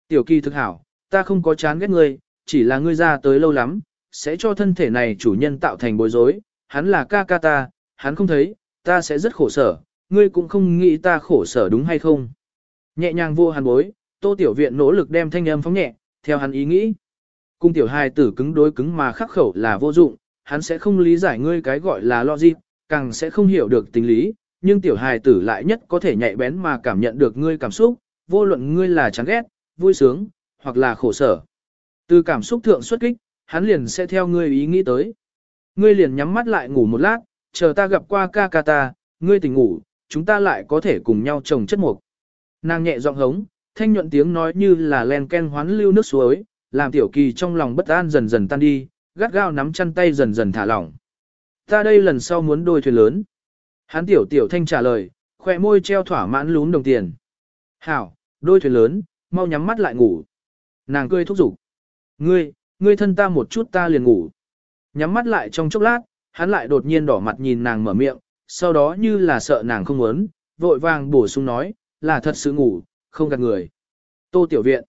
Tiểu kỳ thực hảo, ta không có chán ghét ngươi, chỉ là ngươi ra tới lâu lắm, sẽ cho thân thể này chủ nhân tạo thành bối rối, hắn là ca ca ta, hắn không thấy, ta sẽ rất khổ sở, ngươi cũng không nghĩ ta khổ sở đúng hay không. Nhẹ nhàng vô hàn bối, tô tiểu viện nỗ lực đem thanh âm phóng nhẹ, theo hắn ý nghĩ. Cung tiểu hài tử cứng đối cứng mà khắc khẩu là vô dụng, hắn sẽ không lý giải ngươi cái gọi là logic, càng sẽ không hiểu được tình lý, nhưng tiểu hài tử lại nhất có thể nhạy bén mà cảm nhận được ngươi cảm xúc, vô luận ngươi là chán ghét, vui sướng, hoặc là khổ sở. Từ cảm xúc thượng xuất kích, hắn liền sẽ theo ngươi ý nghĩ tới. Ngươi liền nhắm mắt lại ngủ một lát, chờ ta gặp qua ca ca ta, ngươi tỉnh ngủ, chúng ta lại có thể cùng nhau trồng chất mục. Nàng nhẹ giọng hống, thanh nhuận tiếng nói như là len ken hoán lưu nước suối, làm tiểu kỳ trong lòng bất an dần dần tan đi, gắt gao nắm chăn tay dần dần thả lỏng. Ta đây lần sau muốn đôi thuyền lớn. Hắn tiểu tiểu thanh trả lời, khoe môi treo thỏa mãn lún đồng tiền. Hảo, đôi thuyền lớn, mau nhắm mắt lại ngủ. Nàng cười thúc giục. Ngươi, ngươi thân ta một chút ta liền ngủ. Nhắm mắt lại trong chốc lát, hắn lại đột nhiên đỏ mặt nhìn nàng mở miệng, sau đó như là sợ nàng không muốn, vội vàng bổ sung nói, là thật sự ngủ, không gạt người. Tô Tiểu Viện.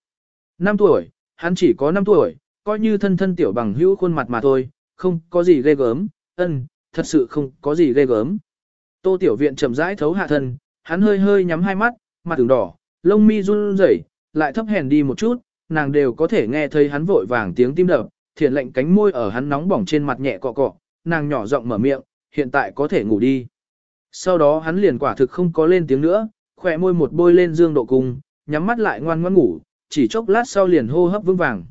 5 tuổi, hắn chỉ có 5 tuổi, coi như thân thân tiểu bằng hữu khuôn mặt mà thôi, không có gì ghê gớm, ân, thật sự không có gì ghê gớm. Tô Tiểu Viện chậm rãi thấu hạ thân, hắn hơi hơi nhắm hai mắt, mặt ửng đỏ, lông mi run rẩy, lại thấp hèn đi một chút, nàng đều có thể nghe thấy hắn vội vàng tiếng tim đập, thiện lệnh cánh môi ở hắn nóng bỏng trên mặt nhẹ cọ cọ, nàng nhỏ giọng mở miệng, hiện tại có thể ngủ đi. Sau đó hắn liền quả thực không có lên tiếng nữa, khỏe môi một bôi lên dương độ cung, nhắm mắt lại ngoan ngoãn ngủ, chỉ chốc lát sau liền hô hấp vững vàng.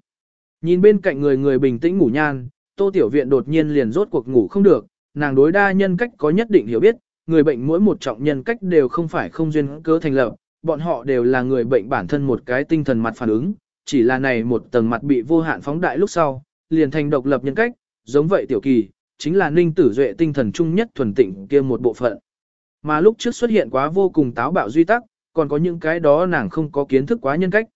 Nhìn bên cạnh người người bình tĩnh ngủ nhan, tô tiểu viện đột nhiên liền rốt cuộc ngủ không được, nàng đối đa nhân cách có nhất định hiểu biết, người bệnh mỗi một trọng nhân cách đều không phải không duyên cớ thành lập, bọn họ đều là người bệnh bản thân một cái tinh thần mặt phản ứng, chỉ là này một tầng mặt bị vô hạn phóng đại lúc sau, liền thành độc lập nhân cách, giống vậy tiểu kỳ, chính là ninh tử duệ tinh thần chung nhất thuần tịnh kia một bộ phận. Mà lúc trước xuất hiện quá vô cùng táo bạo duy tắc, còn có những cái đó nàng không có kiến thức quá nhân cách.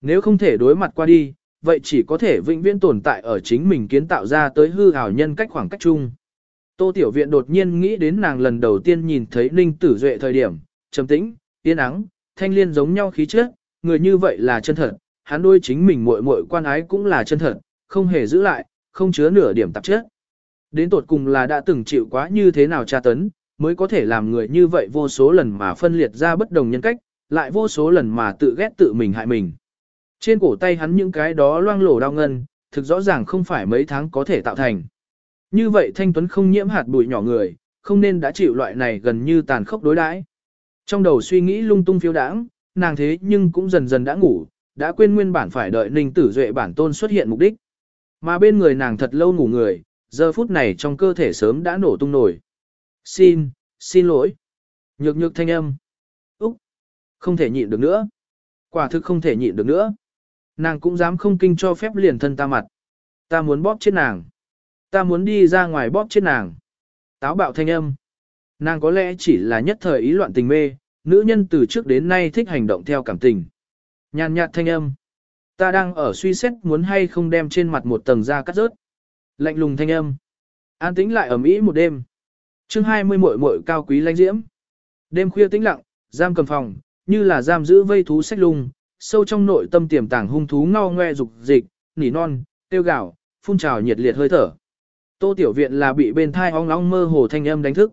Nếu không thể đối mặt qua đi, vậy chỉ có thể vĩnh viễn tồn tại ở chính mình kiến tạo ra tới hư ảo nhân cách khoảng cách chung. Tô Tiểu Viện đột nhiên nghĩ đến nàng lần đầu tiên nhìn thấy Ninh Tử Duệ thời điểm, trầm tĩnh, yên ắng, thanh liên giống nhau khí chất, người như vậy là chân thật, hắn đôi chính mình muội muội quan ái cũng là chân thật, không hề giữ lại, không chứa nửa điểm tạp chất. Đến tột cùng là đã từng chịu quá như thế nào tra tấn, mới có thể làm người như vậy vô số lần mà phân liệt ra bất đồng nhân cách, lại vô số lần mà tự ghét tự mình hại mình. Trên cổ tay hắn những cái đó loang lổ đau ngân, thực rõ ràng không phải mấy tháng có thể tạo thành. Như vậy Thanh Tuấn không nhiễm hạt bụi nhỏ người, không nên đã chịu loại này gần như tàn khốc đối đãi. Trong đầu suy nghĩ lung tung phiêu đãng, nàng thế nhưng cũng dần dần đã ngủ, đã quên nguyên bản phải đợi Ninh Tử Duệ bản tôn xuất hiện mục đích. Mà bên người nàng thật lâu ngủ người, giờ phút này trong cơ thể sớm đã nổ tung nổi. Xin, xin lỗi. Nhược nhược thanh âm. Úc, không thể nhịn được nữa. Quả thực không thể nhịn được nữa. Nàng cũng dám không kinh cho phép liền thân ta mặt. Ta muốn bóp chết nàng. Ta muốn đi ra ngoài bóp chết nàng. Táo bạo thanh âm. Nàng có lẽ chỉ là nhất thời ý loạn tình mê, nữ nhân từ trước đến nay thích hành động theo cảm tình. Nhàn nhạt thanh âm. Ta đang ở suy xét muốn hay không đem trên mặt một tầng da cắt rớt. Lạnh lùng thanh âm. An tĩnh lại ở Mỹ một đêm. chương 20 muội muội cao quý lãnh diễm. Đêm khuya tĩnh lặng, giam cầm phòng, như là giam giữ vây thú sách lung, sâu trong nội tâm tiềm tàng hung thú ngao ngoe dục dịch, nỉ non, tiêu gạo, phun trào nhiệt liệt hơi thở. Tô tiểu viện là bị bên thai ong ong mơ hồ thanh âm đánh thức.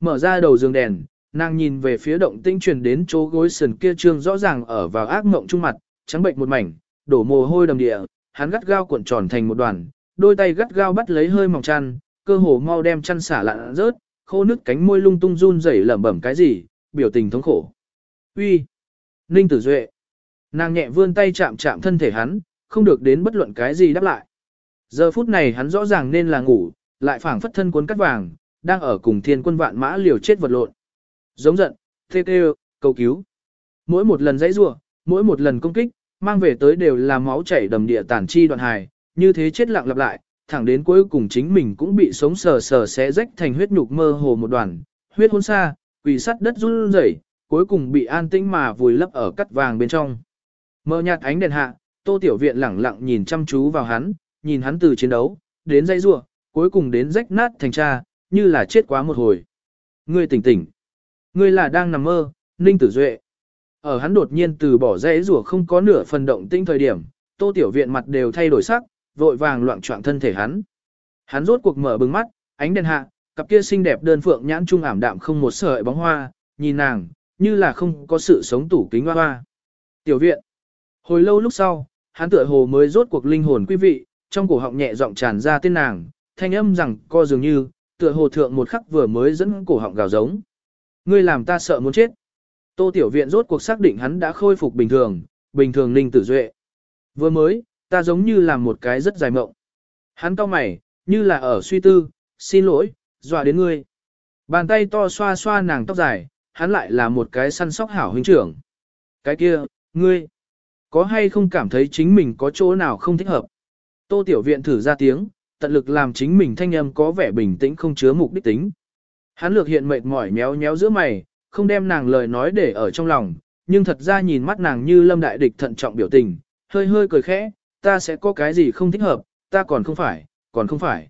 Mở ra đầu giường đèn, nàng nhìn về phía động tĩnh truyền đến chỗ gối sườn kia trương rõ ràng ở vào ác mộng trung mặt, trắng bệnh một mảnh, đổ mồ hôi đầm địa, hắn gắt gao cuộn tròn thành một đoàn, đôi tay gắt gao bắt lấy hơi mỏng chăn, cơ hồ mau đem chăn xả lạn rớt, khô nứt cánh môi lung tung run rẩy lẩm bẩm cái gì, biểu tình thống khổ. Uy, Ninh Tử Duệ. Nàng nhẹ vươn tay chạm chạm thân thể hắn, không được đến bất luận cái gì đáp lại. Giờ phút này hắn rõ ràng nên là ngủ, lại phảng phất thân cuốn cắt vàng, đang ở cùng thiên quân vạn mã liều chết vật lộn. Giống giận, thê tê, cầu cứu. Mỗi một lần dãy rủa, mỗi một lần công kích, mang về tới đều là máu chảy đầm địa tàn chi đoạn hài, như thế chết lặng lặp lại, thẳng đến cuối cùng chính mình cũng bị sống sờ sờ xé rách thành huyết nhục mơ hồ một đoàn, huyết hôn xa, quỷ sắt đất run rẩy, cuối cùng bị an tĩnh mà vùi lấp ở cắt vàng bên trong. Mơ nhạt ánh đèn hạ, Tô Tiểu Viện lẳng lặng nhìn chăm chú vào hắn, nhìn hắn từ chiến đấu, đến dây rua, cuối cùng đến rách nát thành cha, như là chết quá một hồi. Ngươi tỉnh tỉnh. Ngươi là đang nằm mơ, Ninh Tử Duệ. Ở hắn đột nhiên từ bỏ rẽ rủa không có nửa phần động tinh thời điểm, tô tiểu viện mặt đều thay đổi sắc, vội vàng loạn trọng thân thể hắn. Hắn rốt cuộc mở bừng mắt, ánh đèn hạ, cặp kia xinh đẹp đơn phượng nhãn trung ảm đạm không một sợi bóng hoa, nhìn nàng, như là không có sự sống tủ kính hoa hoa. Tiểu viện. Hồi lâu lúc sau, hắn tựa hồ mới rốt cuộc linh hồn quý vị, trong cổ họng nhẹ giọng tràn ra tên nàng, thanh âm rằng co dường như, tựa hồ thượng một khắc vừa mới dẫn cổ họng gào giống. Ngươi làm ta sợ muốn chết. Tô Tiểu Viện rốt cuộc xác định hắn đã khôi phục bình thường, bình thường Ninh Tử Duệ. Vừa mới, ta giống như làm một cái rất dài mộng. Hắn cau mày, như là ở suy tư, xin lỗi, dọa đến ngươi. Bàn tay to xoa xoa nàng tóc dài, hắn lại là một cái săn sóc hảo huynh trưởng. Cái kia, ngươi, có hay không cảm thấy chính mình có chỗ nào không thích hợp? Tô Tiểu Viện thử ra tiếng, tận lực làm chính mình thanh âm có vẻ bình tĩnh không chứa mục đích tính. Hắn lược hiện mệt mỏi méo méo giữa mày, không đem nàng lời nói để ở trong lòng, nhưng thật ra nhìn mắt nàng như lâm đại địch thận trọng biểu tình, hơi hơi cười khẽ, ta sẽ có cái gì không thích hợp, ta còn không phải, còn không phải.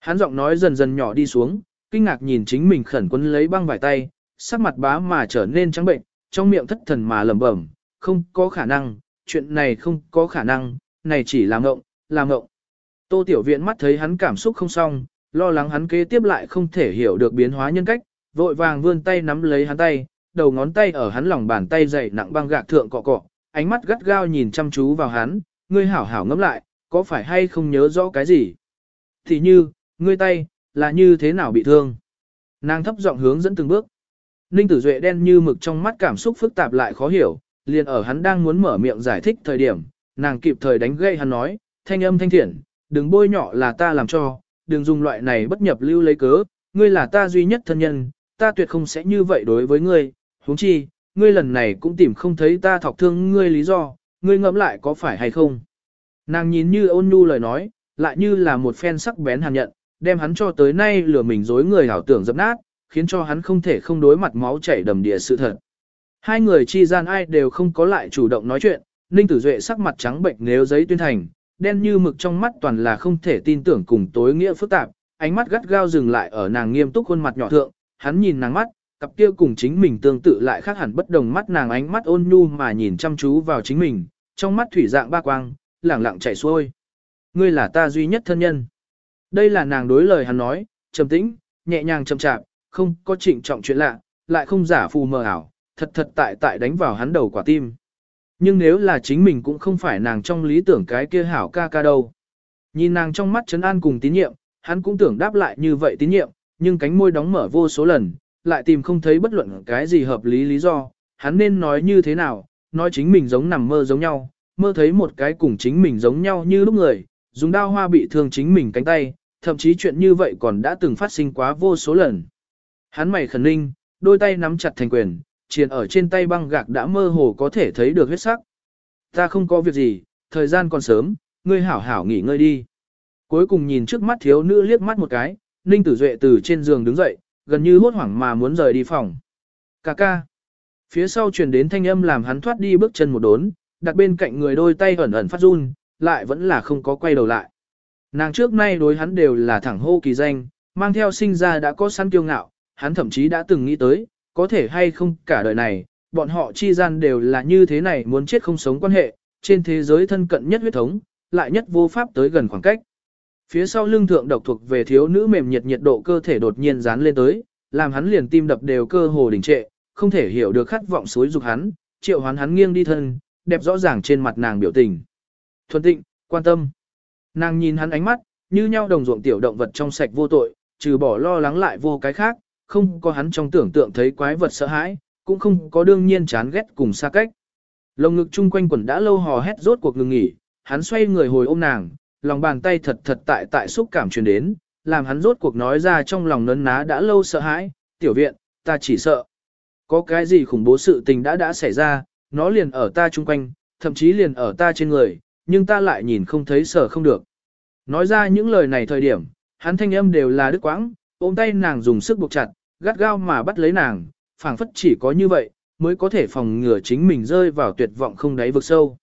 Hắn giọng nói dần dần nhỏ đi xuống, kinh ngạc nhìn chính mình khẩn quấn lấy băng vải tay, sắc mặt bá mà trở nên trắng bệnh, trong miệng thất thần mà lẩm bẩm, không có khả năng, chuyện này không có khả năng, này chỉ là ngộng, là ngộng. Tô Tiểu Viện mắt thấy hắn cảm xúc không xong, lo lắng hắn kế tiếp lại không thể hiểu được biến hóa nhân cách, vội vàng vươn tay nắm lấy hắn tay, đầu ngón tay ở hắn lòng bàn tay dày nặng băng gạc thượng cọ cọ, ánh mắt gắt gao nhìn chăm chú vào hắn, ngươi hảo hảo ngẫm lại, có phải hay không nhớ rõ cái gì? Thì như, ngươi tay, là như thế nào bị thương? Nàng thấp giọng hướng dẫn từng bước. Ninh tử duệ đen như mực trong mắt cảm xúc phức tạp lại khó hiểu, liền ở hắn đang muốn mở miệng giải thích thời điểm, nàng kịp thời đánh gây hắn nói, thanh âm thanh thiện, đừng bôi nhỏ là ta làm cho, đừng dùng loại này bất nhập lưu lấy cớ, ngươi là ta duy nhất thân nhân, ta tuyệt không sẽ như vậy đối với ngươi, huống chi, ngươi lần này cũng tìm không thấy ta thọc thương ngươi lý do, ngươi ngẫm lại có phải hay không. Nàng nhìn như ôn nhu lời nói, lại như là một phen sắc bén hàn nhận, đem hắn cho tới nay lừa mình dối người hảo tưởng dập nát, khiến cho hắn không thể không đối mặt máu chảy đầm địa sự thật. Hai người chi gian ai đều không có lại chủ động nói chuyện, Ninh Tử Duệ sắc mặt trắng bệnh nếu giấy tuyên thành, đen như mực trong mắt toàn là không thể tin tưởng cùng tối nghĩa phức tạp, ánh mắt gắt gao dừng lại ở nàng nghiêm túc khuôn mặt nhỏ thượng, hắn nhìn nàng mắt, cặp kia cùng chính mình tương tự lại khác hẳn bất đồng mắt nàng ánh mắt ôn nhu mà nhìn chăm chú vào chính mình, trong mắt thủy dạng ba quang, lẳng lặng chảy xuôi. Ngươi là ta duy nhất thân nhân. Đây là nàng đối lời hắn nói, trầm tĩnh, nhẹ nhàng chậm chạp, không có trịnh trọng chuyện lạ, lại không giả phù mờ ảo, thật thật tại tại đánh vào hắn đầu quả tim. Nhưng nếu là chính mình cũng không phải nàng trong lý tưởng cái kia hảo ca ca đâu. Nhìn nàng trong mắt trấn an cùng tín nhiệm, hắn cũng tưởng đáp lại như vậy tín nhiệm, nhưng cánh môi đóng mở vô số lần, lại tìm không thấy bất luận cái gì hợp lý lý do, hắn nên nói như thế nào, nói chính mình giống nằm mơ giống nhau, mơ thấy một cái cùng chính mình giống nhau như lúc người, dùng đao hoa bị thương chính mình cánh tay, thậm chí chuyện như vậy còn đã từng phát sinh quá vô số lần. Hắn mày khẩn ninh, đôi tay nắm chặt thành quyền, triền ở trên tay băng gạc đã mơ hồ có thể thấy được huyết sắc. Ta không có việc gì, thời gian còn sớm, ngươi hảo hảo nghỉ ngơi đi. Cuối cùng nhìn trước mắt thiếu nữ liếc mắt một cái, Ninh Tử Duệ từ trên giường đứng dậy, gần như hốt hoảng mà muốn rời đi phòng. Cà ca. Phía sau truyền đến thanh âm làm hắn thoát đi bước chân một đốn, đặt bên cạnh người đôi tay ẩn ẩn phát run, lại vẫn là không có quay đầu lại. Nàng trước nay đối hắn đều là thẳng hô kỳ danh, mang theo sinh ra đã có săn kiêu ngạo, hắn thậm chí đã từng nghĩ tới, có thể hay không cả đời này, bọn họ chi gian đều là như thế này muốn chết không sống quan hệ, trên thế giới thân cận nhất huyết thống, lại nhất vô pháp tới gần khoảng cách. Phía sau lưng thượng độc thuộc về thiếu nữ mềm nhiệt nhiệt độ cơ thể đột nhiên dán lên tới, làm hắn liền tim đập đều cơ hồ đình trệ, không thể hiểu được khát vọng suối dục hắn, triệu hoán hắn nghiêng đi thân, đẹp rõ ràng trên mặt nàng biểu tình. Thuần tịnh, quan tâm. Nàng nhìn hắn ánh mắt, như nhau đồng ruộng tiểu động vật trong sạch vô tội, trừ bỏ lo lắng lại vô cái khác, không có hắn trong tưởng tượng thấy quái vật sợ hãi, cũng không có đương nhiên chán ghét cùng xa cách. Lồng ngực chung quanh quần đã lâu hò hét rốt cuộc ngừng nghỉ, hắn xoay người hồi ôm nàng, lòng bàn tay thật thật tại tại xúc cảm truyền đến, làm hắn rốt cuộc nói ra trong lòng nấn ná đã lâu sợ hãi, tiểu viện, ta chỉ sợ. Có cái gì khủng bố sự tình đã đã xảy ra, nó liền ở ta chung quanh, thậm chí liền ở ta trên người, nhưng ta lại nhìn không thấy sợ không được. Nói ra những lời này thời điểm, hắn thanh âm đều là đứt quãng, ôm tay nàng dùng sức buộc chặt, gắt gao mà bắt lấy nàng, phảng phất chỉ có như vậy, mới có thể phòng ngừa chính mình rơi vào tuyệt vọng không đáy vực sâu.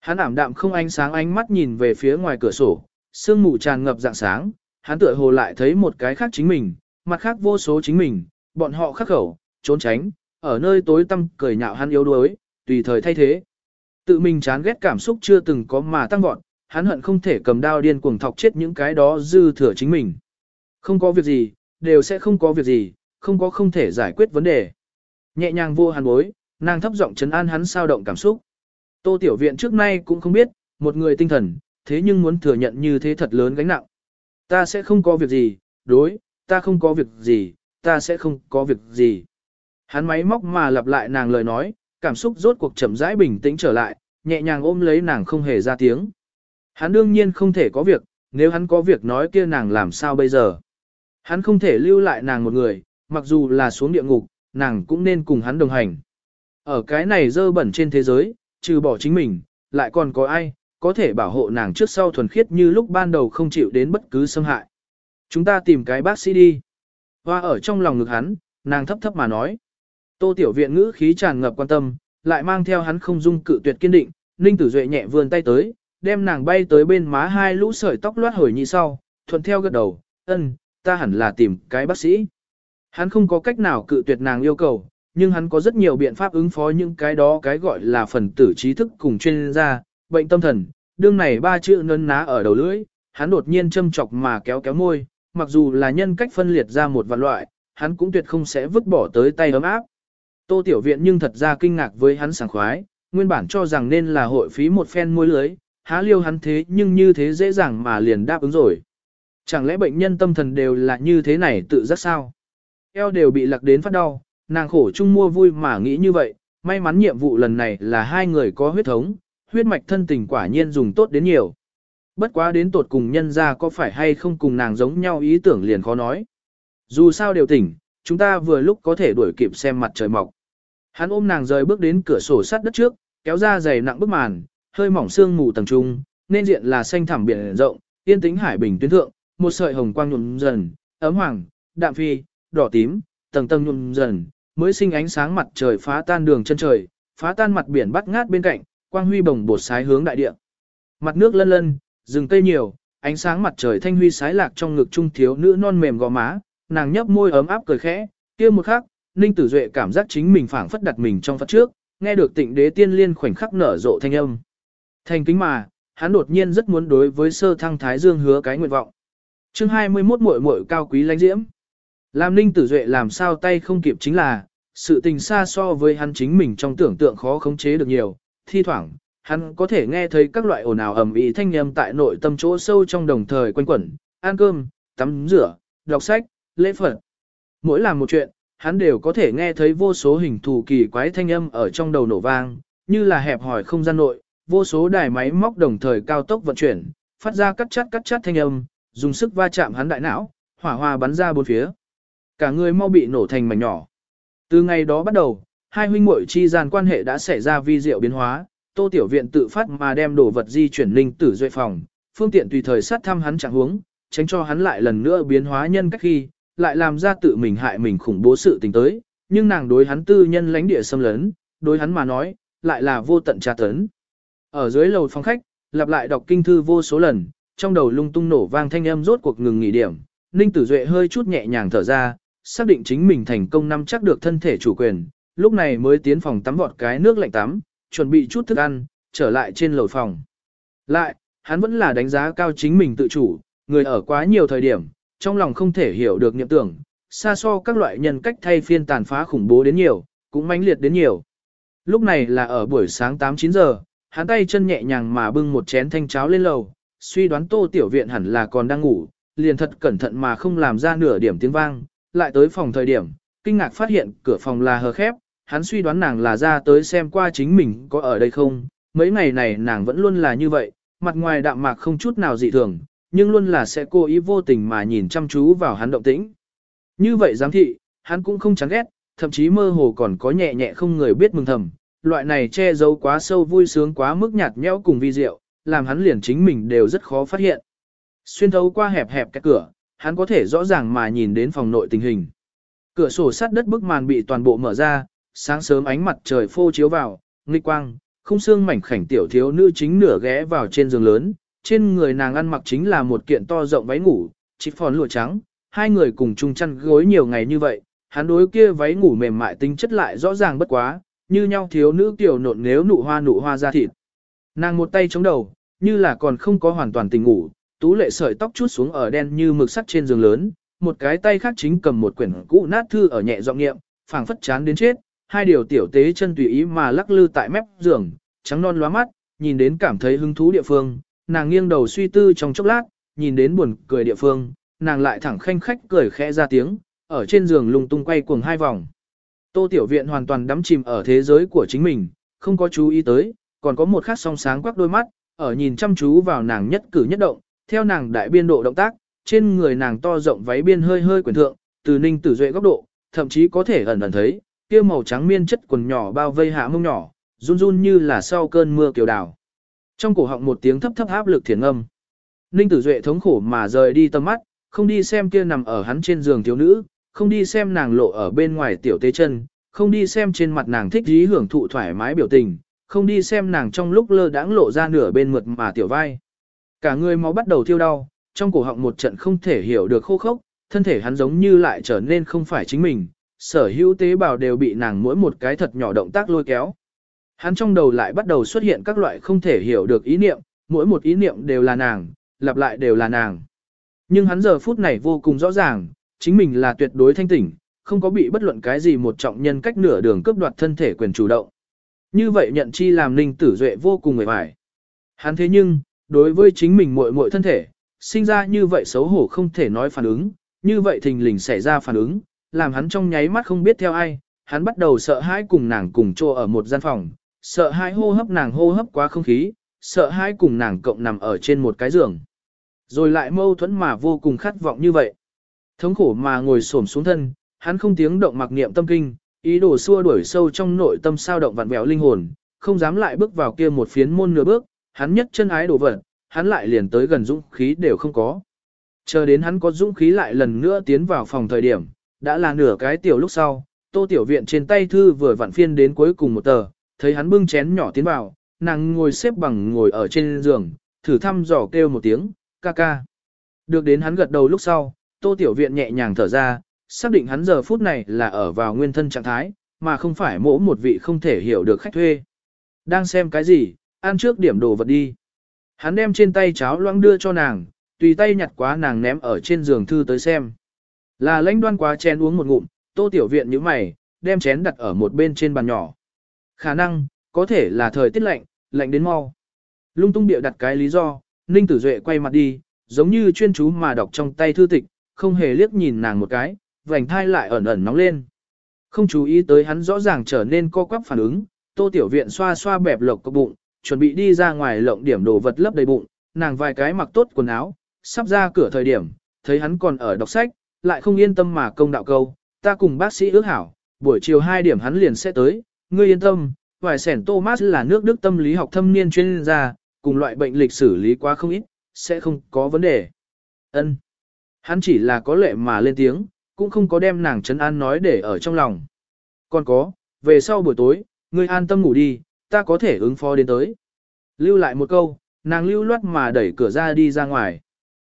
Hắn ảm đạm không ánh sáng ánh mắt nhìn về phía ngoài cửa sổ, sương mù tràn ngập dạng sáng, hắn tựa hồ lại thấy một cái khác chính mình, mặt khác vô số chính mình, bọn họ khắc khẩu, trốn tránh, ở nơi tối tăm cười nhạo hắn yếu đuối, tùy thời thay thế. Tự mình chán ghét cảm xúc chưa từng có mà tăng vọt, hắn hận không thể cầm đao điên cuồng thọc chết những cái đó dư thừa chính mình. Không có việc gì, đều sẽ không có việc gì, không có không thể giải quyết vấn đề. Nhẹ nhàng vô hàn bối, nàng thấp giọng trấn an hắn sao động cảm xúc. Tô Tiểu Viện trước nay cũng không biết, một người tinh thần, thế nhưng muốn thừa nhận như thế thật lớn gánh nặng. Ta sẽ không có việc gì, đối, ta không có việc gì, ta sẽ không có việc gì. Hắn máy móc mà lặp lại nàng lời nói, cảm xúc rốt cuộc chậm rãi bình tĩnh trở lại, nhẹ nhàng ôm lấy nàng không hề ra tiếng. Hắn đương nhiên không thể có việc, nếu hắn có việc nói kia nàng làm sao bây giờ. Hắn không thể lưu lại nàng một người, mặc dù là xuống địa ngục, nàng cũng nên cùng hắn đồng hành. Ở cái này dơ bẩn trên thế giới, trừ bỏ chính mình, lại còn có ai, có thể bảo hộ nàng trước sau thuần khiết như lúc ban đầu không chịu đến bất cứ xâm hại. Chúng ta tìm cái bác sĩ đi. Hoa ở trong lòng ngực hắn, nàng thấp thấp mà nói. Tô tiểu viện ngữ khí tràn ngập quan tâm, lại mang theo hắn không dung cự tuyệt kiên định, Ninh Tử Duệ nhẹ vươn tay tới, đem nàng bay tới bên má hai lũ sợi tóc loát hồi nhị sau, thuận theo gật đầu, ân, ta hẳn là tìm cái bác sĩ. Hắn không có cách nào cự tuyệt nàng yêu cầu, nhưng hắn có rất nhiều biện pháp ứng phó những cái đó cái gọi là phần tử trí thức cùng chuyên gia, bệnh tâm thần, đương này ba chữ nấn ná ở đầu lưỡi, hắn đột nhiên châm chọc mà kéo kéo môi, mặc dù là nhân cách phân liệt ra một vạn loại, hắn cũng tuyệt không sẽ vứt bỏ tới tay ấm áp. Tô Tiểu Viện nhưng thật ra kinh ngạc với hắn sảng khoái, nguyên bản cho rằng nên là hội phí một phen môi lưới, há liêu hắn thế nhưng như thế dễ dàng mà liền đáp ứng rồi. Chẳng lẽ bệnh nhân tâm thần đều là như thế này tự giác sao? Eo đều bị lạc đến phát đau, nàng khổ chung mua vui mà nghĩ như vậy, may mắn nhiệm vụ lần này là hai người có huyết thống, huyết mạch thân tình quả nhiên dùng tốt đến nhiều. Bất quá đến tột cùng nhân ra có phải hay không cùng nàng giống nhau ý tưởng liền khó nói. Dù sao đều tỉnh, chúng ta vừa lúc có thể đuổi kịp xem mặt trời mọc. Hắn ôm nàng rời bước đến cửa sổ sắt đất trước, kéo ra giày nặng bức màn, hơi mỏng xương mù tầng trung, nên diện là xanh thẳm biển rộng, yên tĩnh hải bình tuyến thượng, một sợi hồng quang nhuộm dần, ấm hoàng, đạm phi, đỏ tím, tầng tầng nhuộm dần, mới sinh ánh sáng mặt trời phá tan đường chân trời, phá tan mặt biển bắt ngát bên cạnh, quang huy bồng bột sái hướng đại địa. Mặt nước lân lân, rừng cây nhiều, ánh sáng mặt trời thanh huy sái lạc trong ngực trung thiếu nữ non mềm gò má, nàng nhấp môi ấm áp cười khẽ, kia một khắc, Ninh Tử Duệ cảm giác chính mình phảng phất đặt mình trong phật trước, nghe được tịnh đế tiên liên khoảnh khắc nở rộ thanh âm. Thành kính mà, hắn đột nhiên rất muốn đối với sơ thăng Thái Dương hứa cái nguyện vọng chương 21 muội muội cao quý lãnh diễm. Làm Ninh Tử Duệ làm sao tay không kịp chính là, sự tình xa so với hắn chính mình trong tưởng tượng khó khống chế được nhiều, thi thoảng, hắn có thể nghe thấy các loại ồn ào ầm ĩ thanh âm tại nội tâm chỗ sâu trong đồng thời quanh quẩn, ăn cơm, tắm rửa, đọc sách, lễ Phật. Mỗi làm một chuyện, hắn đều có thể nghe thấy vô số hình thù kỳ quái thanh âm ở trong đầu nổ vang, như là hẹp hỏi không gian nội, vô số đài máy móc đồng thời cao tốc vận chuyển, phát ra cắt chát cắt chát thanh âm, dùng sức va chạm hắn đại não, hỏa hoa bắn ra bốn phía. Cả người mau bị nổ thành mảnh nhỏ. Từ ngày đó bắt đầu, hai huynh muội chi gian quan hệ đã xảy ra vi diệu biến hóa, Tô Tiểu Viện tự phát mà đem đồ vật di chuyển linh tử duệ phòng, phương tiện tùy thời sát thăm hắn trạng huống, tránh cho hắn lại lần nữa biến hóa nhân cách khi, lại làm ra tự mình hại mình khủng bố sự tình tới, nhưng nàng đối hắn tư nhân lãnh địa xâm lấn, đối hắn mà nói, lại là vô tận tra tấn. Ở dưới lầu phòng khách, lặp lại đọc kinh thư vô số lần, trong đầu lung tung nổ vang thanh âm rốt cuộc ngừng nghỉ điểm, Ninh Tử Duệ hơi chút nhẹ nhàng thở ra, xác định chính mình thành công nắm chắc được thân thể chủ quyền, lúc này mới tiến phòng tắm vọt cái nước lạnh tắm, chuẩn bị chút thức ăn, trở lại trên lầu phòng. Lại, hắn vẫn là đánh giá cao chính mình tự chủ, người ở quá nhiều thời điểm, trong lòng không thể hiểu được niệm tưởng, xa so các loại nhân cách thay phiên tàn phá khủng bố đến nhiều, cũng mãnh liệt đến nhiều. Lúc này là ở buổi sáng 8-9 giờ, hắn tay chân nhẹ nhàng mà bưng một chén thanh cháo lên lầu, suy đoán tô tiểu viện hẳn là còn đang ngủ, liền thật cẩn thận mà không làm ra nửa điểm tiếng vang, lại tới phòng thời điểm, kinh ngạc phát hiện cửa phòng là hờ khép, hắn suy đoán nàng là ra tới xem qua chính mình có ở đây không, mấy ngày này nàng vẫn luôn là như vậy, mặt ngoài đạm mạc không chút nào dị thường, nhưng luôn là sẽ cố ý vô tình mà nhìn chăm chú vào hắn động tĩnh. Như vậy giám thị, hắn cũng không chán ghét, thậm chí mơ hồ còn có nhẹ nhẹ không người biết mừng thầm, loại này che giấu quá sâu vui sướng quá mức nhạt nhẽo cùng vi diệu, làm hắn liền chính mình đều rất khó phát hiện. Xuyên thấu qua hẹp hẹp cái cửa, hắn có thể rõ ràng mà nhìn đến phòng nội tình hình. Cửa sổ sắt đất bức màn bị toàn bộ mở ra, sáng sớm ánh mặt trời phô chiếu vào, nghịch quang, không xương mảnh khảnh tiểu thiếu nữ chính nửa ghé vào trên giường lớn, trên người nàng ăn mặc chính là một kiện to rộng váy ngủ, chỉ phòn lụa trắng, hai người cùng chung chăn gối nhiều ngày như vậy, hắn đối kia váy ngủ mềm mại tính chất lại rõ ràng bất quá, như nhau thiếu nữ tiểu nộn nếu nụ hoa nụ hoa ra thịt. Nàng một tay chống đầu, như là còn không có hoàn toàn tỉnh ngủ, tú lệ sợi tóc chút xuống ở đen như mực sắt trên giường lớn, một cái tay khác chính cầm một quyển cũ nát thư ở nhẹ giọng nghiệm, phảng phất chán đến chết, hai điều tiểu tế chân tùy ý mà lắc lư tại mép giường, trắng non lóa mắt, nhìn đến cảm thấy hứng thú địa phương, nàng nghiêng đầu suy tư trong chốc lát, nhìn đến buồn cười địa phương, nàng lại thẳng khanh khách cười khẽ ra tiếng, ở trên giường lung tung quay cuồng hai vòng. Tô Tiểu Viện hoàn toàn đắm chìm ở thế giới của chính mình, không có chú ý tới, còn có một khát song sáng quắc đôi mắt, ở nhìn chăm chú vào nàng nhất cử nhất động, theo nàng đại biên độ động tác, trên người nàng to rộng váy biên hơi hơi quyển thượng, từ ninh tử duệ góc độ, thậm chí có thể ẩn ẩn thấy, kia màu trắng miên chất quần nhỏ bao vây hạ mông nhỏ, run run như là sau cơn mưa kiều đào. Trong cổ họng một tiếng thấp thấp áp lực thiền âm. Ninh tử duệ thống khổ mà rời đi tầm mắt, không đi xem kia nằm ở hắn trên giường thiếu nữ, không đi xem nàng lộ ở bên ngoài tiểu tế chân, không đi xem trên mặt nàng thích dí hưởng thụ thoải mái biểu tình, không đi xem nàng trong lúc lơ đãng lộ ra nửa bên mượt mà tiểu vai. Cả người máu bắt đầu thiêu đau, trong cổ họng một trận không thể hiểu được khô khốc, thân thể hắn giống như lại trở nên không phải chính mình, sở hữu tế bào đều bị nàng mỗi một cái thật nhỏ động tác lôi kéo. Hắn trong đầu lại bắt đầu xuất hiện các loại không thể hiểu được ý niệm, mỗi một ý niệm đều là nàng, lặp lại đều là nàng. Nhưng hắn giờ phút này vô cùng rõ ràng, chính mình là tuyệt đối thanh tỉnh, không có bị bất luận cái gì một trọng nhân cách nửa đường cướp đoạt thân thể quyền chủ động. Như vậy nhận chi làm Ninh Tử Duệ vô cùng người mải. Hắn thế nhưng, đối với chính mình muội muội thân thể, sinh ra như vậy xấu hổ không thể nói phản ứng, như vậy thình lình xảy ra phản ứng, làm hắn trong nháy mắt không biết theo ai, hắn bắt đầu sợ hãi cùng nàng cùng trô ở một gian phòng, sợ hãi hô hấp nàng hô hấp quá không khí, sợ hãi cùng nàng cộng nằm ở trên một cái giường. Rồi lại mâu thuẫn mà vô cùng khát vọng như vậy. Thống khổ mà ngồi xổm xuống thân, hắn không tiếng động mặc niệm tâm kinh, ý đồ xua đuổi sâu trong nội tâm sao động vặn vẹo linh hồn, không dám lại bước vào kia một phiến môn nửa bước, hắn nhất chân ái đổ vật, hắn lại liền tới gần dũng khí đều không có. Chờ đến hắn có dũng khí lại lần nữa tiến vào phòng thời điểm, đã là nửa cái tiểu lúc sau, tô tiểu viện trên tay thư vừa vặn phiên đến cuối cùng một tờ, thấy hắn bưng chén nhỏ tiến vào, nàng ngồi xếp bằng ngồi ở trên giường, thử thăm dò kêu một tiếng, ca ca. Được đến hắn gật đầu lúc sau, tô tiểu viện nhẹ nhàng thở ra, xác định hắn giờ phút này là ở vào nguyên thân trạng thái, mà không phải mỗi một vị không thể hiểu được khách thuê. Đang xem cái gì, ăn trước điểm đồ vật đi. Hắn đem trên tay cháo loãng đưa cho nàng, tùy tay nhặt quá nàng ném ở trên giường thư tới xem. Là lãnh đoan quá chén uống một ngụm, tô tiểu viện như mày, đem chén đặt ở một bên trên bàn nhỏ. Khả năng, có thể là thời tiết lạnh, lạnh đến mau. Lung tung điệu đặt cái lý do, Ninh Tử Duệ quay mặt đi, giống như chuyên chú mà đọc trong tay thư tịch, không hề liếc nhìn nàng một cái, vành thai lại ẩn ẩn nóng lên. Không chú ý tới hắn rõ ràng trở nên co quắp phản ứng, tô tiểu viện xoa xoa bẹp lộc cơ bụng, chuẩn bị đi ra ngoài lộng điểm đồ vật lấp đầy bụng, nàng vài cái mặc tốt quần áo, sắp ra cửa thời điểm, thấy hắn còn ở đọc sách, lại không yên tâm mà công đạo câu, ta cùng bác sĩ ước hảo, buổi chiều 2 điểm hắn liền sẽ tới, ngươi yên tâm, vài sẻn Thomas là nước Đức tâm lý học thâm niên chuyên gia, cùng loại bệnh lịch xử lý quá không ít, sẽ không có vấn đề. Ân. Hắn chỉ là có lệ mà lên tiếng, cũng không có đem nàng trấn an nói để ở trong lòng. Còn có, về sau buổi tối, ngươi an tâm ngủ đi, ta có thể ứng phó đến tới. Lưu lại một câu, nàng lưu loát mà đẩy cửa ra đi ra ngoài.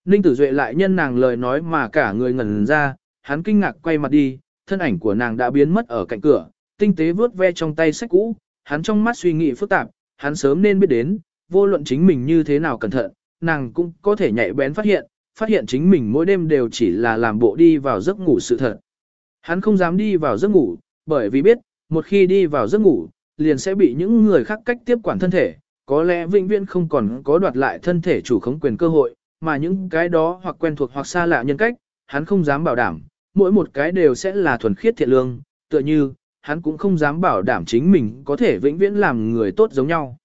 Ninh Tử Duệ lại nhân nàng lời nói mà cả người ngẩn ra, hắn kinh ngạc quay mặt đi, thân ảnh của nàng đã biến mất ở cạnh cửa, tinh tế vướt ve trong tay sách cũ, hắn trong mắt suy nghĩ phức tạp, hắn sớm nên biết đến, vô luận chính mình như thế nào cẩn thận, nàng cũng có thể nhạy bén phát hiện, phát hiện chính mình mỗi đêm đều chỉ là làm bộ đi vào giấc ngủ sự thật. Hắn không dám đi vào giấc ngủ, bởi vì biết, một khi đi vào giấc ngủ, liền sẽ bị những người khác cách tiếp quản thân thể, có lẽ vĩnh viễn không còn có đoạt lại thân thể chủ khống quyền cơ hội, mà những cái đó hoặc quen thuộc hoặc xa lạ nhân cách, hắn không dám bảo đảm, mỗi một cái đều sẽ là thuần khiết thiện lương, tựa như, hắn cũng không dám bảo đảm chính mình có thể vĩnh viễn làm người tốt giống nhau.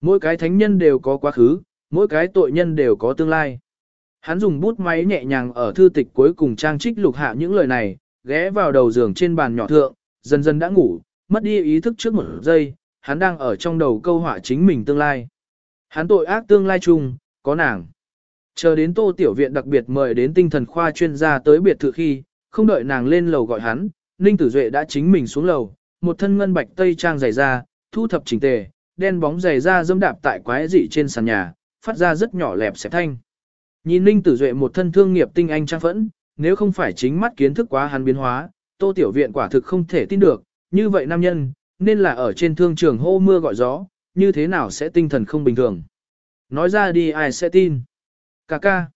Mỗi cái thánh nhân đều có quá khứ, mỗi cái tội nhân đều có tương lai. Hắn dùng bút máy nhẹ nhàng ở thư tịch cuối cùng trang trích lục hạ những lời này, ghé vào đầu giường trên bàn nhỏ thượng, dần dần đã ngủ, mất đi ý thức trước một giây, hắn đang ở trong đầu câu họa chính mình tương lai. Hắn tội ác tương lai chung, có nàng. Chờ đến tô tiểu viện đặc biệt mời đến tinh thần khoa chuyên gia tới biệt thự khi, không đợi nàng lên lầu gọi hắn, Ninh Tử Duệ đã chính mình xuống lầu, một thân ngân bạch tây trang giày ra, thu thập chỉnh tề, đen bóng giày ra dẫm đạp tại quái dị trên sàn nhà, phát ra rất nhỏ lẹp xẹp thanh. Nhìn Ninh Tử Duệ một thân thương nghiệp tinh anh trang phẫn, nếu không phải chính mắt kiến thức quá hắn biến hóa, Tô Tiểu Viện quả thực không thể tin được, như vậy nam nhân, nên là ở trên thương trường hô mưa gọi gió, như thế nào sẽ tinh thần không bình thường. Nói ra đi ai sẽ tin. Cà ca.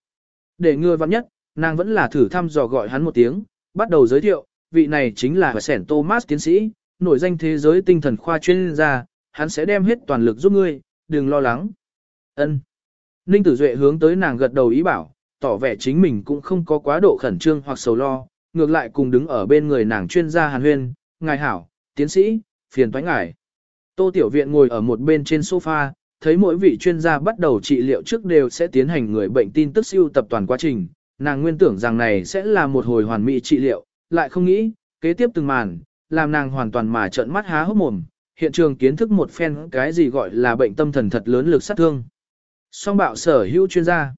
Để ngừa vặn nhất, nàng vẫn là thử thăm dò gọi hắn một tiếng, bắt đầu giới thiệu, vị này chính là Sẻn Thomas tiến sĩ, nổi danh thế giới tinh thần khoa chuyên gia, hắn sẽ đem hết toàn lực giúp ngươi, đừng lo lắng. Ân. Ninh Tử Duệ hướng tới nàng gật đầu ý bảo, tỏ vẻ chính mình cũng không có quá độ khẩn trương hoặc sầu lo, ngược lại cùng đứng ở bên người nàng chuyên gia Hàn Huyên, ngài hảo, tiến sĩ, phiền toái ngài. Tô Tiểu Viện ngồi ở một bên trên sofa, thấy mỗi vị chuyên gia bắt đầu trị liệu trước đều sẽ tiến hành người bệnh tin tức siêu tập toàn quá trình, nàng nguyên tưởng rằng này sẽ là một hồi hoàn mỹ trị liệu, lại không nghĩ, kế tiếp từng màn, làm nàng hoàn toàn mà trợn mắt há hốc mồm, hiện trường kiến thức một phen cái gì gọi là bệnh tâm thần thật lớn lực sát thương. Song bạo sở hữu chuyên gia.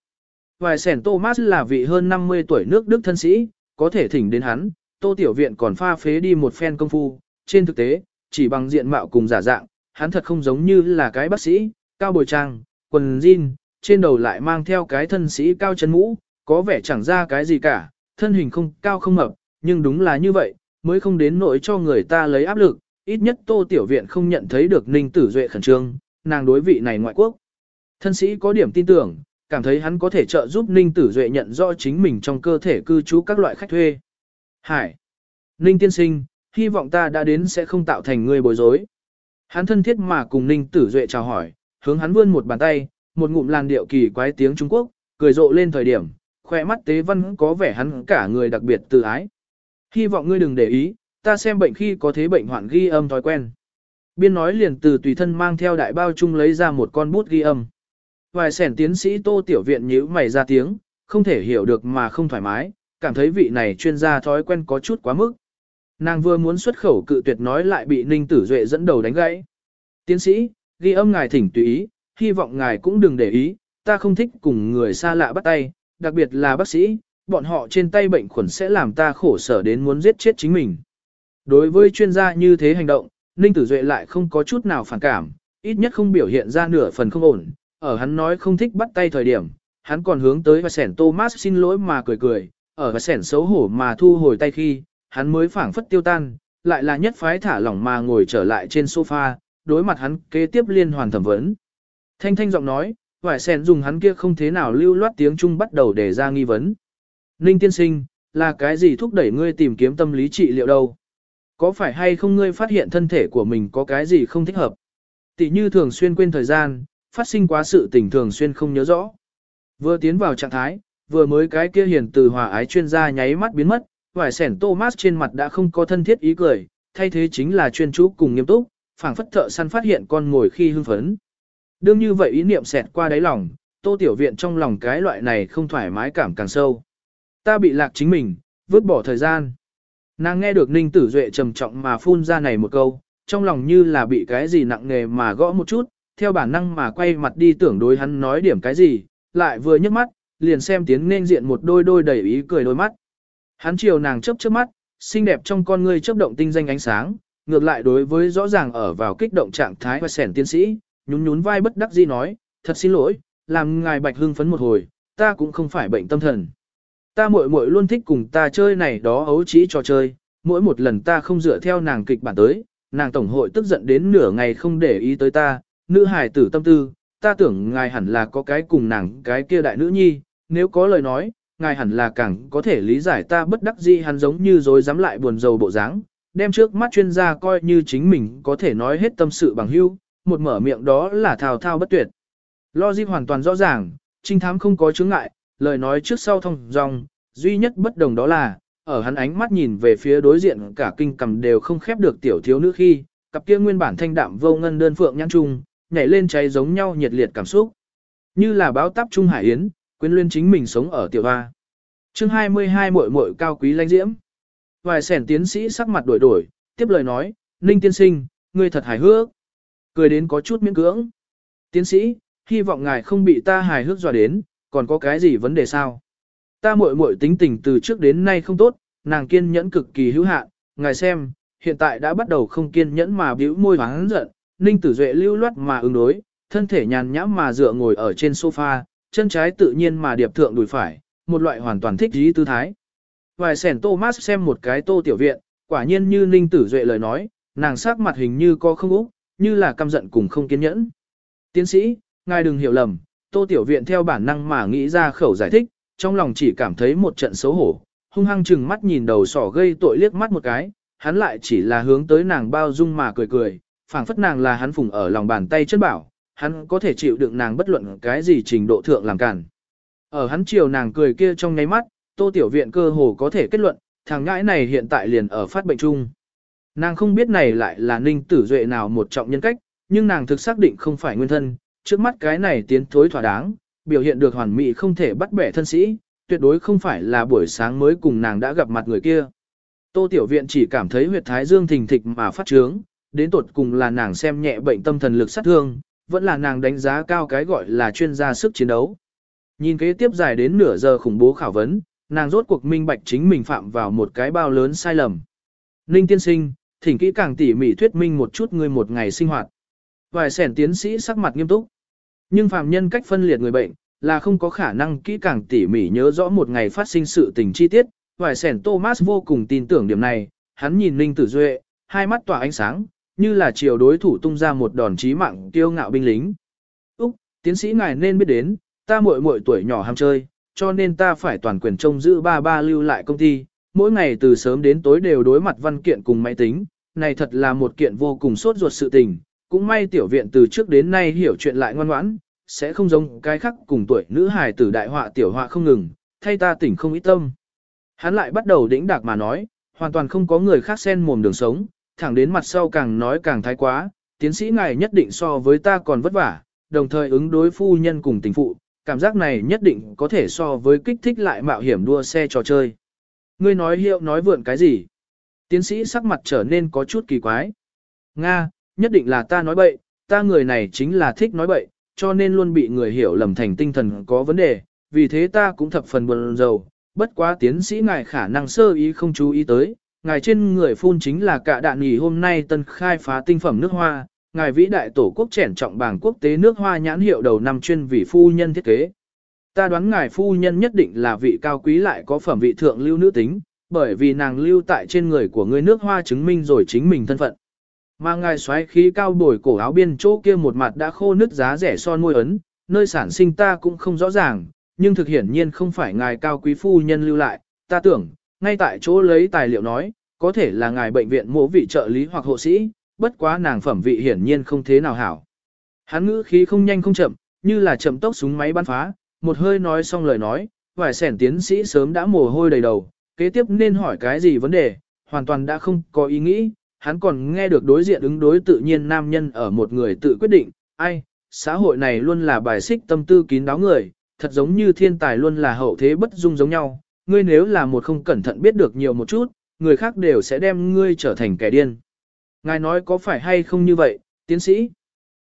Vài sẻn Thomas là vị hơn 50 tuổi nước Đức thân sĩ, có thể thỉnh đến hắn, tô tiểu viện còn pha phế đi một phen công phu, trên thực tế, chỉ bằng diện mạo cùng giả dạng, hắn thật không giống như là cái bác sĩ, cao bồi trang, quần jean, trên đầu lại mang theo cái thân sĩ cao chân mũ, có vẻ chẳng ra cái gì cả, thân hình không cao không mập, nhưng đúng là như vậy, mới không đến nỗi cho người ta lấy áp lực, ít nhất tô tiểu viện không nhận thấy được ninh tử duệ khẩn trương, nàng đối vị này ngoại quốc. Thân sĩ có điểm tin tưởng, cảm thấy hắn có thể trợ giúp ninh tử duệ nhận rõ chính mình trong cơ thể cư trú các loại khách thuê. Hải! Ninh tiên sinh, hy vọng ta đã đến sẽ không tạo thành người bối rối. Hắn thân thiết mà cùng ninh tử duệ chào hỏi, hướng hắn vươn một bàn tay, một ngụm làn điệu kỳ quái tiếng Trung Quốc, cười rộ lên thời điểm, khoe mắt tế văn có vẻ hắn cả người đặc biệt tự ái. Hy vọng ngươi đừng để ý, ta xem bệnh khi có thế bệnh hoạn ghi âm thói quen. Biên nói liền từ tùy thân mang theo đại bao chung lấy ra một con bút ghi âm. Vài sẻn tiến sĩ tô tiểu viện nhíu mày ra tiếng, không thể hiểu được mà không thoải mái, cảm thấy vị này chuyên gia thói quen có chút quá mức. Nàng vừa muốn xuất khẩu cự tuyệt nói lại bị Ninh Tử Duệ dẫn đầu đánh gãy. Tiến sĩ, ghi âm ngài thỉnh tùy ý, hy vọng ngài cũng đừng để ý, ta không thích cùng người xa lạ bắt tay, đặc biệt là bác sĩ, bọn họ trên tay bệnh khuẩn sẽ làm ta khổ sở đến muốn giết chết chính mình. Đối với chuyên gia như thế hành động, Ninh Tử Duệ lại không có chút nào phản cảm, ít nhất không biểu hiện ra nửa phần không ổn, ở hắn nói không thích bắt tay thời điểm, hắn còn hướng tới và sẻn Thomas xin lỗi mà cười cười, ở và sẻn xấu hổ mà thu hồi tay khi, hắn mới phảng phất tiêu tan, lại là nhất phái thả lỏng mà ngồi trở lại trên sofa, đối mặt hắn kế tiếp liên hoàn thẩm vấn. Thanh thanh giọng nói, vải sẻn dùng hắn kia không thế nào lưu loát tiếng Trung bắt đầu để ra nghi vấn. Ninh tiên sinh, là cái gì thúc đẩy ngươi tìm kiếm tâm lý trị liệu đâu? Có phải hay không ngươi phát hiện thân thể của mình có cái gì không thích hợp? Tỷ như thường xuyên quên thời gian, phát sinh quá sự tình thường xuyên không nhớ rõ. Vừa tiến vào trạng thái, vừa mới cái kia hiền từ hòa ái chuyên gia nháy mắt biến mất, vải sẻn Thomas trên mặt đã không có thân thiết ý cười, thay thế chính là chuyên chú cùng nghiêm túc, phảng phất thợ săn phát hiện con ngồi khi hưng phấn. Đương như vậy ý niệm xẹt qua đáy lòng, tô tiểu viện trong lòng cái loại này không thoải mái cảm càng sâu. Ta bị lạc chính mình, vứt bỏ thời gian. Nàng nghe được Ninh Tử Duệ trầm trọng mà phun ra này một câu, trong lòng như là bị cái gì nặng nề mà gõ một chút, theo bản năng mà quay mặt đi tưởng đối hắn nói điểm cái gì, lại vừa nhấc mắt, liền xem tiến nên diện một đôi đôi đầy ý cười đôi mắt. Hắn chiều nàng chớp chớp mắt, xinh đẹp trong con ngươi chớp động tinh danh ánh sáng, ngược lại đối với rõ ràng ở vào kích động trạng thái và sẻn tiến sĩ, nhún nhún vai bất đắc dĩ nói, thật xin lỗi, làm ngài bạch hưng phấn một hồi, ta cũng không phải bệnh tâm thần. Ta muội muội luôn thích cùng ta chơi này đó ấu trí trò chơi, mỗi một lần ta không dựa theo nàng kịch bản tới, nàng tổng hội tức giận đến nửa ngày không để ý tới ta, nữ hài tử tâm tư, ta tưởng ngài hẳn là có cái cùng nàng cái kia đại nữ nhi, nếu có lời nói, ngài hẳn là càng có thể lý giải ta bất đắc dĩ hắn giống như dối dám lại buồn rầu bộ dáng, đem trước mắt chuyên gia coi như chính mình có thể nói hết tâm sự bằng hữu, một mở miệng đó là thao thao bất tuyệt. Logic hoàn toàn rõ ràng, trinh thám không có chướng ngại, lời nói trước sau thông dòng, duy nhất bất đồng đó là, ở hắn ánh mắt nhìn về phía đối diện cả kinh cầm đều không khép được tiểu thiếu nữ khi, cặp kia nguyên bản thanh đạm vô ngân đơn phượng nhãn trung, nhảy lên cháy giống nhau nhiệt liệt cảm xúc. Như là báo táp trung hải yến, quyến luyên chính mình sống ở tiểu hoa. Chương 22 muội muội cao quý lãnh diễm. Vài sẻn tiến sĩ sắc mặt đổi đổi, tiếp lời nói, Ninh tiên sinh, ngươi thật hài hước. Cười đến có chút miễn cưỡng. Tiến sĩ, hy vọng ngài không bị ta hài hước dọa đến, còn có cái gì vấn đề sao? Ta muội muội tính tình từ trước đến nay không tốt, nàng kiên nhẫn cực kỳ hữu hạn, ngài xem, hiện tại đã bắt đầu không kiên nhẫn mà bĩu môi hoáng giận, Ninh Tử Duệ lưu loát mà ứng đối, thân thể nhàn nhã mà dựa ngồi ở trên sofa, chân trái tự nhiên mà điệp thượng đùi phải, một loại hoàn toàn thích trí tư thái. Vài sẻn Thomas xem một cái tô tiểu viện, quả nhiên như Ninh Tử Duệ lời nói, nàng sắc mặt hình như có không úc, như là căm giận cùng không kiên nhẫn. Tiến sĩ, ngài đừng hiểu lầm, tô tiểu viện theo bản năng mà nghĩ ra khẩu giải thích, trong lòng chỉ cảm thấy một trận xấu hổ, hung hăng chừng mắt nhìn đầu sỏ gây tội liếc mắt một cái, hắn lại chỉ là hướng tới nàng bao dung mà cười cười, phảng phất nàng là hắn phùng ở lòng bàn tay chân bảo, hắn có thể chịu đựng nàng bất luận cái gì trình độ thượng làm cản. Ở hắn chiều nàng cười kia trong nháy mắt, tô tiểu viện cơ hồ có thể kết luận, thằng ngãi này hiện tại liền ở phát bệnh chung. Nàng không biết này lại là ninh tử duệ nào một trọng nhân cách, nhưng nàng thực xác định không phải nguyên thân, trước mắt cái này tiến thối thỏa đáng, biểu hiện được hoàn mỹ không thể bắt bẻ thân sĩ, tuyệt đối không phải là buổi sáng mới cùng nàng đã gặp mặt người kia. Tô Tiểu Viện chỉ cảm thấy huyệt thái dương thình thịch mà phát trướng, đến tột cùng là nàng xem nhẹ bệnh tâm thần lực sát thương, vẫn là nàng đánh giá cao cái gọi là chuyên gia sức chiến đấu. Nhìn kế tiếp dài đến nửa giờ khủng bố khảo vấn, nàng rốt cuộc minh bạch chính mình phạm vào một cái bao lớn sai lầm. Ninh tiên sinh, thỉnh kỹ càng tỉ mỉ thuyết minh một chút người một ngày sinh hoạt. Vài sẻn tiến sĩ sắc mặt nghiêm túc. Nhưng phàm nhân cách phân liệt người bệnh, là không có khả năng kỹ càng tỉ mỉ nhớ rõ một ngày phát sinh sự tình chi tiết. Vài sẻn Thomas vô cùng tin tưởng điểm này, hắn nhìn Ninh Tử Duệ, hai mắt tỏa ánh sáng, như là chiều đối thủ tung ra một đòn chí mạng tiêu ngạo binh lính. Úc, tiến sĩ ngài nên biết đến, ta muội muội tuổi nhỏ ham chơi, cho nên ta phải toàn quyền trông giữ ba ba lưu lại công ty, mỗi ngày từ sớm đến tối đều đối mặt văn kiện cùng máy tính, này thật là một kiện vô cùng sốt ruột sự tình, cũng may tiểu viện từ trước đến nay hiểu chuyện lại ngoan ngoãn, sẽ không giống cái khác cùng tuổi nữ hài tử đại họa tiểu họa không ngừng, thay ta tỉnh không ít tâm. Hắn lại bắt đầu đĩnh đạc mà nói, hoàn toàn không có người khác xen mồm đường sống, thẳng đến mặt sau càng nói càng thái quá, tiến sĩ ngài nhất định so với ta còn vất vả, đồng thời ứng đối phu nhân cùng tình phụ, cảm giác này nhất định có thể so với kích thích lại mạo hiểm đua xe trò chơi. Ngươi nói hiệu nói vượn cái gì? Tiến sĩ sắc mặt trở nên có chút kỳ quái. Nga, nhất định là ta nói bậy, ta người này chính là thích nói bậy, cho nên luôn bị người hiểu lầm thành tinh thần có vấn đề, vì thế ta cũng thập phần buồn rầu, bất quá tiến sĩ ngài khả năng sơ ý không chú ý tới, ngài trên người phun chính là cả đạn nghỉ hôm nay tân khai phá tinh phẩm nước hoa, ngài vĩ đại tổ quốc trẻn trọng bảng quốc tế nước hoa nhãn hiệu đầu năm chuyên vị phu nhân thiết kế. Ta đoán ngài phu nhân nhất định là vị cao quý lại có phẩm vị thượng lưu nữ tính, bởi vì nàng lưu tại trên người của người nước hoa chứng minh rồi chính mình thân phận. Mà ngài xoáy khí cao bồi cổ áo biên chỗ kia một mặt đã khô nứt giá rẻ son môi ấn, nơi sản sinh ta cũng không rõ ràng, nhưng thực hiển nhiên không phải ngài cao quý phu nhân lưu lại, ta tưởng, ngay tại chỗ lấy tài liệu nói, có thể là ngài bệnh viện mộ vị trợ lý hoặc hộ sĩ, bất quá nàng phẩm vị hiển nhiên không thế nào hảo. Hắn ngữ khí không nhanh không chậm, như là chậm tốc súng máy bắn phá, một hơi nói xong lời nói, vài sẻn tiến sĩ sớm đã mồ hôi đầy đầu, kế tiếp nên hỏi cái gì vấn đề, hoàn toàn đã không có ý nghĩ, hắn còn nghe được đối diện ứng đối tự nhiên nam nhân ở một người tự quyết định, ai, xã hội này luôn là bài xích tâm tư kín đáo người, thật giống như thiên tài luôn là hậu thế bất dung giống nhau, ngươi nếu là một không cẩn thận biết được nhiều một chút, người khác đều sẽ đem ngươi trở thành kẻ điên. Ngài nói có phải hay không như vậy, tiến sĩ?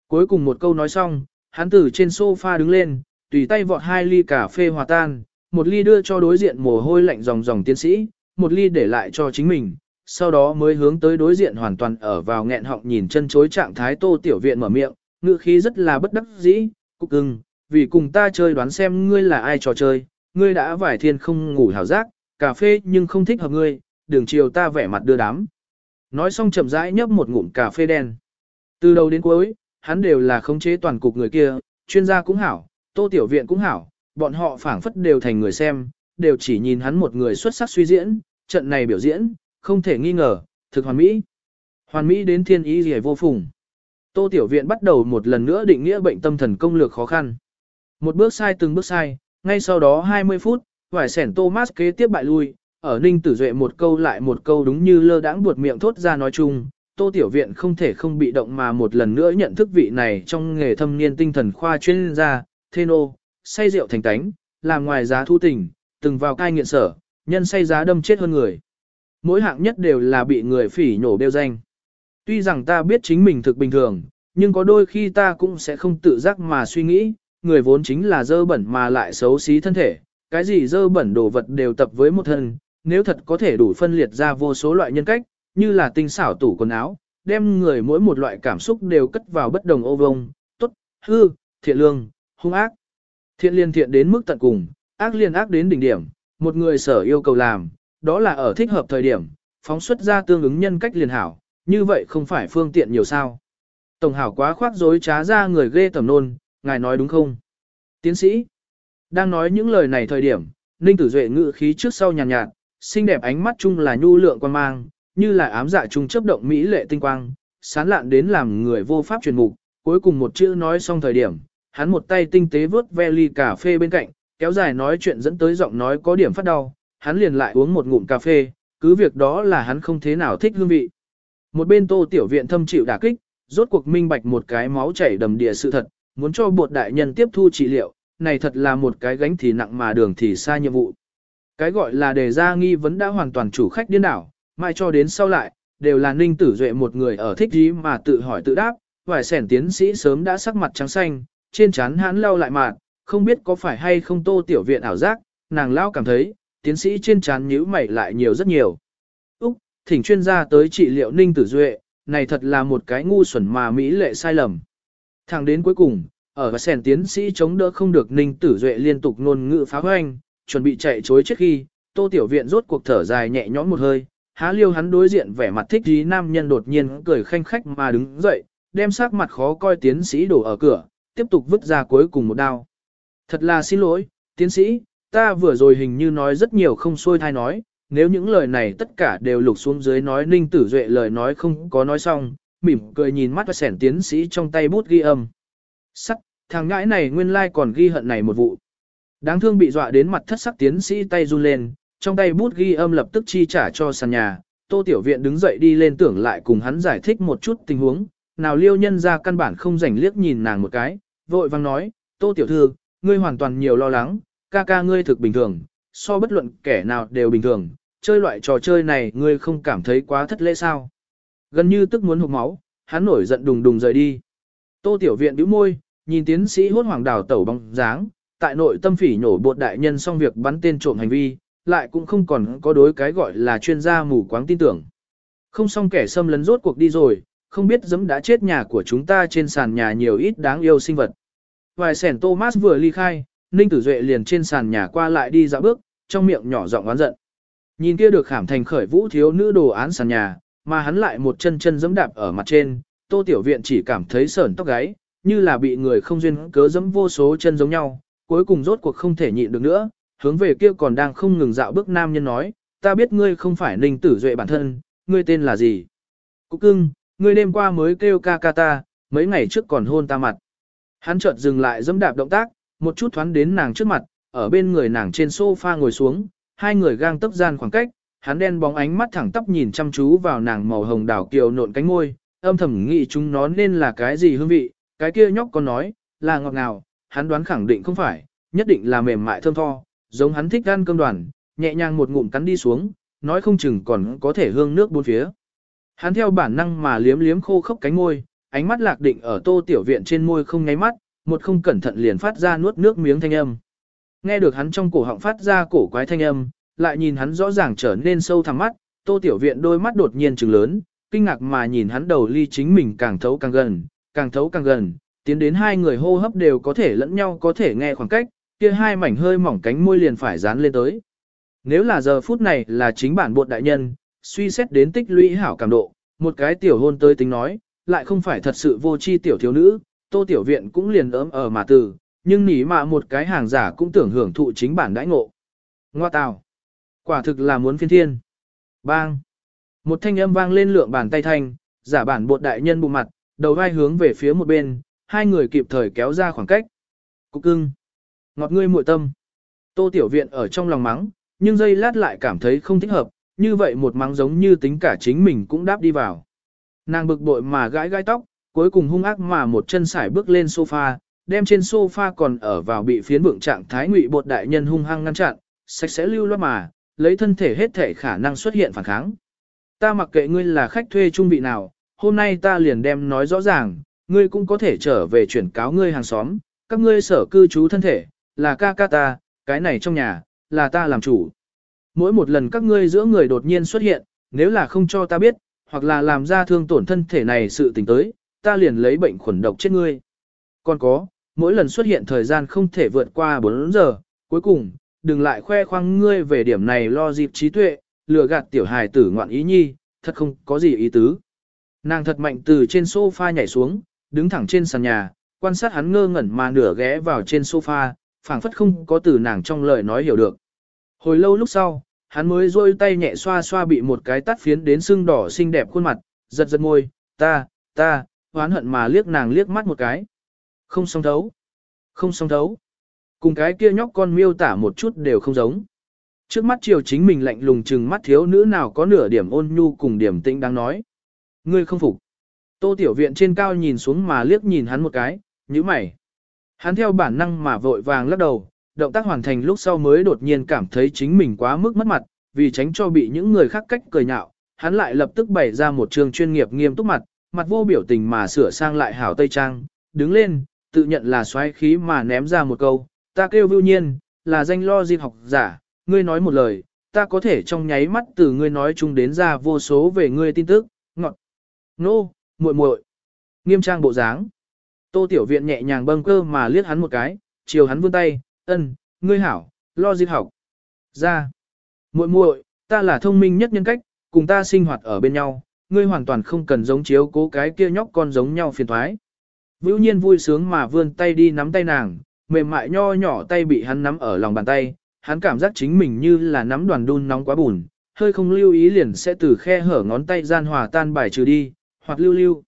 Cuối cùng một câu nói xong, hắn từ trên sofa đứng lên, tùy tay vọt hai ly cà phê hòa tan, một ly đưa cho đối diện mồ hôi lạnh dòng dòng tiến sĩ, một ly để lại cho chính mình, sau đó mới hướng tới đối diện hoàn toàn ở vào nghẹn họng nhìn chân chối trạng thái tô tiểu viện mở miệng, ngữ khí rất là bất đắc dĩ, cục ưng, vì cùng ta chơi đoán xem ngươi là ai trò chơi, ngươi đã vải thiên không ngủ hảo giác, cà phê nhưng không thích hợp ngươi, đường chiều ta vẻ mặt đưa đám. Nói xong chậm rãi nhấp một ngụm cà phê đen. Từ đầu đến cuối, hắn đều là khống chế toàn cục người kia, chuyên gia cũng hảo, tô tiểu viện cũng hảo, bọn họ phảng phất đều thành người xem, đều chỉ nhìn hắn một người xuất sắc suy diễn, trận này biểu diễn, không thể nghi ngờ, thực hoàn mỹ. Hoàn mỹ đến thiên ý gì vô phùng. Tô Tiểu Viện bắt đầu một lần nữa định nghĩa bệnh tâm thần công lược khó khăn. Một bước sai từng bước sai, ngay sau đó 20 phút, vải sẻn Thomas kế tiếp bại lui, ở Ninh Tử Duệ một câu lại một câu đúng như lơ đãng buột miệng thốt ra nói chung, Tô Tiểu Viện không thể không bị động mà một lần nữa nhận thức vị này trong nghề thâm niên tinh thần khoa chuyên gia, thê nô, say rượu thành tánh, làm ngoài giá thu tình, từng vào cai nghiện sở, nhân say giá đâm chết hơn người. Mỗi hạng nhất đều là bị người phỉ nhổ đeo danh. Tuy rằng ta biết chính mình thực bình thường, nhưng có đôi khi ta cũng sẽ không tự giác mà suy nghĩ, người vốn chính là dơ bẩn mà lại xấu xí thân thể, cái gì dơ bẩn đồ vật đều tập với một thân, nếu thật có thể đủ phân liệt ra vô số loại nhân cách, như là tinh xảo tủ quần áo, đem người mỗi một loại cảm xúc đều cất vào bất đồng ô vông, tốt, hư, thiện lương, hung ác. Thiện liên thiện đến mức tận cùng, ác liên ác đến đỉnh điểm, một người sở yêu cầu làm, đó là ở thích hợp thời điểm, phóng xuất ra tương ứng nhân cách liền hảo, như vậy không phải phương tiện nhiều sao. Tổng hảo quá khoác dối trá ra người ghê tầm nôn, ngài nói đúng không? Tiến sĩ, đang nói những lời này thời điểm, Ninh Tử Duệ ngự khí trước sau nhàn nhạt, nhạt, xinh đẹp ánh mắt chung là nhu lượng quan mang, như là ám dạ chung chấp động mỹ lệ tinh quang, sán lạn đến làm người vô pháp truyền mục, cuối cùng một chữ nói xong thời điểm, hắn một tay tinh tế vớt ve ly cà phê bên cạnh, kéo dài nói chuyện dẫn tới giọng nói có điểm phát đau, hắn liền lại uống một ngụm cà phê, cứ việc đó là hắn không thế nào thích hương vị. Một bên tô tiểu viện thâm chịu đả kích, rốt cuộc minh bạch một cái máu chảy đầm địa sự thật, muốn cho bột đại nhân tiếp thu trị liệu, này thật là một cái gánh thì nặng mà đường thì xa nhiệm vụ. Cái gọi là đề ra nghi vấn đã hoàn toàn chủ khách điên đảo, mai cho đến sau lại, đều là ninh tử duệ một người ở thích gì mà tự hỏi tự đáp, vài sẻn tiến sĩ sớm đã sắc mặt trắng xanh, trên trán hắn lau lại mạt, không biết có phải hay không tô tiểu viện ảo giác, nàng lao cảm thấy, tiến sĩ trên trán nhíu mày lại nhiều rất nhiều. Úc, thỉnh chuyên gia tới trị liệu ninh tử duệ, này thật là một cái ngu xuẩn mà mỹ lệ sai lầm. Thẳng đến cuối cùng, ở và sèn tiến sĩ chống đỡ không được ninh tử duệ liên tục ngôn ngữ phá hoanh, chuẩn bị chạy chối trước khi, tô tiểu viện rốt cuộc thở dài nhẹ nhõm một hơi, há liêu hắn đối diện vẻ mặt thích dí nam nhân đột nhiên cười khanh khách mà đứng dậy, đem sắc mặt khó coi tiến sĩ đổ ở cửa, tiếp tục vứt ra cuối cùng một đao. Thật là xin lỗi, tiến sĩ, ta vừa rồi hình như nói rất nhiều không xuôi thai nói, nếu những lời này tất cả đều lục xuống dưới nói ninh tử duệ lời nói không có nói xong, mỉm cười nhìn mắt và sẻn tiến sĩ trong tay bút ghi âm. Sắc, thằng ngãi này nguyên lai còn ghi hận này một vụ. Đáng thương bị dọa đến mặt thất sắc tiến sĩ tay run lên, trong tay bút ghi âm lập tức chi trả cho sàn nhà, tô tiểu viện đứng dậy đi lên tưởng lại cùng hắn giải thích một chút tình huống, nào liêu nhân ra căn bản không rảnh liếc nhìn nàng một cái, vội vang nói, tô tiểu thư, ngươi hoàn toàn nhiều lo lắng, ca ca ngươi thực bình thường, so bất luận kẻ nào đều bình thường, chơi loại trò chơi này ngươi không cảm thấy quá thất lễ sao. Gần như tức muốn hụt máu, hắn nổi giận đùng đùng rời đi. Tô tiểu viện bĩu môi, nhìn tiến sĩ hốt hoàng đảo tẩu bóng dáng, tại nội tâm phỉ nhổ bột đại nhân xong việc bắn tên trộm hành vi, lại cũng không còn có đối cái gọi là chuyên gia mù quáng tin tưởng. Không xong kẻ xâm lấn rốt cuộc đi rồi, không biết giấm đã chết nhà của chúng ta trên sàn nhà nhiều ít đáng yêu sinh vật. Vài sẻn Thomas vừa ly khai, Ninh Tử Duệ liền trên sàn nhà qua lại đi dạo bước, trong miệng nhỏ giọng oán giận. Nhìn kia được khảm thành khởi vũ thiếu nữ đồ án sàn nhà, mà hắn lại một chân chân giẫm đạp ở mặt trên, Tô Tiểu Viện chỉ cảm thấy sởn tóc gáy, như là bị người không duyên cớ giẫm vô số chân giống nhau, cuối cùng rốt cuộc không thể nhịn được nữa, hướng về kia còn đang không ngừng dạo bước nam nhân nói, ta biết ngươi không phải Ninh Tử Duệ bản thân, ngươi tên là gì? Cúc cưng, ngươi đêm qua mới kêu ca ca ta, mấy ngày trước còn hôn ta mặt. Hắn chợt dừng lại dẫm đạp động tác, một chút thoáng đến nàng trước mặt, ở bên người nàng trên sofa ngồi xuống, hai người gang tấp gian khoảng cách, hắn đen bóng ánh mắt thẳng tắp nhìn chăm chú vào nàng màu hồng đảo kiều nộn cánh môi, âm thầm nghĩ chúng nó nên là cái gì hương vị, cái kia nhóc còn nói, là ngọt ngào, hắn đoán khẳng định không phải, nhất định là mềm mại thơm tho, giống hắn thích ăn cơm đoàn, nhẹ nhàng một ngụm cắn đi xuống, nói không chừng còn có thể hương nước bốn phía. Hắn theo bản năng mà liếm liếm khô khốc cánh môi, ánh mắt lạc định ở tô tiểu viện trên môi không nháy mắt, một không cẩn thận liền phát ra nuốt nước miếng thanh âm. Nghe được hắn trong cổ họng phát ra cổ quái thanh âm, lại nhìn hắn rõ ràng trở nên sâu thẳm mắt, tô tiểu viện đôi mắt đột nhiên trừng lớn, kinh ngạc mà nhìn hắn đầu ly chính mình càng thấu càng gần, càng thấu càng gần, tiến đến hai người hô hấp đều có thể lẫn nhau có thể nghe khoảng cách, kia hai mảnh hơi mỏng cánh môi liền phải dán lên tới. Nếu là giờ phút này là chính bản bột đại nhân, suy xét đến tích lũy hảo cảm độ, một cái tiểu hôn tới tính nói, lại không phải thật sự vô chi tiểu thiếu nữ, tô tiểu viện cũng liền ấm ở mà từ, nhưng nỉ mà một cái hàng giả cũng tưởng hưởng thụ chính bản đãi ngộ. Ngoa tào. Quả thực là muốn phiên thiên. Bang. Một thanh âm vang lên lượng bàn tay thanh, giả bản bột đại nhân bụng mặt, đầu vai hướng về phía một bên, hai người kịp thời kéo ra khoảng cách. Cục cưng. Ngọt ngươi muội tâm. Tô tiểu viện ở trong lòng mắng, nhưng giây lát lại cảm thấy không thích hợp, như vậy một mắng giống như tính cả chính mình cũng đáp đi vào. Nàng bực bội mà gãi gãi tóc, cuối cùng hung ác mà một chân sải bước lên sofa, đem trên sofa còn ở vào bị phiến vượng trạng thái ngụy bột đại nhân hung hăng ngăn chặn, sạch sẽ lưu loát mà, lấy thân thể hết thể khả năng xuất hiện phản kháng. Ta mặc kệ ngươi là khách thuê trung vị nào, hôm nay ta liền đem nói rõ ràng, ngươi cũng có thể trở về chuyển cáo ngươi hàng xóm, các ngươi sở cư trú thân thể, là ca ca ta, cái này trong nhà, là ta làm chủ. Mỗi một lần các ngươi giữa người đột nhiên xuất hiện, nếu là không cho ta biết, hoặc là làm ra thương tổn thân thể này sự tình tới, ta liền lấy bệnh khuẩn độc chết ngươi. Còn có, mỗi lần xuất hiện thời gian không thể vượt qua 4 giờ, cuối cùng, đừng lại khoe khoang ngươi về điểm này lo dịp trí tuệ, lừa gạt tiểu hài tử ngoạn ý nhi, thật không có gì ý tứ. Nàng thật mạnh từ trên sofa nhảy xuống, đứng thẳng trên sàn nhà, quan sát hắn ngơ ngẩn mà nửa ghé vào trên sofa, phảng phất không có từ nàng trong lời nói hiểu được. Hồi lâu lúc sau, hắn mới rôi tay nhẹ xoa xoa bị một cái tắt phiến đến sưng đỏ xinh đẹp khuôn mặt, giật giật môi, ta, ta, hoán hận mà liếc nàng liếc mắt một cái. Không song thấu. Không song thấu. Cùng cái kia nhóc con miêu tả một chút đều không giống. Trước mắt chiều chính mình lạnh lùng chừng mắt thiếu nữ nào có nửa điểm ôn nhu cùng điểm tĩnh đang nói. Ngươi không phục. Tô tiểu viện trên cao nhìn xuống mà liếc nhìn hắn một cái, như mày. Hắn theo bản năng mà vội vàng lắc đầu, động tác hoàn thành lúc sau mới đột nhiên cảm thấy chính mình quá mức mất mặt, vì tránh cho bị những người khác cách cười nhạo, hắn lại lập tức bày ra một trường chuyên nghiệp nghiêm túc mặt, mặt vô biểu tình mà sửa sang lại hảo tây trang, đứng lên, tự nhận là xoáy khí mà ném ra một câu, ta kêu vưu nhiên, là danh lo di học giả, ngươi nói một lời, ta có thể trong nháy mắt từ ngươi nói chung đến ra vô số về ngươi tin tức, ngọt, nô, no, muội muội, nghiêm trang bộ dáng. Tô Tiểu Viện nhẹ nhàng bâng cơ mà liếc hắn một cái, chiều hắn vươn tay, ân, ngươi hảo, lo di học. Ra, muội muội, ta là thông minh nhất nhân cách, cùng ta sinh hoạt ở bên nhau, ngươi hoàn toàn không cần giống chiếu cố cái kia nhóc con giống nhau phiền thoái. Vưu nhiên vui sướng mà vươn tay đi nắm tay nàng, mềm mại nho nhỏ tay bị hắn nắm ở lòng bàn tay, hắn cảm giác chính mình như là nắm đoàn đun nóng quá bùn, hơi không lưu ý liền sẽ từ khe hở ngón tay gian hòa tan bài trừ đi, hoặc lưu lưu.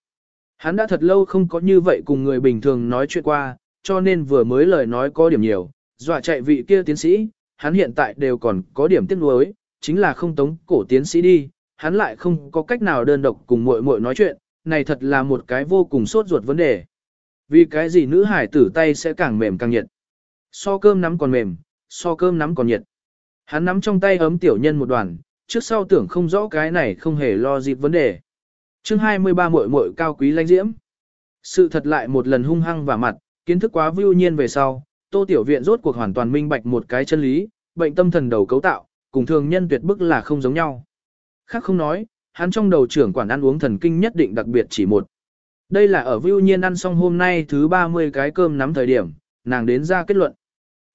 Hắn đã thật lâu không có như vậy cùng người bình thường nói chuyện qua, cho nên vừa mới lời nói có điểm nhiều, dọa chạy vị kia tiến sĩ, hắn hiện tại đều còn có điểm tiếc nuối, chính là không tống cổ tiến sĩ đi, hắn lại không có cách nào đơn độc cùng muội muội nói chuyện, này thật là một cái vô cùng sốt ruột vấn đề. Vì cái gì nữ hải tử tay sẽ càng mềm càng nhiệt. So cơm nắm còn mềm, so cơm nắm còn nhiệt. Hắn nắm trong tay ấm tiểu nhân một đoàn, trước sau tưởng không rõ cái này không hề lo dịp vấn đề chương 23 muội muội cao quý lãnh diễm. Sự thật lại một lần hung hăng và mặt, kiến thức quá vưu nhiên về sau, tô tiểu viện rốt cuộc hoàn toàn minh bạch một cái chân lý, bệnh tâm thần đầu cấu tạo, cùng thường nhân tuyệt bức là không giống nhau. Khác không nói, hắn trong đầu trưởng quản ăn uống thần kinh nhất định đặc biệt chỉ một. Đây là ở Vưu Nhiên ăn xong hôm nay thứ 30 cái cơm nắm thời điểm, nàng đến ra kết luận.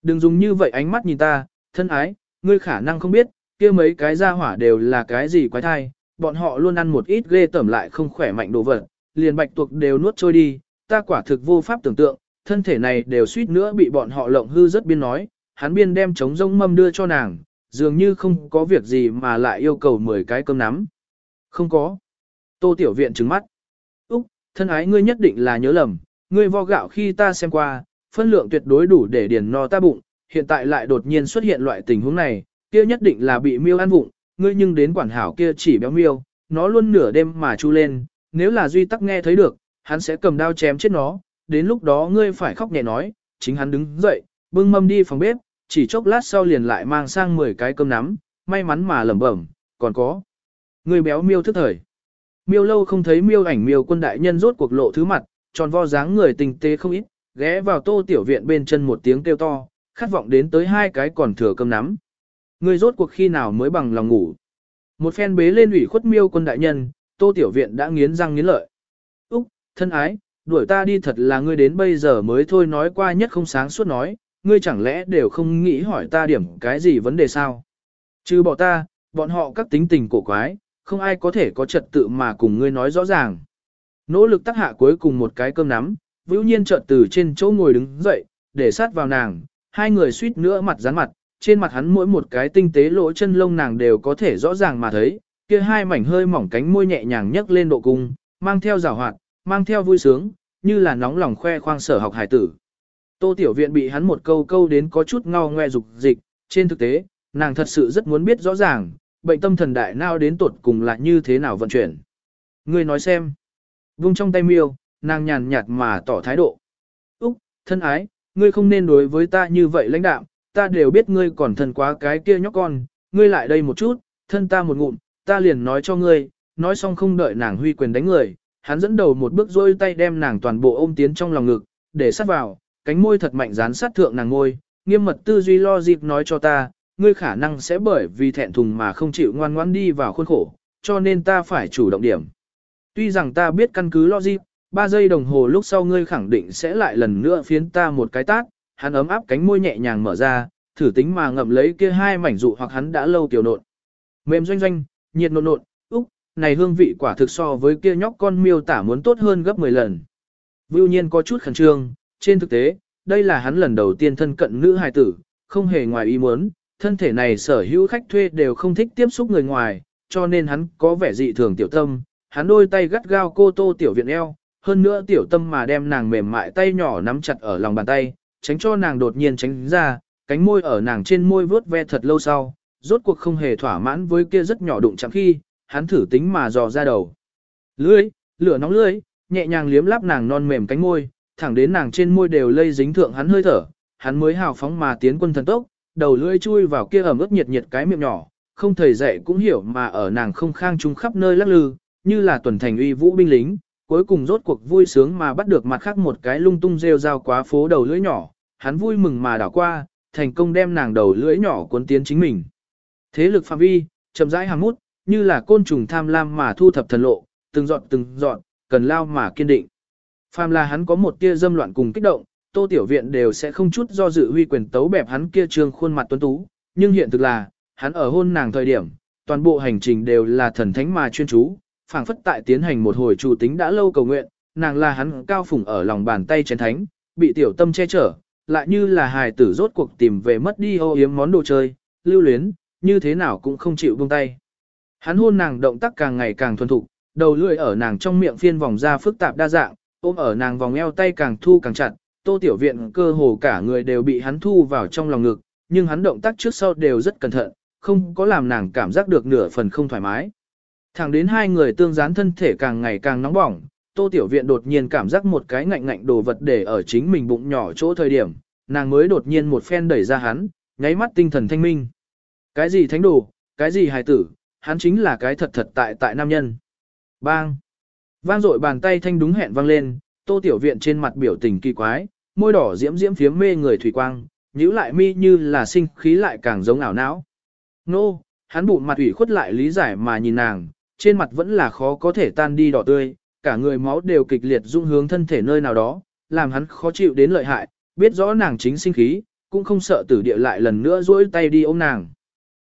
Đừng dùng như vậy ánh mắt nhìn ta, thân ái, ngươi khả năng không biết, kia mấy cái ra hỏa đều là cái gì quái thai, bọn họ luôn ăn một ít ghê tẩm lại không khỏe mạnh đồ vật, liền bạch tuộc đều nuốt trôi đi, ta quả thực vô pháp tưởng tượng, thân thể này đều suýt nữa bị bọn họ lộng hư rất biên nói, hắn biên đem trống rông mâm đưa cho nàng, dường như không có việc gì mà lại yêu cầu 10 cái cơm nắm. Không có. Tô Tiểu Viện trứng mắt. Úc, thân ái ngươi nhất định là nhớ lầm, ngươi vo gạo khi ta xem qua, phân lượng tuyệt đối đủ để điền no ta bụng, hiện tại lại đột nhiên xuất hiện loại tình huống này, kia nhất định là bị miêu ăn vụng ngươi nhưng đến quản hảo kia chỉ béo miêu, nó luôn nửa đêm mà chu lên, nếu là duy tắc nghe thấy được, hắn sẽ cầm đao chém chết nó, đến lúc đó ngươi phải khóc nhẹ nói, chính hắn đứng dậy, bưng mâm đi phòng bếp, chỉ chốc lát sau liền lại mang sang 10 cái cơm nắm, may mắn mà lẩm bẩm, còn có. Người béo miêu thức thời. Miêu lâu không thấy miêu ảnh miêu quân đại nhân rốt cuộc lộ thứ mặt, tròn vo dáng người tình tế không ít, ghé vào tô tiểu viện bên chân một tiếng kêu to, khát vọng đến tới hai cái còn thừa cơm nắm. Ngươi rốt cuộc khi nào mới bằng lòng ngủ. Một phen bế lên ủy khuất miêu quân đại nhân, tô tiểu viện đã nghiến răng nghiến lợi. Úc, thân ái, đuổi ta đi thật là ngươi đến bây giờ mới thôi nói qua nhất không sáng suốt nói, ngươi chẳng lẽ đều không nghĩ hỏi ta điểm cái gì vấn đề sao? Chứ bỏ ta, bọn họ các tính tình cổ quái, không ai có thể có trật tự mà cùng ngươi nói rõ ràng. Nỗ lực tác hạ cuối cùng một cái cơm nắm, vĩu nhiên chợt từ trên chỗ ngồi đứng dậy, để sát vào nàng, hai người suýt nữa mặt dán mặt, trên mặt hắn mỗi một cái tinh tế lỗ chân lông nàng đều có thể rõ ràng mà thấy, kia hai mảnh hơi mỏng cánh môi nhẹ nhàng nhấc lên độ cung, mang theo rào hoạt, mang theo vui sướng, như là nóng lòng khoe khoang sở học hải tử. Tô Tiểu Viện bị hắn một câu câu đến có chút ngao ngoe dục dịch, trên thực tế, nàng thật sự rất muốn biết rõ ràng, bệnh tâm thần đại nào đến tột cùng là như thế nào vận chuyển. Ngươi nói xem. Vung trong tay miêu, nàng nhàn nhạt mà tỏ thái độ. Úc, thân ái, ngươi không nên đối với ta như vậy lãnh đạm, ta đều biết ngươi còn thân quá cái kia nhóc con, ngươi lại đây một chút, thân ta một ngụm, ta liền nói cho ngươi, nói xong không đợi nàng huy quyền đánh người, hắn dẫn đầu một bước rôi tay đem nàng toàn bộ ôm tiến trong lòng ngực, để sát vào, cánh môi thật mạnh dán sát thượng nàng ngôi, nghiêm mật tư duy lo dịp nói cho ta, ngươi khả năng sẽ bởi vì thẹn thùng mà không chịu ngoan ngoãn đi vào khuôn khổ, cho nên ta phải chủ động điểm. Tuy rằng ta biết căn cứ lo dịp, 3 giây đồng hồ lúc sau ngươi khẳng định sẽ lại lần nữa phiến ta một cái tát, hắn ấm áp cánh môi nhẹ nhàng mở ra, thử tính mà ngậm lấy kia hai mảnh dụ hoặc hắn đã lâu tiểu nộn. Mềm doanh doanh, nhiệt nộn nộn, úc, này hương vị quả thực so với kia nhóc con miêu tả muốn tốt hơn gấp 10 lần. Vưu nhiên có chút khẩn trương, trên thực tế, đây là hắn lần đầu tiên thân cận nữ hài tử, không hề ngoài ý muốn, thân thể này sở hữu khách thuê đều không thích tiếp xúc người ngoài, cho nên hắn có vẻ dị thường tiểu tâm, hắn đôi tay gắt gao cô tô tiểu viện eo, hơn nữa tiểu tâm mà đem nàng mềm mại tay nhỏ nắm chặt ở lòng bàn tay, tránh cho nàng đột nhiên tránh ra, cánh môi ở nàng trên môi vớt ve thật lâu sau, rốt cuộc không hề thỏa mãn với kia rất nhỏ đụng chạm khi, hắn thử tính mà dò ra đầu. Lưỡi, lửa nóng lưỡi, nhẹ nhàng liếm láp nàng non mềm cánh môi, thẳng đến nàng trên môi đều lây dính thượng hắn hơi thở, hắn mới hào phóng mà tiến quân thần tốc, đầu lưỡi chui vào kia ẩm ướt nhiệt nhiệt cái miệng nhỏ, không thầy dạy cũng hiểu mà ở nàng không khang trung khắp nơi lắc lư, như là tuần thành uy vũ binh lính, cuối cùng rốt cuộc vui sướng mà bắt được mặt khác một cái lung tung rêu rao quá phố đầu lưỡi nhỏ, hắn vui mừng mà đảo qua, thành công đem nàng đầu lưỡi nhỏ cuốn tiến chính mình. Thế lực phạm vi, chậm rãi hàng mút, như là côn trùng tham lam mà thu thập thần lộ, từng dọn từng dọn, cần lao mà kiên định. Phàm là hắn có một tia dâm loạn cùng kích động, Tô Tiểu Viện đều sẽ không chút do dự huy quyền tấu bẹp hắn kia trương khuôn mặt tuấn tú, nhưng hiện thực là, hắn ở hôn nàng thời điểm, toàn bộ hành trình đều là thần thánh mà chuyên chú, phảng phất tại tiến hành một hồi chủ tính đã lâu cầu nguyện, nàng là hắn cao phủng ở lòng bàn tay chén thánh, bị tiểu tâm che chở, lại như là hài tử rốt cuộc tìm về mất đi ô yếm món đồ chơi, lưu luyến, như thế nào cũng không chịu buông tay. Hắn hôn nàng động tác càng ngày càng thuần thục, đầu lưỡi ở nàng trong miệng phiên vòng ra phức tạp đa dạng, ôm ở nàng vòng eo tay càng thu càng chặt, tô tiểu viện cơ hồ cả người đều bị hắn thu vào trong lòng ngực, nhưng hắn động tác trước sau đều rất cẩn thận, không có làm nàng cảm giác được nửa phần không thoải mái. Thẳng đến hai người tương gián thân thể càng ngày càng nóng bỏng, tô tiểu viện đột nhiên cảm giác một cái ngạnh ngạnh đồ vật để ở chính mình bụng nhỏ chỗ thời điểm, nàng mới đột nhiên một phen đẩy ra hắn, nháy mắt tinh thần thanh minh. Cái gì thánh đồ, cái gì hài tử, hắn chính là cái thật thật tại tại nam nhân. Bang! Vang dội bàn tay thanh đúng hẹn vang lên, tô tiểu viện trên mặt biểu tình kỳ quái, môi đỏ diễm diễm phiếm mê người thủy quang, nhíu lại mi như là sinh khí lại càng giống ảo não. Nô, hắn bụng mặt ủy khuất lại lý giải mà nhìn nàng, trên mặt vẫn là khó có thể tan đi đỏ tươi, cả người máu đều kịch liệt dung hướng thân thể nơi nào đó, làm hắn khó chịu đến lợi hại, biết rõ nàng chính sinh khí, cũng không sợ tử địa lại lần nữa duỗi tay đi ôm nàng.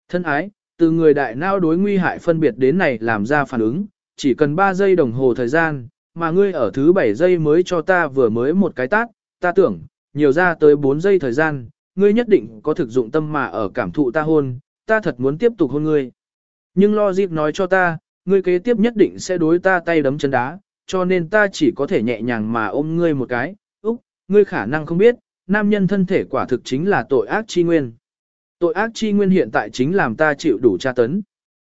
Thân ái, từ người đại nao đối nguy hại phân biệt đến này làm ra phản ứng, chỉ cần 3 giây đồng hồ thời gian, mà ngươi ở thứ 7 giây mới cho ta vừa mới một cái tát, ta tưởng, nhiều ra tới 4 giây thời gian, ngươi nhất định có thực dụng tâm mà ở cảm thụ ta hôn, ta thật muốn tiếp tục hôn ngươi. Nhưng lo dịp nói cho ta, ngươi kế tiếp nhất định sẽ đối ta tay đấm chân đá, cho nên ta chỉ có thể nhẹ nhàng mà ôm ngươi một cái, úc, ngươi khả năng không biết, nam nhân thân thể quả thực chính là tội ác chi nguyên. Tội ác chi nguyên hiện tại chính làm ta chịu đủ tra tấn.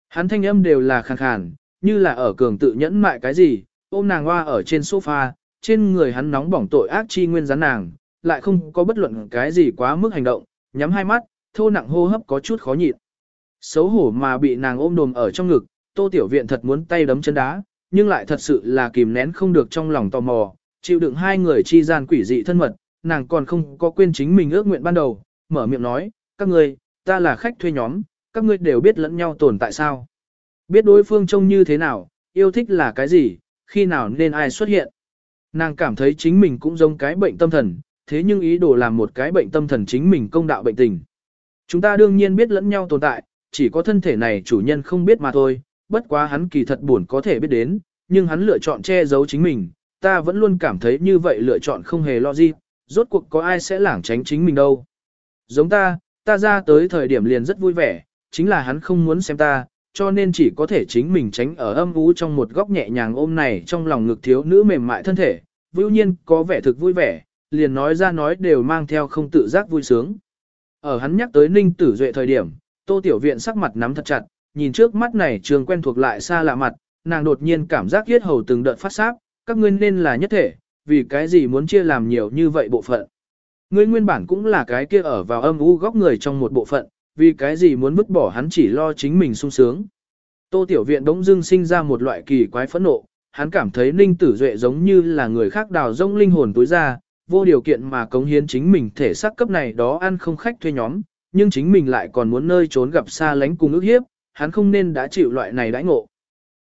Hắn thanh âm đều là khàn khàn, như là ở cường tự nhẫn mại cái gì, ôm nàng hoa ở trên sofa, trên người hắn nóng bỏng tội ác chi nguyên rắn nàng, lại không có bất luận cái gì quá mức hành động, nhắm hai mắt, thô nặng hô hấp có chút khó nhịn. Xấu hổ mà bị nàng ôm đồm ở trong ngực, tô tiểu viện thật muốn tay đấm chân đá, nhưng lại thật sự là kìm nén không được trong lòng tò mò, chịu đựng hai người chi gian quỷ dị thân mật, nàng còn không có quên chính mình ước nguyện ban đầu, mở miệng nói, các ngươi, ta là khách thuê nhóm, các ngươi đều biết lẫn nhau tồn tại sao. Biết đối phương trông như thế nào, yêu thích là cái gì, khi nào nên ai xuất hiện. Nàng cảm thấy chính mình cũng giống cái bệnh tâm thần, thế nhưng ý đồ làm một cái bệnh tâm thần chính mình công đạo bệnh tình. Chúng ta đương nhiên biết lẫn nhau tồn tại, chỉ có thân thể này chủ nhân không biết mà thôi, bất quá hắn kỳ thật buồn có thể biết đến, nhưng hắn lựa chọn che giấu chính mình, ta vẫn luôn cảm thấy như vậy lựa chọn không hề lo gì, rốt cuộc có ai sẽ lảng tránh chính mình đâu. Giống ta, ta ra tới thời điểm liền rất vui vẻ, chính là hắn không muốn xem ta, cho nên chỉ có thể chính mình tránh ở âm ú trong một góc nhẹ nhàng ôm này trong lòng ngực thiếu nữ mềm mại thân thể, vưu nhiên có vẻ thực vui vẻ, liền nói ra nói đều mang theo không tự giác vui sướng. Ở hắn nhắc tới ninh tử duệ thời điểm, tô tiểu viện sắc mặt nắm thật chặt, nhìn trước mắt này trường quen thuộc lại xa lạ mặt, nàng đột nhiên cảm giác yết hầu từng đợt phát sáp, các ngươi nên là nhất thể, vì cái gì muốn chia làm nhiều như vậy bộ phận. Ngươi nguyên bản cũng là cái kia ở vào âm u góc người trong một bộ phận, vì cái gì muốn vứt bỏ hắn chỉ lo chính mình sung sướng. Tô Tiểu Viện đống dưng sinh ra một loại kỳ quái phẫn nộ, hắn cảm thấy Ninh Tử Duệ giống như là người khác đào rông linh hồn tối ra, vô điều kiện mà cống hiến chính mình thể xác cấp này đó ăn không khách thuê nhóm, nhưng chính mình lại còn muốn nơi trốn gặp xa lánh cùng ước hiếp, hắn không nên đã chịu loại này đãi ngộ.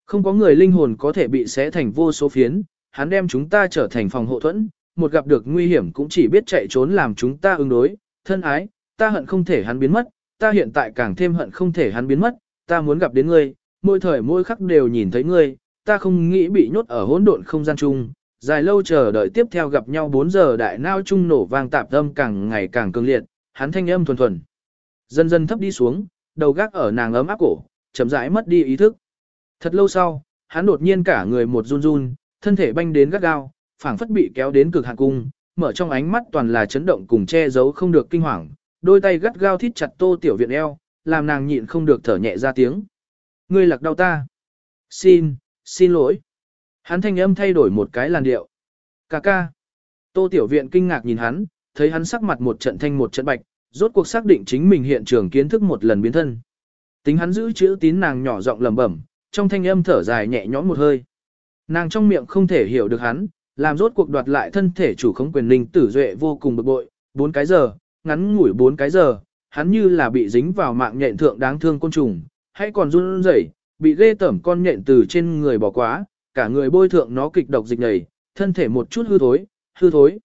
Không có người linh hồn có thể bị xé thành vô số phiến, hắn đem chúng ta trở thành phòng hộ thuẫn, một gặp được nguy hiểm cũng chỉ biết chạy trốn làm chúng ta ứng đối, thân ái, ta hận không thể hắn biến mất, ta hiện tại càng thêm hận không thể hắn biến mất, ta muốn gặp đến ngươi, mỗi thời mỗi khắc đều nhìn thấy ngươi, ta không nghĩ bị nhốt ở hỗn độn không gian chung, dài lâu chờ đợi tiếp theo gặp nhau 4 giờ đại nao chung nổ vang tạp âm càng ngày càng cường liệt, hắn thanh âm thuần thuần. Dần dần thấp đi xuống, đầu gác ở nàng ấm áp cổ, chậm rãi mất đi ý thức. Thật lâu sau, hắn đột nhiên cả người một run run, thân thể banh đến gắt gao, phảng phất bị kéo đến cực hạn cung, mở trong ánh mắt toàn là chấn động cùng che giấu không được kinh hoàng, đôi tay gắt gao thít chặt Tô Tiểu Viện eo, làm nàng nhịn không được thở nhẹ ra tiếng. Ngươi lạc đau ta. Xin, xin lỗi. Hắn thanh âm thay đổi một cái làn điệu. Cà ca. Tô Tiểu Viện kinh ngạc nhìn hắn, thấy hắn sắc mặt một trận thanh một trận bạch, rốt cuộc xác định chính mình hiện trường kiến thức một lần biến thân. Tính hắn giữ chữ tín nàng nhỏ giọng lẩm bẩm, trong thanh âm thở dài nhẹ nhõm một hơi. Nàng trong miệng không thể hiểu được hắn, làm rốt cuộc đoạt lại thân thể chủ khống quyền linh tử duệ vô cùng bực bội, bốn cái giờ, ngắn ngủi bốn cái giờ, hắn như là bị dính vào mạng nhện thượng đáng thương côn trùng, hay còn run rẩy, bị ghê tẩm con nhện từ trên người bỏ quá, cả người bôi thượng nó kịch độc dịch nhầy, thân thể một chút hư thối, hư thối.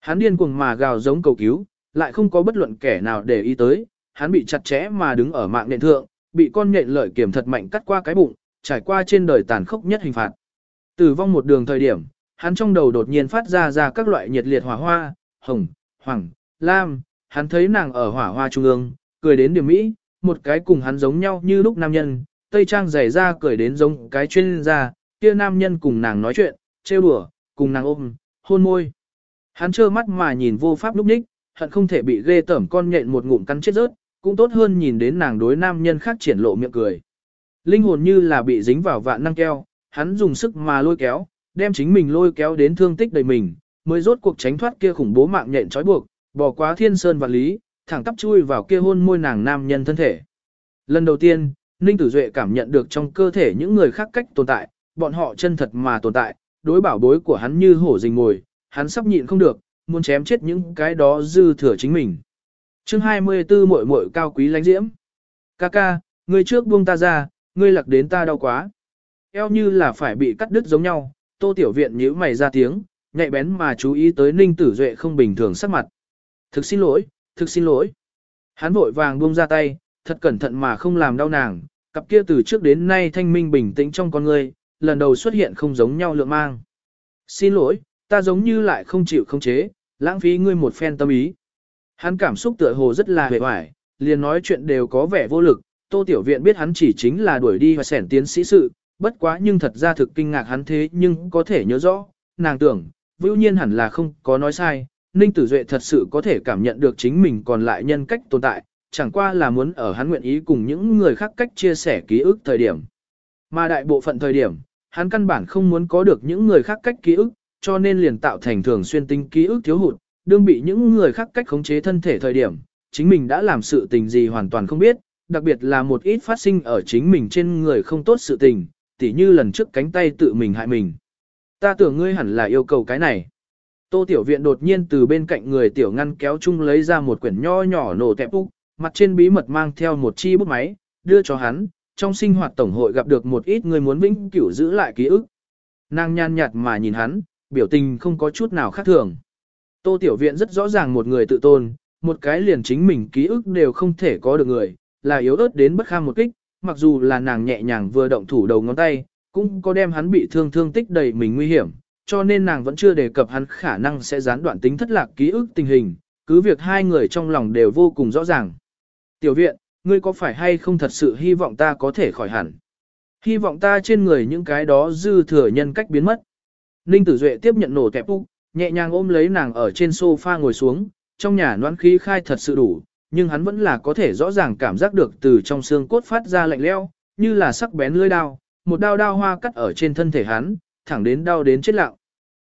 Hắn điên cuồng mà gào giống cầu cứu, lại không có bất luận kẻ nào để ý tới, hắn bị chặt chẽ mà đứng ở mạng nền thượng, bị con nhện lợi kiểm thật mạnh cắt qua cái bụng, trải qua trên đời tàn khốc nhất hình phạt. Tử vong một đường thời điểm, hắn trong đầu đột nhiên phát ra ra các loại nhiệt liệt hỏa hoa, hồng, hoàng, lam, hắn thấy nàng ở hỏa hoa trung ương, cười đến điểm mỹ, một cái cùng hắn giống nhau như lúc nam nhân, tây trang dày ra cười đến giống cái chuyên gia, kia nam nhân cùng nàng nói chuyện, trêu đùa, cùng nàng ôm, hôn môi. Hắn trơ mắt mà nhìn vô pháp lúc ních, hận không thể bị ghê tởm con nhện một ngụm cắn chết rớt, cũng tốt hơn nhìn đến nàng đối nam nhân khác triển lộ miệng cười. Linh hồn như là bị dính vào vạn năng keo, hắn dùng sức mà lôi kéo, đem chính mình lôi kéo đến thương tích đầy mình, mới rốt cuộc tránh thoát kia khủng bố mạng nhện trói buộc, bỏ qua thiên sơn và lý, thẳng tắp chui vào kia hôn môi nàng nam nhân thân thể. Lần đầu tiên, Ninh Tử Duệ cảm nhận được trong cơ thể những người khác cách tồn tại, bọn họ chân thật mà tồn tại, đối bảo bối của hắn như hổ rình ngồi, hắn sắp nhịn không được, muốn chém chết những cái đó dư thừa chính mình. chương 24 muội muội cao quý lánh diễm. Ca ca, ngươi trước buông ta ra, ngươi lạc đến ta đau quá. Eo như là phải bị cắt đứt giống nhau, tô tiểu viện nhíu mày ra tiếng, nhạy bén mà chú ý tới Ninh Tử Duệ không bình thường sắc mặt. Thực xin lỗi, thực xin lỗi. Hắn vội vàng buông ra tay, thật cẩn thận mà không làm đau nàng, cặp kia từ trước đến nay thanh minh bình tĩnh trong con người, lần đầu xuất hiện không giống nhau lượng mang. Xin lỗi, ta giống như lại không chịu không chế, lãng phí ngươi một phen tâm ý. Hắn cảm xúc tựa hồ rất là hề hoài, liền nói chuyện đều có vẻ vô lực, tô tiểu viện biết hắn chỉ chính là đuổi đi và sẻn tiến sĩ sự, bất quá nhưng thật ra thực kinh ngạc hắn thế nhưng có thể nhớ rõ, nàng tưởng, vưu nhiên hẳn là không có nói sai, Ninh Tử Duệ thật sự có thể cảm nhận được chính mình còn lại nhân cách tồn tại, chẳng qua là muốn ở hắn nguyện ý cùng những người khác cách chia sẻ ký ức thời điểm. Mà đại bộ phận thời điểm, hắn căn bản không muốn có được những người khác cách ký ức, cho nên liền tạo thành thường xuyên tinh ký ức thiếu hụt, đương bị những người khác cách khống chế thân thể thời điểm, chính mình đã làm sự tình gì hoàn toàn không biết, đặc biệt là một ít phát sinh ở chính mình trên người không tốt sự tình, tỉ như lần trước cánh tay tự mình hại mình. Ta tưởng ngươi hẳn là yêu cầu cái này. Tô Tiểu Viện đột nhiên từ bên cạnh người Tiểu Ngăn kéo chung lấy ra một quyển nho nhỏ nổ tẹp úc, mặt trên bí mật mang theo một chi bút máy, đưa cho hắn, trong sinh hoạt tổng hội gặp được một ít người muốn vĩnh cửu giữ lại ký ức. Nàng nhan nhạt mà nhìn hắn, biểu tình không có chút nào khác thường. Tô Tiểu Viện rất rõ ràng một người tự tôn, một cái liền chính mình ký ức đều không thể có được người, là yếu ớt đến bất kham một kích, mặc dù là nàng nhẹ nhàng vừa động thủ đầu ngón tay, cũng có đem hắn bị thương thương tích đầy mình nguy hiểm, cho nên nàng vẫn chưa đề cập hắn khả năng sẽ gián đoạn tính thất lạc ký ức tình hình, cứ việc hai người trong lòng đều vô cùng rõ ràng. Tiểu viện, ngươi có phải hay không thật sự hy vọng ta có thể khỏi hẳn? Hy vọng ta trên người những cái đó dư thừa nhân cách biến mất. Ninh Tử Duệ tiếp nhận nổ kẹp úc, nhẹ nhàng ôm lấy nàng ở trên sofa ngồi xuống, trong nhà noãn khí khai thật sự đủ, nhưng hắn vẫn là có thể rõ ràng cảm giác được từ trong xương cốt phát ra lạnh leo, như là sắc bén lưỡi đao, một đao đao hoa cắt ở trên thân thể hắn, thẳng đến đau đến chết lặng.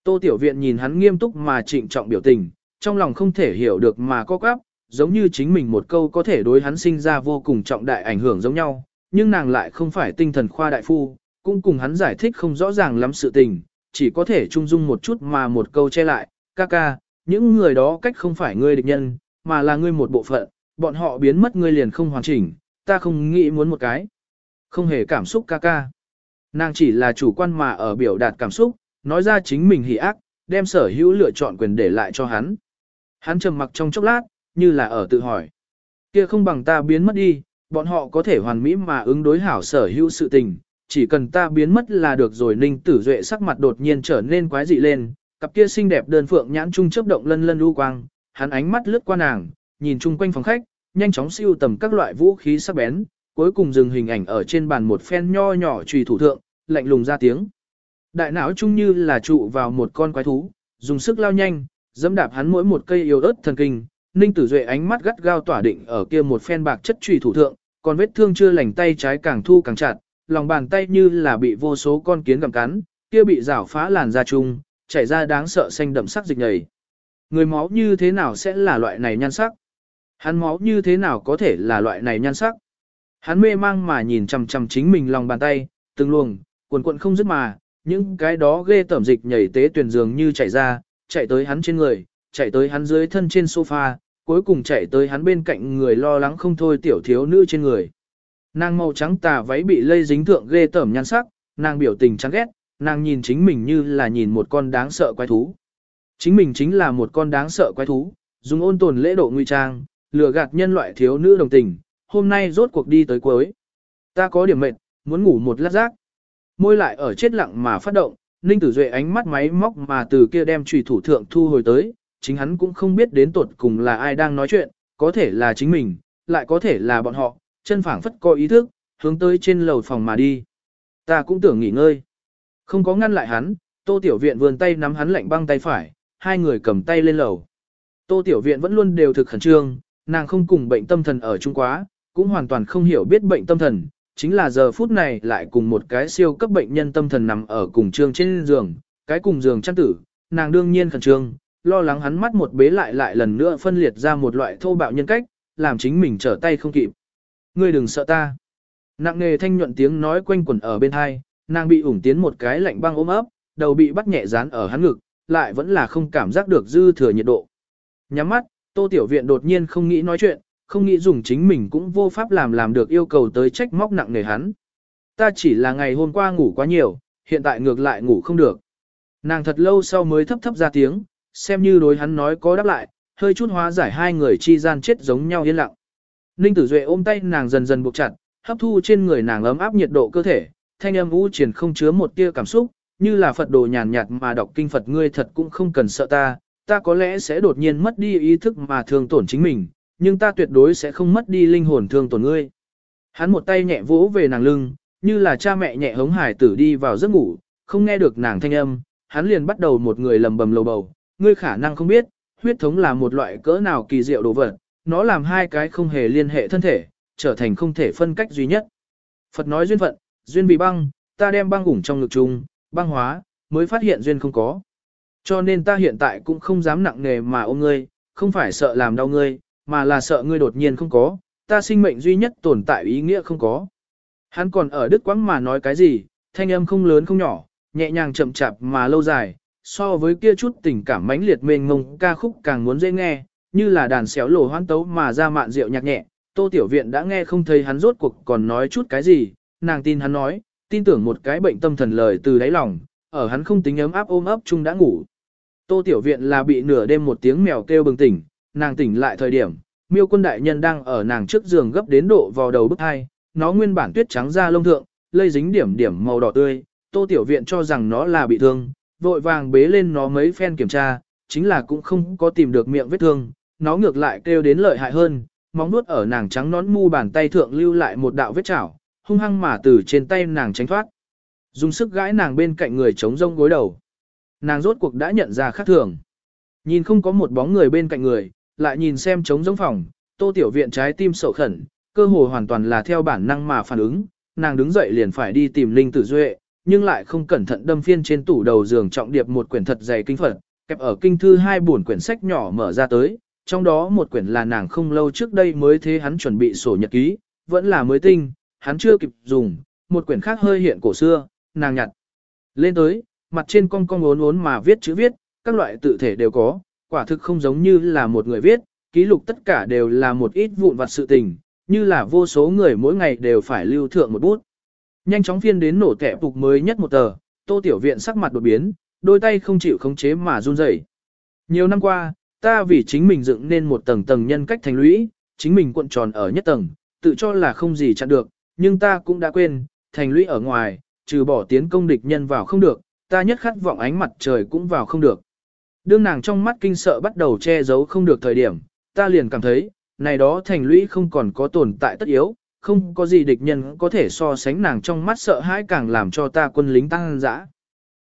Tô Tiểu Viện nhìn hắn nghiêm túc mà trịnh trọng biểu tình, trong lòng không thể hiểu được mà có quắp, giống như chính mình một câu có thể đối hắn sinh ra vô cùng trọng đại ảnh hưởng giống nhau, nhưng nàng lại không phải tinh thần khoa đại phu, cũng cùng hắn giải thích không rõ ràng lắm sự tình, chỉ có thể trung dung một chút mà một câu che lại, ca ca, những người đó cách không phải ngươi địch nhân, mà là ngươi một bộ phận, bọn họ biến mất ngươi liền không hoàn chỉnh, ta không nghĩ muốn một cái. Không hề cảm xúc ca ca. Nàng chỉ là chủ quan mà ở biểu đạt cảm xúc, nói ra chính mình hỉ ác, đem sở hữu lựa chọn quyền để lại cho hắn. Hắn trầm mặc trong chốc lát, như là ở tự hỏi. Kia không bằng ta biến mất đi, bọn họ có thể hoàn mỹ mà ứng đối hảo sở hữu sự tình, chỉ cần ta biến mất là được rồi Ninh Tử Duệ sắc mặt đột nhiên trở nên quái dị lên, cặp kia xinh đẹp đơn phượng nhãn trung chớp động lân lân u quang, hắn ánh mắt lướt qua nàng, nhìn chung quanh phòng khách, nhanh chóng siêu tầm các loại vũ khí sắc bén, cuối cùng dừng hình ảnh ở trên bàn một phen nho nhỏ trùy thủ thượng, lạnh lùng ra tiếng. Đại não chung như là trụ vào một con quái thú, dùng sức lao nhanh, dẫm đạp hắn mỗi một cây yếu ớt thần kinh, Ninh Tử Duệ ánh mắt gắt gao tỏa định ở kia một phen bạc chất trùy thủ thượng, còn vết thương chưa lành tay trái càng thu càng chặt, lòng bàn tay như là bị vô số con kiến gặm cắn, kia bị rảo phá làn da chung, chảy ra đáng sợ xanh đậm sắc dịch nhầy. Người máu như thế nào sẽ là loại này nhan sắc? Hắn máu như thế nào có thể là loại này nhan sắc? Hắn mê mang mà nhìn chằm chằm chính mình lòng bàn tay, từng luồng, cuộn cuộn không dứt mà, những cái đó ghê tẩm dịch nhảy tế tuyển dường như chảy ra, chạy tới hắn trên người, chạy tới hắn dưới thân trên sofa, cuối cùng chạy tới hắn bên cạnh người lo lắng không thôi tiểu thiếu nữ trên người. Nàng màu trắng tà váy bị lây dính thượng ghê tởm nhan sắc, nàng biểu tình chán ghét, nàng nhìn chính mình như là nhìn một con đáng sợ quái thú. Chính mình chính là một con đáng sợ quái thú, dùng ôn tồn lễ độ nguy trang, lừa gạt nhân loại thiếu nữ đồng tình, hôm nay rốt cuộc đi tới cuối. Ta có điểm mệt, muốn ngủ một lát giác. Môi lại ở chết lặng mà phát động, Ninh Tử Duệ ánh mắt máy móc mà từ kia đem trùy thủ thượng thu hồi tới, chính hắn cũng không biết đến tuột cùng là ai đang nói chuyện, có thể là chính mình, lại có thể là bọn họ, chân phảng phất có ý thức, hướng tới trên lầu phòng mà đi. Ta cũng tưởng nghỉ ngơi. Không có ngăn lại hắn, Tô Tiểu Viện vươn tay nắm hắn lạnh băng tay phải, hai người cầm tay lên lầu. Tô Tiểu Viện vẫn luôn đều thực khẩn trương, nàng không cùng bệnh tâm thần ở chung quá, cũng hoàn toàn không hiểu biết bệnh tâm thần, chính là giờ phút này lại cùng một cái siêu cấp bệnh nhân tâm thần nằm ở cùng trương trên giường, cái cùng giường chăn tử, nàng đương nhiên khẩn trương, lo lắng hắn mắt một bế lại lại lần nữa phân liệt ra một loại thô bạo nhân cách, làm chính mình trở tay không kịp. Ngươi đừng sợ ta. Nặng nề thanh nhuận tiếng nói quanh quẩn ở bên hai, nàng bị ủng tiến một cái lạnh băng ôm ấp, đầu bị bắt nhẹ dán ở hắn ngực, lại vẫn là không cảm giác được dư thừa nhiệt độ. Nhắm mắt, Tô Tiểu Viện đột nhiên không nghĩ nói chuyện, không nghĩ dùng chính mình cũng vô pháp làm làm được yêu cầu tới trách móc nặng nề hắn. Ta chỉ là ngày hôm qua ngủ quá nhiều, hiện tại ngược lại ngủ không được. Nàng thật lâu sau mới thấp thấp ra tiếng, xem như đối hắn nói có đáp lại, hơi chút hóa giải hai người chi gian chết giống nhau yên lặng. Ninh Tử Duệ ôm tay nàng dần dần buộc chặt, hấp thu trên người nàng ấm áp nhiệt độ cơ thể, thanh âm u triển không chứa một tia cảm xúc, như là Phật đồ nhàn nhạt mà đọc kinh Phật ngươi thật cũng không cần sợ ta, ta có lẽ sẽ đột nhiên mất đi ý thức mà thương tổn chính mình, nhưng ta tuyệt đối sẽ không mất đi linh hồn thương tổn ngươi. Hắn một tay nhẹ vỗ về nàng lưng, như là cha mẹ nhẹ hống hải tử đi vào giấc ngủ, không nghe được nàng thanh âm, hắn liền bắt đầu một người lầm bầm lầu bầu, ngươi khả năng không biết, huyết thống là một loại cỡ nào kỳ diệu đồ vật, nó làm hai cái không hề liên hệ thân thể, trở thành không thể phân cách duy nhất. Phật nói duyên phận, duyên bị băng, ta đem băng ủng trong ngực chung, băng hóa, mới phát hiện duyên không có. Cho nên ta hiện tại cũng không dám nặng nề mà ôm ngươi, không phải sợ làm đau ngươi, mà là sợ ngươi đột nhiên không có, ta sinh mệnh duy nhất tồn tại ý nghĩa không có. Hắn còn ở đức quãng mà nói cái gì, thanh âm không lớn không nhỏ, nhẹ nhàng chậm chạp mà lâu dài, so với kia chút tình cảm mãnh liệt mênh mông ca khúc càng muốn dễ nghe, như là đàn xéo lồ hoan tấu mà ra mạn rượu nhạc nhẹ, Tô Tiểu Viện đã nghe không thấy hắn rốt cuộc còn nói chút cái gì, nàng tin hắn nói, tin tưởng một cái bệnh tâm thần lời từ đáy lòng, ở hắn không tính ấm áp ôm ấp chung đã ngủ. Tô Tiểu Viện là bị nửa đêm một tiếng mèo kêu bừng tỉnh, nàng tỉnh lại thời điểm, miêu quân đại nhân đang ở nàng trước giường gấp đến độ vào đầu bức hai, nó nguyên bản tuyết trắng da lông thượng, lây dính điểm điểm màu đỏ tươi, Tô Tiểu Viện cho rằng nó là bị thương, vội vàng bế lên nó mấy phen kiểm tra, chính là cũng không có tìm được miệng vết thương, nó ngược lại kêu đến lợi hại hơn, móng nuốt ở nàng trắng nón mu bàn tay thượng lưu lại một đạo vết chảo, hung hăng mà từ trên tay nàng tránh thoát. Dùng sức gãi nàng bên cạnh người chống rông gối đầu. Nàng rốt cuộc đã nhận ra khác thường. Nhìn không có một bóng người bên cạnh người, lại nhìn xem trống rỗng phòng, tô tiểu viện trái tim sậu khẩn, cơ hồ hoàn toàn là theo bản năng mà phản ứng, nàng đứng dậy liền phải đi tìm Linh Tử Duệ, nhưng lại không cẩn thận đâm phiên trên tủ đầu giường trọng điệp một quyển thật dày kinh Phật, kẹp ở kinh thư hai buồn quyển sách nhỏ mở ra tới, trong đó một quyển là nàng không lâu trước đây mới thế hắn chuẩn bị sổ nhật ký, vẫn là mới tinh, hắn chưa kịp dùng, một quyển khác hơi hiện cổ xưa, nàng nhặt. Lên tới, mặt trên cong cong ốn ốn mà viết chữ viết, các loại tự thể đều có, quả thực không giống như là một người viết, ký lục tất cả đều là một ít vụn vặt sự tình, như là vô số người mỗi ngày đều phải lưu thượng một bút. Nhanh chóng phiên đến nổ kẹp phục mới nhất một tờ, tô tiểu viện sắc mặt đột biến, đôi tay không chịu khống chế mà run rẩy. Nhiều năm qua, ta vì chính mình dựng nên một tầng tầng nhân cách thành lũy, chính mình cuộn tròn ở nhất tầng, tự cho là không gì chặn được, nhưng ta cũng đã quên, thành lũy ở ngoài, trừ bỏ tiến công địch nhân vào không được, ta nhất khát vọng ánh mặt trời cũng vào không được. Đương nàng trong mắt kinh sợ bắt đầu che giấu không được thời điểm, ta liền cảm thấy, này đó thành lũy không còn có tồn tại tất yếu, không có gì địch nhân có thể so sánh nàng trong mắt sợ hãi càng làm cho ta quân lính tăng dã.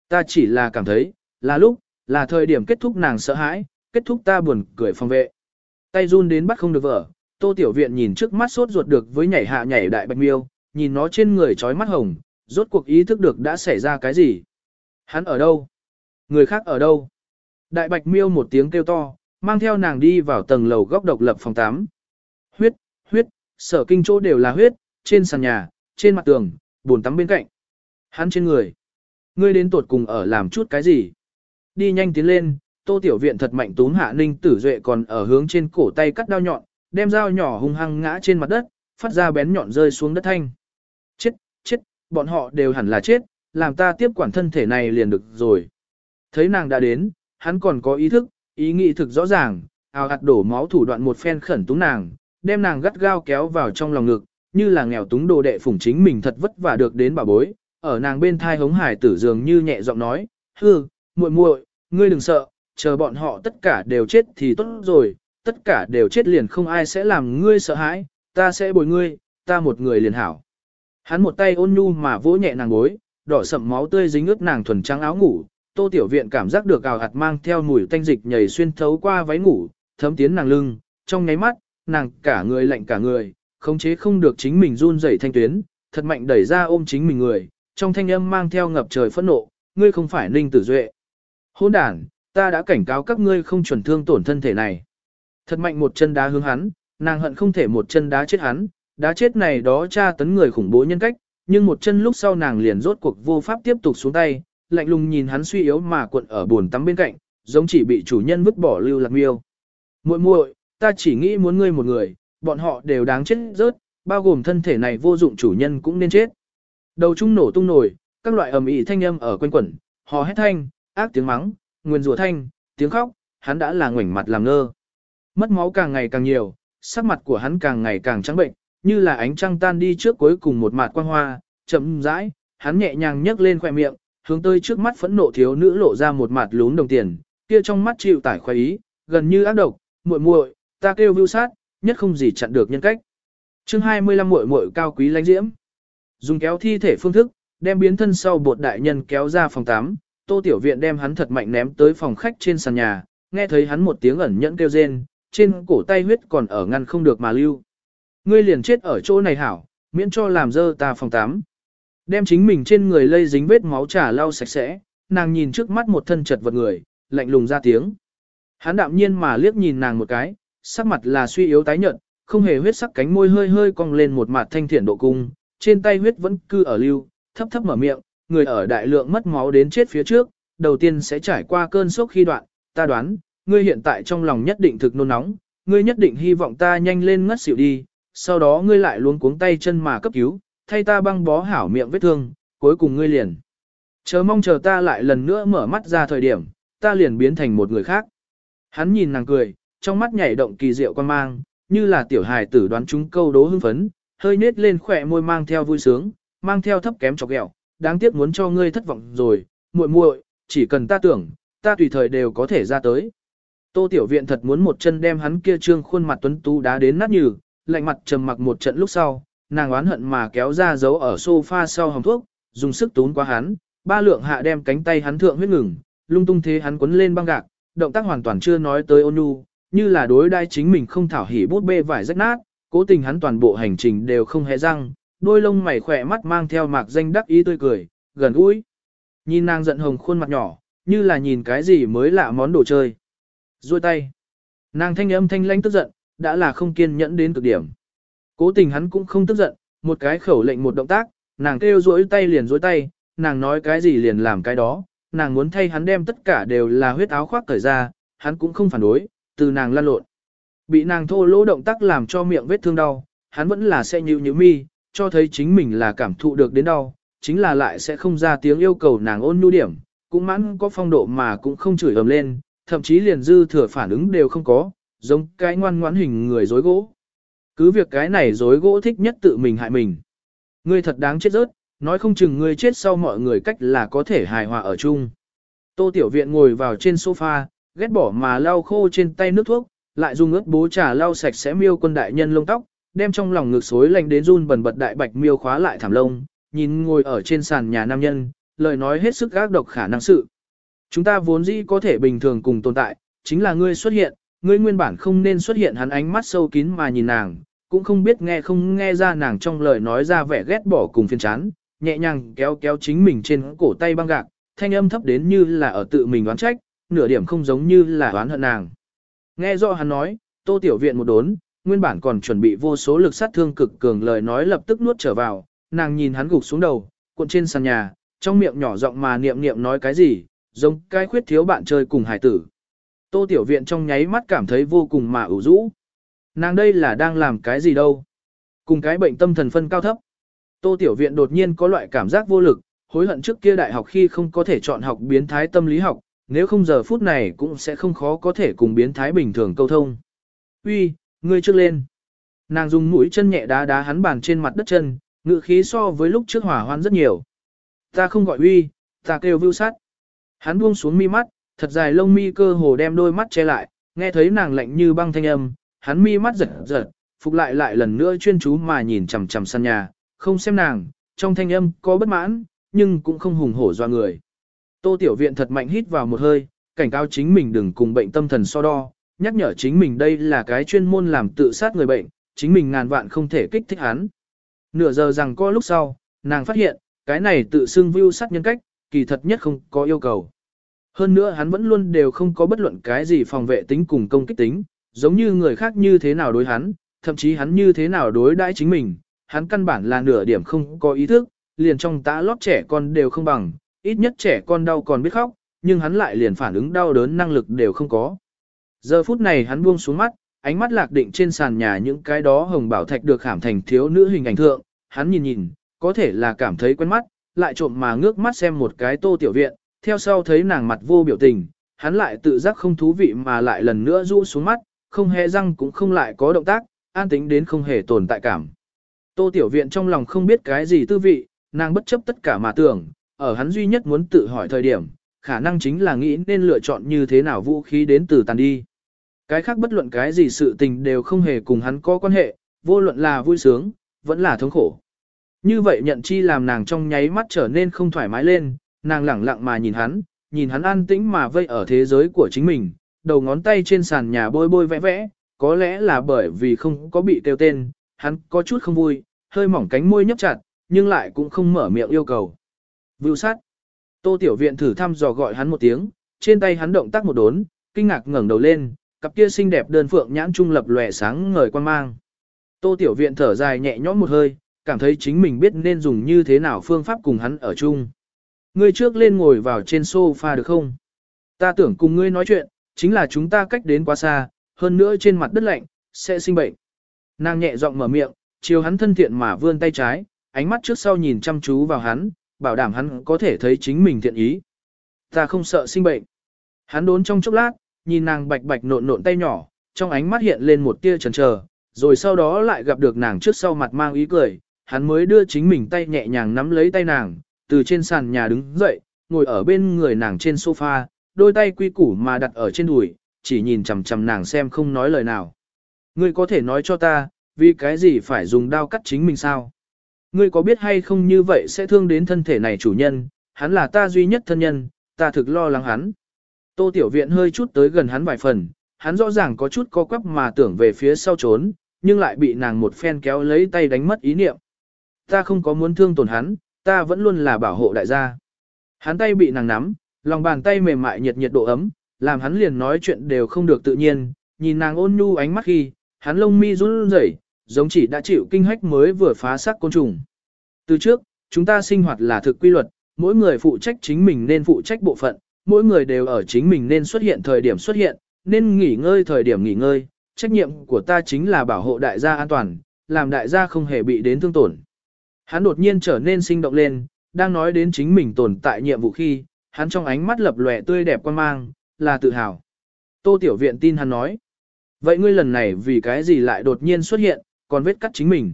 Ta chỉ là cảm thấy, là lúc, là thời điểm kết thúc nàng sợ hãi, kết thúc ta buồn cười phòng vệ. Tay run đến bắt không được vợ, tô tiểu viện nhìn trước mắt sốt ruột được với nhảy hạ nhảy đại bạch miêu, nhìn nó trên người trói mắt hồng, rốt cuộc ý thức được đã xảy ra cái gì. Hắn ở đâu? Người khác ở đâu? Đại bạch miêu một tiếng kêu to, mang theo nàng đi vào tầng lầu góc độc lập phòng 8. Huyết, huyết, sở kinh chỗ đều là huyết, trên sàn nhà, trên mặt tường, bồn tắm bên cạnh. Hắn trên người. Ngươi đến tuột cùng ở làm chút cái gì? Đi nhanh tiến lên, tô tiểu viện thật mạnh túm hạ ninh tử duệ còn ở hướng trên cổ tay cắt đao nhọn, đem dao nhỏ hung hăng ngã trên mặt đất, phát ra bén nhọn rơi xuống đất thanh. Chết, chết, bọn họ đều hẳn là chết, làm ta tiếp quản thân thể này liền được rồi. Thấy nàng đã đến, hắn còn có ý thức, ý nghĩ thực rõ ràng, ào hạt đổ máu thủ đoạn một phen khẩn túng nàng, đem nàng gắt gao kéo vào trong lòng ngực, như là nghèo túng đồ đệ phủng chính mình thật vất vả được đến bà bối, ở nàng bên thai hống hải tử dường như nhẹ giọng nói, hư, muội muội, ngươi đừng sợ, chờ bọn họ tất cả đều chết thì tốt rồi, tất cả đều chết liền không ai sẽ làm ngươi sợ hãi, ta sẽ bồi ngươi, ta một người liền hảo. Hắn một tay ôn nhu mà vỗ nhẹ nàng gối, đỏ sậm máu tươi dính ướt nàng thuần trắng áo ngủ, Tô Tiểu Viện cảm giác được ảo hạt mang theo mùi tanh dịch nhảy xuyên thấu qua váy ngủ, thấm tiến nàng lưng, trong nháy mắt, nàng cả người lạnh cả người, khống chế không được chính mình run rẩy thanh tuyến, thật mạnh đẩy ra ôm chính mình người, trong thanh âm mang theo ngập trời phẫn nộ, ngươi không phải Ninh Tử Duệ. Hôn đàn, ta đã cảnh cáo các ngươi không chuẩn thương tổn thân thể này. Thật mạnh một chân đá hướng hắn, nàng hận không thể một chân đá chết hắn, đá chết này đó tra tấn người khủng bố nhân cách, nhưng một chân lúc sau nàng liền rốt cuộc vô pháp tiếp tục xuống tay, lạnh lùng nhìn hắn suy yếu mà cuộn ở buồn tắm bên cạnh, giống chỉ bị chủ nhân vứt bỏ lưu lạc miêu. Muội muội, ta chỉ nghĩ muốn ngươi một người, bọn họ đều đáng chết rớt, bao gồm thân thể này vô dụng chủ nhân cũng nên chết. Đầu trung nổ tung nổi, các loại ầm ĩ thanh âm ở quanh quẩn, hò hét thanh, ác tiếng mắng, nguyên rủa thanh, tiếng khóc, hắn đã là ngoảnh mặt làm ngơ. Mất máu càng ngày càng nhiều, sắc mặt của hắn càng ngày càng trắng bệnh, như là ánh trăng tan đi trước cuối cùng một mạt quang hoa, chậm rãi, hắn nhẹ nhàng nhấc lên khóe miệng, hướng tới trước mắt phẫn nộ thiếu nữ lộ ra một mặt lún đồng tiền, kia trong mắt chịu tải khoái ý, gần như ác độc, muội muội, ta kêu vưu sát, nhất không gì chặn được nhân cách. Chương 25 muội muội cao quý lãnh diễm. Dùng kéo thi thể phương thức, đem biến thân sau bột đại nhân kéo ra phòng 8, Tô Tiểu Viện đem hắn thật mạnh ném tới phòng khách trên sàn nhà, nghe thấy hắn một tiếng ẩn nhẫn kêu rên, trên cổ tay huyết còn ở ngăn không được mà lưu. Ngươi liền chết ở chỗ này hảo, miễn cho làm dơ ta phòng tắm. Đem chính mình trên người lây dính vết máu trà lau sạch sẽ, nàng nhìn trước mắt một thân chật vật người, lạnh lùng ra tiếng. Hắn đạm nhiên mà liếc nhìn nàng một cái, sắc mặt là suy yếu tái nhợt, không hề huyết sắc cánh môi hơi hơi cong lên một mặt thanh thiện độ cung, trên tay huyết vẫn cư ở lưu, thấp thấp mở miệng, người ở đại lượng mất máu đến chết phía trước, đầu tiên sẽ trải qua cơn sốc khi đoạn, ta đoán, ngươi hiện tại trong lòng nhất định thực nôn nóng, ngươi nhất định hy vọng ta nhanh lên ngất xỉu đi, sau đó ngươi lại luôn cuống tay chân mà cấp cứu, thay ta băng bó hảo miệng vết thương, cuối cùng ngươi liền. Chờ mong chờ ta lại lần nữa mở mắt ra thời điểm, ta liền biến thành một người khác. Hắn nhìn nàng cười, trong mắt nhảy động kỳ diệu quan mang, như là tiểu hài tử đoán chúng câu đố hưng phấn, hơi nết lên khỏe môi mang theo vui sướng, mang theo thấp kém chọc ghẹo, đáng tiếc muốn cho ngươi thất vọng rồi, muội muội, chỉ cần ta tưởng, ta tùy thời đều có thể ra tới. Tô Tiểu Viện thật muốn một chân đem hắn kia trương khuôn mặt tuấn tú đá đến nát nhừ, lạnh mặt trầm mặc một trận lúc sau, nàng oán hận mà kéo ra giấu ở sofa sau hồng thuốc, dùng sức tún qua hắn, ba lượng hạ đem cánh tay hắn thượng huyết ngừng, lung tung thế hắn quấn lên băng gạc, động tác hoàn toàn chưa nói tới ôn nhu, như là đối đai chính mình không thảo hỉ bút bê vải rách nát, cố tình hắn toàn bộ hành trình đều không hề răng, đôi lông mày khỏe mắt mang theo mạc danh đắc ý tươi cười, gần gũi. Nhìn nàng giận hồng khuôn mặt nhỏ, như là nhìn cái gì mới lạ món đồ chơi. Rồi tay. Nàng thanh âm thanh lãnh tức giận, đã là không kiên nhẫn đến cực điểm. Cố tình hắn cũng không tức giận, một cái khẩu lệnh một động tác, nàng kêu rỗi tay liền rỗi tay, nàng nói cái gì liền làm cái đó, nàng muốn thay hắn đem tất cả đều là huyết áo khoác cởi ra, hắn cũng không phản đối, từ nàng lăn lộn. Bị nàng thô lỗ động tác làm cho miệng vết thương đau, hắn vẫn là sẽ nhịu nhịu mi, cho thấy chính mình là cảm thụ được đến đau, chính là lại sẽ không ra tiếng yêu cầu nàng ôn nhu điểm, cũng mãn có phong độ mà cũng không chửi ầm lên, thậm chí liền dư thừa phản ứng đều không có, giống cái ngoan ngoãn hình người dối gỗ. Cứ việc cái này dối gỗ thích nhất tự mình hại mình. Ngươi thật đáng chết rớt, nói không chừng ngươi chết sau mọi người cách là có thể hài hòa ở chung. Tô Tiểu Viện ngồi vào trên sofa, ghét bỏ mà lau khô trên tay nước thuốc, lại dùng ướt bố trà lau sạch sẽ miêu quân đại nhân lông tóc, đem trong lòng ngực xối lạnh đến run bần bật đại bạch miêu khóa lại thảm lông, nhìn ngồi ở trên sàn nhà nam nhân, lời nói hết sức gác độc khả năng sự. Chúng ta vốn dĩ có thể bình thường cùng tồn tại, chính là ngươi xuất hiện, ngươi nguyên bản không nên xuất hiện hắn ánh mắt sâu kín mà nhìn nàng, cũng không biết nghe không nghe ra nàng trong lời nói ra vẻ ghét bỏ cùng phiền chán, nhẹ nhàng kéo kéo chính mình trên cổ tay băng gạc, thanh âm thấp đến như là ở tự mình đoán trách, nửa điểm không giống như là đoán hận nàng. Nghe rõ hắn nói, tô tiểu viện một đốn, nguyên bản còn chuẩn bị vô số lực sát thương cực cường lời nói lập tức nuốt trở vào, nàng nhìn hắn gục xuống đầu, cuộn trên sàn nhà, trong miệng nhỏ giọng mà niệm niệm nói cái gì, giống cái khuyết thiếu bạn chơi cùng hải tử. Tô tiểu viện trong nháy mắt cảm thấy vô cùng mà ủ rũ. Nàng đây là đang làm cái gì đâu? Cùng cái bệnh tâm thần phân cao thấp. Tô tiểu viện đột nhiên có loại cảm giác vô lực, hối hận trước kia đại học khi không có thể chọn học biến thái tâm lý học, nếu không giờ phút này cũng sẽ không khó có thể cùng biến thái bình thường câu thông. Uy, ngươi trước lên. Nàng dùng mũi chân nhẹ đá đá hắn bàn trên mặt đất chân, ngự khí so với lúc trước hỏa hoan rất nhiều. Ta không gọi uy, ta kêu vưu sát. Hắn buông xuống mi mắt, thật dài lông mi cơ hồ đem đôi mắt che lại, nghe thấy nàng lạnh như băng thanh âm, hắn mi mắt giật giật, phục lại lại lần nữa chuyên chú mà nhìn chằm chằm sân nhà, không xem nàng, trong thanh âm có bất mãn, nhưng cũng không hùng hổ doa người. Tô Tiểu Viện thật mạnh hít vào một hơi, cảnh cáo chính mình đừng cùng bệnh tâm thần so đo, nhắc nhở chính mình đây là cái chuyên môn làm tự sát người bệnh, chính mình ngàn vạn không thể kích thích hắn. Nửa giờ rằng có lúc sau, nàng phát hiện, cái này tự xưng view sát nhân cách, kỳ thật nhất không có yêu cầu. Hơn nữa hắn vẫn luôn đều không có bất luận cái gì phòng vệ tính cùng công kích tính, giống như người khác như thế nào đối hắn, thậm chí hắn như thế nào đối đãi chính mình, hắn căn bản là nửa điểm không có ý thức, liền trong tã lót trẻ con đều không bằng, ít nhất trẻ con đau còn biết khóc, nhưng hắn lại liền phản ứng đau đớn năng lực đều không có. Giờ phút này hắn buông xuống mắt, ánh mắt lạc định trên sàn nhà những cái đó hồng bảo thạch được khảm thành thiếu nữ hình ảnh thượng, hắn nhìn nhìn, có thể là cảm thấy quen mắt, lại trộm mà ngước mắt xem một cái tô tiểu viện, theo sau thấy nàng mặt vô biểu tình, hắn lại tự giác không thú vị mà lại lần nữa rũ xuống mắt, không hề răng cũng không lại có động tác, an tính đến không hề tồn tại cảm. Tô tiểu viện trong lòng không biết cái gì tư vị, nàng bất chấp tất cả mà tưởng, ở hắn duy nhất muốn tự hỏi thời điểm, khả năng chính là nghĩ nên lựa chọn như thế nào vũ khí đến từ tàn đi. Cái khác bất luận cái gì sự tình đều không hề cùng hắn có quan hệ, vô luận là vui sướng, vẫn là thống khổ. Như vậy nhận chi làm nàng trong nháy mắt trở nên không thoải mái lên, nàng lẳng lặng mà nhìn hắn, nhìn hắn an tĩnh mà vây ở thế giới của chính mình, đầu ngón tay trên sàn nhà bôi bôi vẽ vẽ, có lẽ là bởi vì không có bị tiêu tên, hắn có chút không vui, hơi mỏng cánh môi nhấp chặt, nhưng lại cũng không mở miệng yêu cầu. Vưu sát. Tô Tiểu Viện thử thăm dò gọi hắn một tiếng, trên tay hắn động tác một đốn, kinh ngạc ngẩng đầu lên, cặp kia xinh đẹp đơn phượng nhãn trung lập lòe sáng ngời quan mang. Tô Tiểu Viện thở dài nhẹ nhõm một hơi, cảm thấy chính mình biết nên dùng như thế nào phương pháp cùng hắn ở chung. Ngươi trước lên ngồi vào trên sofa được không? Ta tưởng cùng ngươi nói chuyện, chính là chúng ta cách đến quá xa, hơn nữa trên mặt đất lạnh, sẽ sinh bệnh. Nàng nhẹ giọng mở miệng, chiều hắn thân thiện mà vươn tay trái, ánh mắt trước sau nhìn chăm chú vào hắn, bảo đảm hắn có thể thấy chính mình thiện ý. Ta không sợ sinh bệnh. Hắn đốn trong chốc lát, nhìn nàng bạch bạch nộn nộn tay nhỏ, trong ánh mắt hiện lên một tia chần chờ, rồi sau đó lại gặp được nàng trước sau mặt mang ý cười, hắn mới đưa chính mình tay nhẹ nhàng nắm lấy tay nàng, từ trên sàn nhà đứng dậy, ngồi ở bên người nàng trên sofa, đôi tay quy củ mà đặt ở trên đùi, chỉ nhìn chằm chằm nàng xem không nói lời nào. Ngươi có thể nói cho ta, vì cái gì phải dùng đao cắt chính mình sao? Ngươi có biết hay không như vậy sẽ thương đến thân thể này chủ nhân, hắn là ta duy nhất thân nhân, ta thực lo lắng hắn. Tô Tiểu Viện hơi chút tới gần hắn vài phần, hắn rõ ràng có chút co quắp mà tưởng về phía sau trốn, nhưng lại bị nàng một phen kéo lấy tay đánh mất ý niệm. Ta không có muốn thương tổn hắn, ta vẫn luôn là bảo hộ đại gia. Hắn tay bị nàng nắm, lòng bàn tay mềm mại nhiệt nhiệt độ ấm, làm hắn liền nói chuyện đều không được tự nhiên, nhìn nàng ôn nhu ánh mắt khi, hắn lông mi run rẩy, giống chỉ đã chịu kinh hách mới vừa phá xác côn trùng. Từ trước, chúng ta sinh hoạt là thực quy luật, mỗi người phụ trách chính mình nên phụ trách bộ phận, mỗi người đều ở chính mình nên xuất hiện thời điểm xuất hiện, nên nghỉ ngơi thời điểm nghỉ ngơi, trách nhiệm của ta chính là bảo hộ đại gia an toàn, làm đại gia không hề bị đến thương tổn. Hắn đột nhiên trở nên sinh động lên, đang nói đến chính mình tồn tại nhiệm vụ khi, hắn trong ánh mắt lập lòe tươi đẹp quan mang, là tự hào. Tô Tiểu Viện tin hắn nói. Vậy ngươi lần này vì cái gì lại đột nhiên xuất hiện, còn vết cắt chính mình.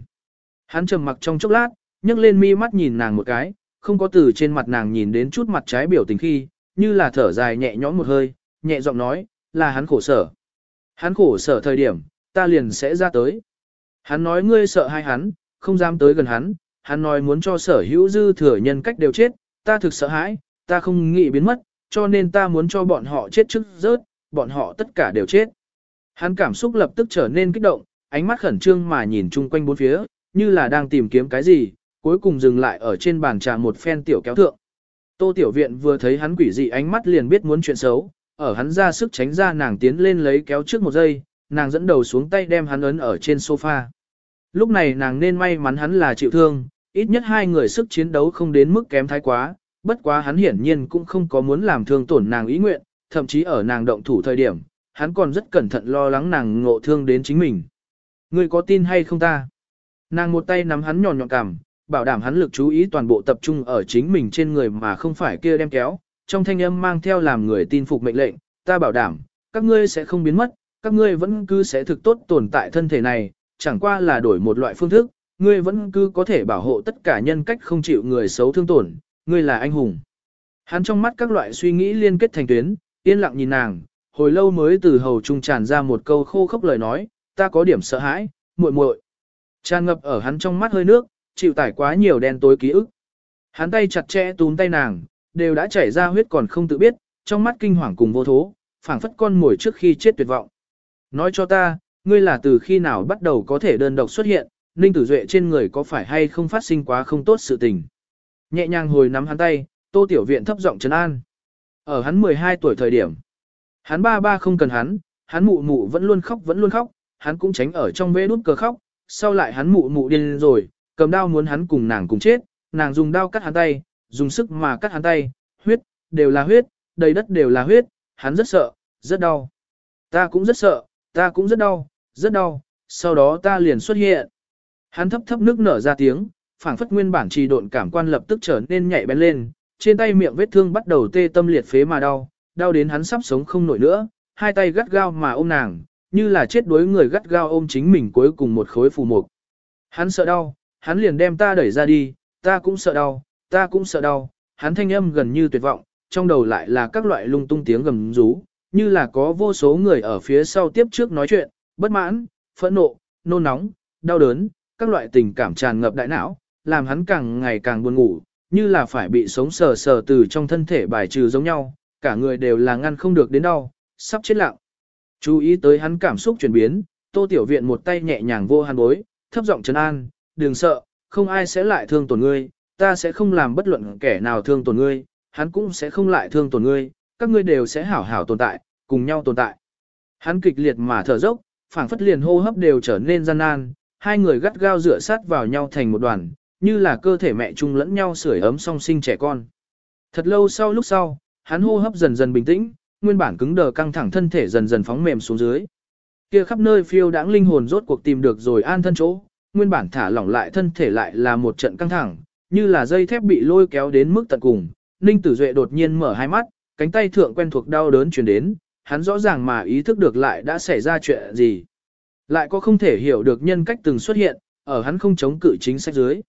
Hắn trầm mặc trong chốc lát, nhấc lên mi mắt nhìn nàng một cái, không có từ trên mặt nàng nhìn đến chút mặt trái biểu tình khi, như là thở dài nhẹ nhõm một hơi, nhẹ giọng nói, là hắn khổ sở. Hắn khổ sở thời điểm, ta liền sẽ ra tới. Hắn nói ngươi sợ hai hắn, không dám tới gần hắn, hắn nói muốn cho sở hữu dư thừa nhân cách đều chết, ta thực sợ hãi, ta không nghĩ biến mất, cho nên ta muốn cho bọn họ chết trước rớt, bọn họ tất cả đều chết. Hắn cảm xúc lập tức trở nên kích động, ánh mắt khẩn trương mà nhìn chung quanh bốn phía, như là đang tìm kiếm cái gì, cuối cùng dừng lại ở trên bàn trà một phen tiểu kéo thượng. Tô Tiểu Viện vừa thấy hắn quỷ dị ánh mắt liền biết muốn chuyện xấu, ở hắn ra sức tránh ra nàng tiến lên lấy kéo trước một giây, nàng dẫn đầu xuống tay đem hắn ấn ở trên sofa. Lúc này nàng nên may mắn hắn là chịu thương, ít nhất hai người sức chiến đấu không đến mức kém thái quá, bất quá hắn hiển nhiên cũng không có muốn làm thương tổn nàng ý nguyện, thậm chí ở nàng động thủ thời điểm, hắn còn rất cẩn thận lo lắng nàng ngộ thương đến chính mình. Ngươi có tin hay không ta? Nàng một tay nắm hắn nhọn nhọn cằm, bảo đảm hắn lực chú ý toàn bộ tập trung ở chính mình trên người mà không phải kia đem kéo, trong thanh âm mang theo làm người tin phục mệnh lệnh, ta bảo đảm, các ngươi sẽ không biến mất, các ngươi vẫn cứ sẽ thực tốt tồn tại thân thể này, chẳng qua là đổi một loại phương thức, ngươi vẫn cứ có thể bảo hộ tất cả nhân cách không chịu người xấu thương tổn, ngươi là anh hùng. Hắn trong mắt các loại suy nghĩ liên kết thành tuyến, yên lặng nhìn nàng, hồi lâu mới từ hầu trung tràn ra một câu khô khốc lời nói, ta có điểm sợ hãi, muội muội. Tràn ngập ở hắn trong mắt hơi nước, chịu tải quá nhiều đen tối ký ức. Hắn tay chặt chẽ túm tay nàng, đều đã chảy ra huyết còn không tự biết, trong mắt kinh hoàng cùng vô thố, phảng phất con mồi trước khi chết tuyệt vọng. Nói cho ta, ngươi là từ khi nào bắt đầu có thể đơn độc xuất hiện, Ninh Tử Duệ trên người có phải hay không phát sinh quá không tốt sự tình. Nhẹ nhàng hồi nắm hắn tay, Tô Tiểu Viện thấp giọng trấn an. Ở hắn 12 tuổi thời điểm, hắn ba ba không cần hắn, hắn mụ mụ vẫn luôn khóc vẫn luôn khóc, hắn cũng tránh ở trong vế nút cờ khóc, sau lại hắn mụ mụ điên rồi, cầm đao muốn hắn cùng nàng cùng chết, nàng dùng đao cắt hắn tay, dùng sức mà cắt hắn tay, huyết, đều là huyết, đầy đất đều là huyết, hắn rất sợ, rất đau. Ta cũng rất sợ, ta cũng rất đau, rất đau, sau đó ta liền xuất hiện. Hắn thấp thấp nước nở ra tiếng, phảng phất nguyên bản trì độn cảm quan lập tức trở nên nhạy bén lên, trên tay miệng vết thương bắt đầu tê tâm liệt phế mà đau, đau đến hắn sắp sống không nổi nữa, hai tay gắt gao mà ôm nàng, như là chết đuối người gắt gao ôm chính mình cuối cùng một khối phù mục. Hắn sợ đau, hắn liền đem ta đẩy ra đi, ta cũng sợ đau, ta cũng sợ đau, hắn thanh âm gần như tuyệt vọng, trong đầu lại là các loại lung tung tiếng gầm rú, như là có vô số người ở phía sau tiếp trước nói chuyện, bất mãn, phẫn nộ, nôn nóng, đau đớn, các loại tình cảm tràn ngập đại não, làm hắn càng ngày càng buồn ngủ, như là phải bị sống sờ sờ từ trong thân thể bài trừ giống nhau, cả người đều là ngăn không được đến đau, sắp chết lặng. Chú ý tới hắn cảm xúc chuyển biến, Tô Tiểu Viện một tay nhẹ nhàng vô hắn bối, thấp giọng trấn an, đừng sợ, không ai sẽ lại thương tổn ngươi, ta sẽ không làm bất luận kẻ nào thương tổn ngươi, hắn cũng sẽ không lại thương tổn ngươi, các ngươi đều sẽ hảo hảo tồn tại, cùng nhau tồn tại. Hắn kịch liệt mà thở dốc, phảng phất liền hô hấp đều trở nên gian nan, hai người gắt gao dựa sát vào nhau thành một đoàn, như là cơ thể mẹ chung lẫn nhau sưởi ấm song sinh trẻ con. Thật lâu sau lúc sau, hắn hô hấp dần dần bình tĩnh, nguyên bản cứng đờ căng thẳng thân thể dần dần phóng mềm xuống dưới. Kia khắp nơi phiêu đãng linh hồn rốt cuộc tìm được rồi an thân chỗ, nguyên bản thả lỏng lại thân thể lại là một trận căng thẳng, như là dây thép bị lôi kéo đến mức tận cùng. Ninh Tử Duệ đột nhiên mở hai mắt, cánh tay thượng quen thuộc đau đớn truyền đến, hắn rõ ràng mà ý thức được lại đã xảy ra chuyện gì. Lại có không thể hiểu được nhân cách từng xuất hiện, ở hắn không chống cự chính sách dưới.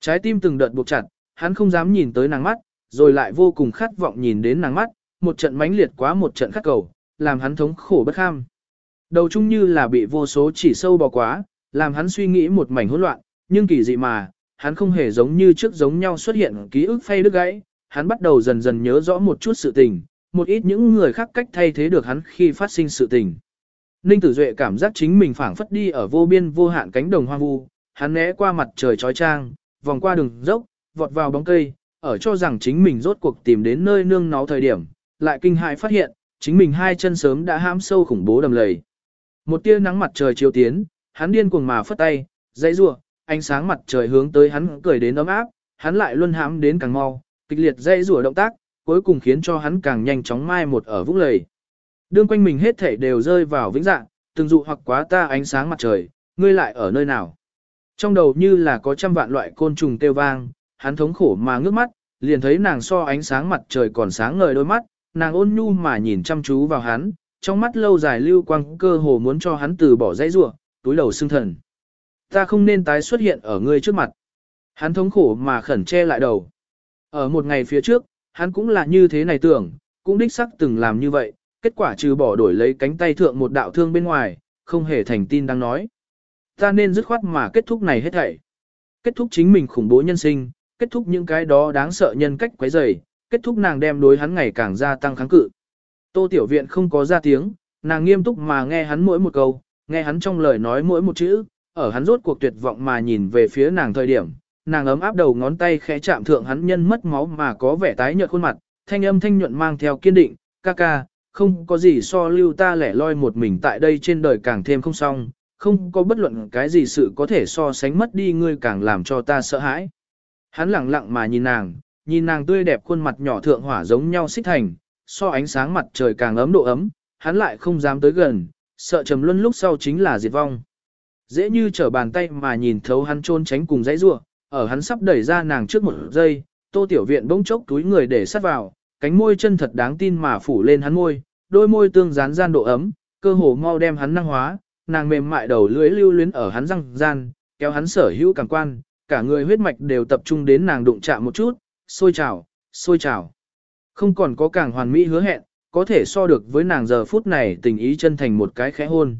Trái tim từng đợt buộc chặt, hắn không dám nhìn tới nàng mắt, rồi lại vô cùng khát vọng nhìn đến nàng mắt, một trận mãnh liệt quá một trận khát cầu, làm hắn thống khổ bất kham. Đầu chung như là bị vô số chỉ sâu bò quá, làm hắn suy nghĩ một mảnh hỗn loạn, nhưng kỳ dị mà, hắn không hề giống như trước giống nhau xuất hiện ký ức phay đứt gãy, hắn bắt đầu dần dần nhớ rõ một chút sự tình, một ít những người khác cách thay thế được hắn khi phát sinh sự tình. Ninh Tử Duệ cảm giác chính mình phảng phất đi ở vô biên vô hạn cánh đồng hoang vu, hắn né qua mặt trời chói chang, vòng qua đường dốc, vọt vào bóng cây, ở cho rằng chính mình rốt cuộc tìm đến nơi nương náu thời điểm, lại kinh hãi phát hiện, chính mình hai chân sớm đã hãm sâu khủng bố đầm lầy. Một tia nắng mặt trời chiếu tiến, hắn điên cuồng mà phất tay, dãy rủa, ánh sáng mặt trời hướng tới hắn cười đến ấm áp, hắn lại luân hãm đến càng mau, kịch liệt dãy rủa động tác, cuối cùng khiến cho hắn càng nhanh chóng mai một ở vũng lầy. Đương quanh mình hết thể đều rơi vào vĩnh dạng, từng dụ hoặc quá ta ánh sáng mặt trời, ngươi lại ở nơi nào. Trong đầu như là có trăm vạn loại côn trùng kêu vang, hắn thống khổ mà ngước mắt, liền thấy nàng so ánh sáng mặt trời còn sáng ngời đôi mắt, nàng ôn nhu mà nhìn chăm chú vào hắn, trong mắt lâu dài lưu quang cơ hồ muốn cho hắn từ bỏ dãy rủa, túi đầu xương thần. Ta không nên tái xuất hiện ở ngươi trước mặt. Hắn thống khổ mà khẩn che lại đầu. Ở một ngày phía trước, hắn cũng là như thế này tưởng, cũng đích sắc từng làm như vậy, kết quả trừ bỏ đổi lấy cánh tay thượng một đạo thương bên ngoài, không hề thành tin đang nói. Ta nên dứt khoát mà kết thúc này hết thảy. Kết thúc chính mình khủng bố nhân sinh, kết thúc những cái đó đáng sợ nhân cách quấy rầy, kết thúc nàng đem đối hắn ngày càng gia tăng kháng cự. Tô Tiểu Viện không có ra tiếng, nàng nghiêm túc mà nghe hắn mỗi một câu, nghe hắn trong lời nói mỗi một chữ, ở hắn rốt cuộc tuyệt vọng mà nhìn về phía nàng thời điểm, nàng ấm áp đầu ngón tay khẽ chạm thượng hắn nhân mất máu mà có vẻ tái nhợt khuôn mặt, thanh âm thanh nhuận mang theo kiên định, ca ca, không có gì so lưu ta lẻ loi một mình tại đây trên đời càng thêm không xong, không có bất luận cái gì sự có thể so sánh mất đi ngươi càng làm cho ta sợ hãi. Hắn lặng lặng mà nhìn nàng, nhìn nàng tươi đẹp khuôn mặt nhỏ thượng hỏa giống nhau xích thành, so ánh sáng mặt trời càng ấm độ ấm, hắn lại không dám tới gần, sợ trầm luân lúc sau chính là diệt vong. Dễ như trở bàn tay mà nhìn thấu hắn trôn tránh cùng dãy rua, ở hắn sắp đẩy ra nàng trước một giây, tô tiểu viện bỗng chốc túi người để sát vào, cánh môi chân thật đáng tin mà phủ lên hắn môi, đôi môi tương dán gian độ ấm, cơ hồ mau đem hắn năng hóa, nàng mềm mại đầu lưỡi lưu luyến ở hắn răng gian, kéo hắn sở hữu cảm quan, cả người huyết mạch đều tập trung đến nàng đụng chạm một chút, sôi trào, sôi trào. Không còn có càng hoàn mỹ hứa hẹn, có thể so được với nàng giờ phút này tình ý chân thành một cái khẽ hôn.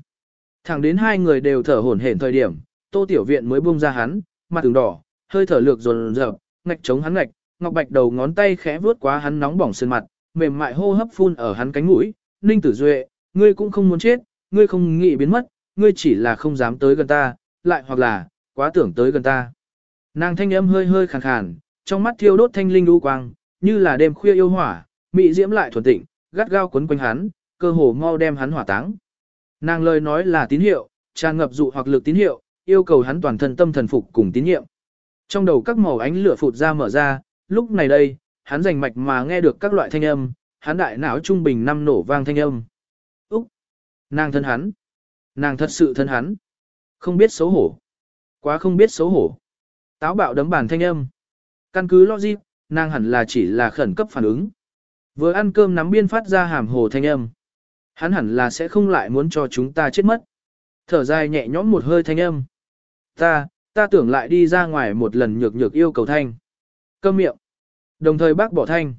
Thẳng đến hai người đều thở hổn hển thời điểm, Tô Tiểu Viện mới buông ra hắn, mặt từng đỏ, hơi thở lược dồn dập, ngạch chống hắn ngạch, ngọc bạch đầu ngón tay khẽ vuốt quá hắn nóng bỏng sơn mặt, mềm mại hô hấp phun ở hắn cánh mũi, "Ninh Tử Duệ, ngươi cũng không muốn chết, ngươi không nghĩ biến mất, ngươi chỉ là không dám tới gần ta, lại hoặc là quá tưởng tới gần ta." Nàng thanh âm hơi hơi khàn khàn, trong mắt thiêu đốt thanh linh u quang, như là đêm khuya yêu hỏa, mị diễm lại thuần tịnh, gắt gao quấn quanh hắn, cơ hồ mau đem hắn hỏa táng. Nàng lời nói là tín hiệu, tràn ngập dụ hoặc lực tín hiệu, yêu cầu hắn toàn thân tâm thần phục cùng tín nhiệm. Trong đầu các màu ánh lửa phụt ra mở ra, lúc này đây, hắn rành mạch mà nghe được các loại thanh âm, hắn đại não trung bình năm nổ vang thanh âm. Úc! Nàng thân hắn! Nàng thật sự thân hắn! Không biết xấu hổ! Quá không biết xấu hổ! Táo bạo đấm bàn thanh âm. Căn cứ logic, nàng hẳn là chỉ là khẩn cấp phản ứng. Vừa ăn cơm nắm biên phát ra hàm hồ thanh âm. Hắn hẳn là sẽ không lại muốn cho chúng ta chết mất. Thở dài nhẹ nhõm một hơi thanh âm. Ta, ta tưởng lại đi ra ngoài một lần nhược nhược yêu cầu thanh. Câm miệng. Đồng thời bác bỏ thanh.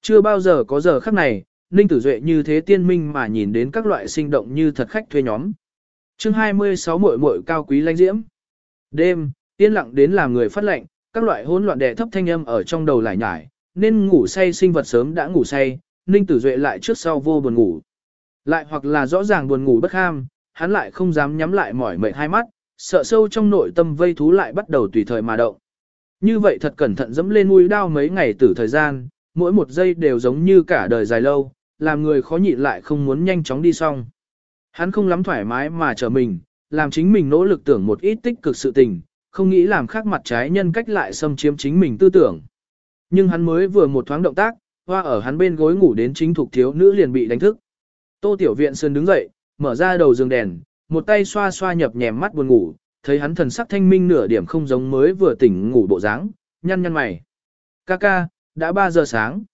Chưa bao giờ có giờ khắc này, Ninh Tử Duệ như thế tiên minh mà nhìn đến các loại sinh động như thật khách thuê nhóm. chương 26 muội muội cao quý lãnh diễm. Đêm, yên lặng đến làm người phát lệnh, các loại hỗn loạn đè thấp thanh âm ở trong đầu lại nhải, nên ngủ say sinh vật sớm đã ngủ say, Ninh Tử Duệ lại trước sau vô buồn ngủ. Lại hoặc là rõ ràng buồn ngủ bất ham, hắn lại không dám nhắm lại mỏi mệt hai mắt, sợ sâu trong nội tâm vây thú lại bắt đầu tùy thời mà động. Như vậy thật cẩn thận dẫm lên mũi đao mấy ngày tử thời gian, mỗi một giây đều giống như cả đời dài lâu, làm người khó nhịn lại không muốn nhanh chóng đi xong. Hắn không lắm thoải mái mà chờ mình, làm chính mình nỗ lực tưởng một ít tích cực sự tình, không nghĩ làm khác mặt trái nhân cách lại xâm chiếm chính mình tư tưởng. Nhưng hắn mới vừa một thoáng động tác, hoa ở hắn bên gối ngủ đến chính thuộc thiếu nữ liền bị đánh thức. Tô Tiểu Viện Sơn đứng dậy, mở ra đầu giường đèn, một tay xoa xoa nhập nhèm mắt buồn ngủ, thấy hắn thần sắc thanh minh nửa điểm không giống mới vừa tỉnh ngủ bộ dáng, nhăn nhăn mày. Ca ca, đã 3 giờ sáng.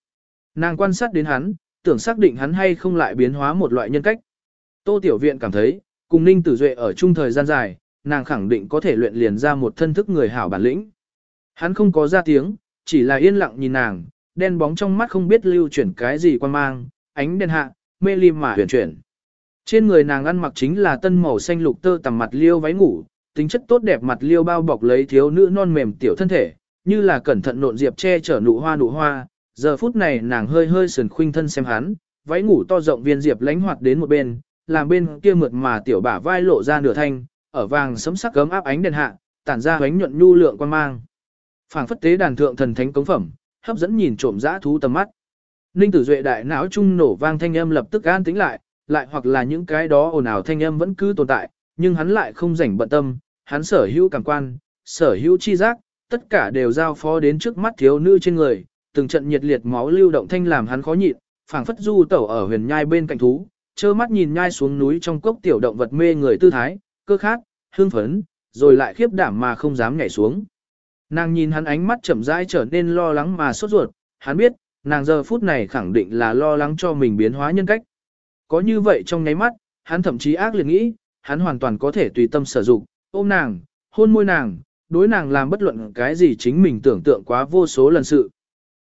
Nàng quan sát đến hắn, tưởng xác định hắn hay không lại biến hóa một loại nhân cách. Tô Tiểu Viện cảm thấy, cùng Ninh Tử Duệ ở chung thời gian dài, nàng khẳng định có thể luyện liền ra một thân thức người hảo bản lĩnh. Hắn không có ra tiếng, chỉ là yên lặng nhìn nàng, đen bóng trong mắt không biết lưu chuyển cái gì quan mang, ánh đèn hạ, mê ly mà huyền chuyển. Trên người nàng ăn mặc chính là tân màu xanh lục tơ tằm mặt liêu váy ngủ, tính chất tốt đẹp mặt liêu bao bọc lấy thiếu nữ non mềm tiểu thân thể, như là cẩn thận nộn diệp che chở nụ hoa nụ hoa. Giờ phút này nàng hơi hơi sườn khuynh thân xem hắn, váy ngủ to rộng viên diệp lánh hoạt đến một bên, làm bên kia mượt mà tiểu bả vai lộ ra nửa thanh, ở vàng sấm sắc cấm áp ánh đèn hạ, tản ra ánh nhuận nhu lượng quan mang. Phảng phất tế đàn thượng thần thánh cống phẩm, hấp dẫn nhìn trộm dã thú tầm mắt. Ninh Tử Duệ đại não trung nổ vang thanh âm lập tức an tĩnh lại, lại hoặc là những cái đó ồn ào thanh âm vẫn cứ tồn tại, nhưng hắn lại không rảnh bận tâm, hắn sở hữu cảm quan, sở hữu chi giác, tất cả đều giao phó đến trước mắt thiếu nữ trên người, từng trận nhiệt liệt máu lưu động thanh làm hắn khó nhịn, phảng phất du tẩu ở huyền nhai bên cạnh thú, trơ mắt nhìn nhai xuống núi trong cốc tiểu động vật mê người tư thái, cơ khát, hương phấn, rồi lại khiếp đảm mà không dám nhảy xuống. Nàng nhìn hắn ánh mắt chậm rãi trở nên lo lắng mà sốt ruột, hắn biết, nàng giờ phút này khẳng định là lo lắng cho mình biến hóa nhân cách. Có như vậy trong nháy mắt, hắn thậm chí ác liệt nghĩ, hắn hoàn toàn có thể tùy tâm sử dụng, ôm nàng, hôn môi nàng, đối nàng làm bất luận cái gì chính mình tưởng tượng quá vô số lần sự.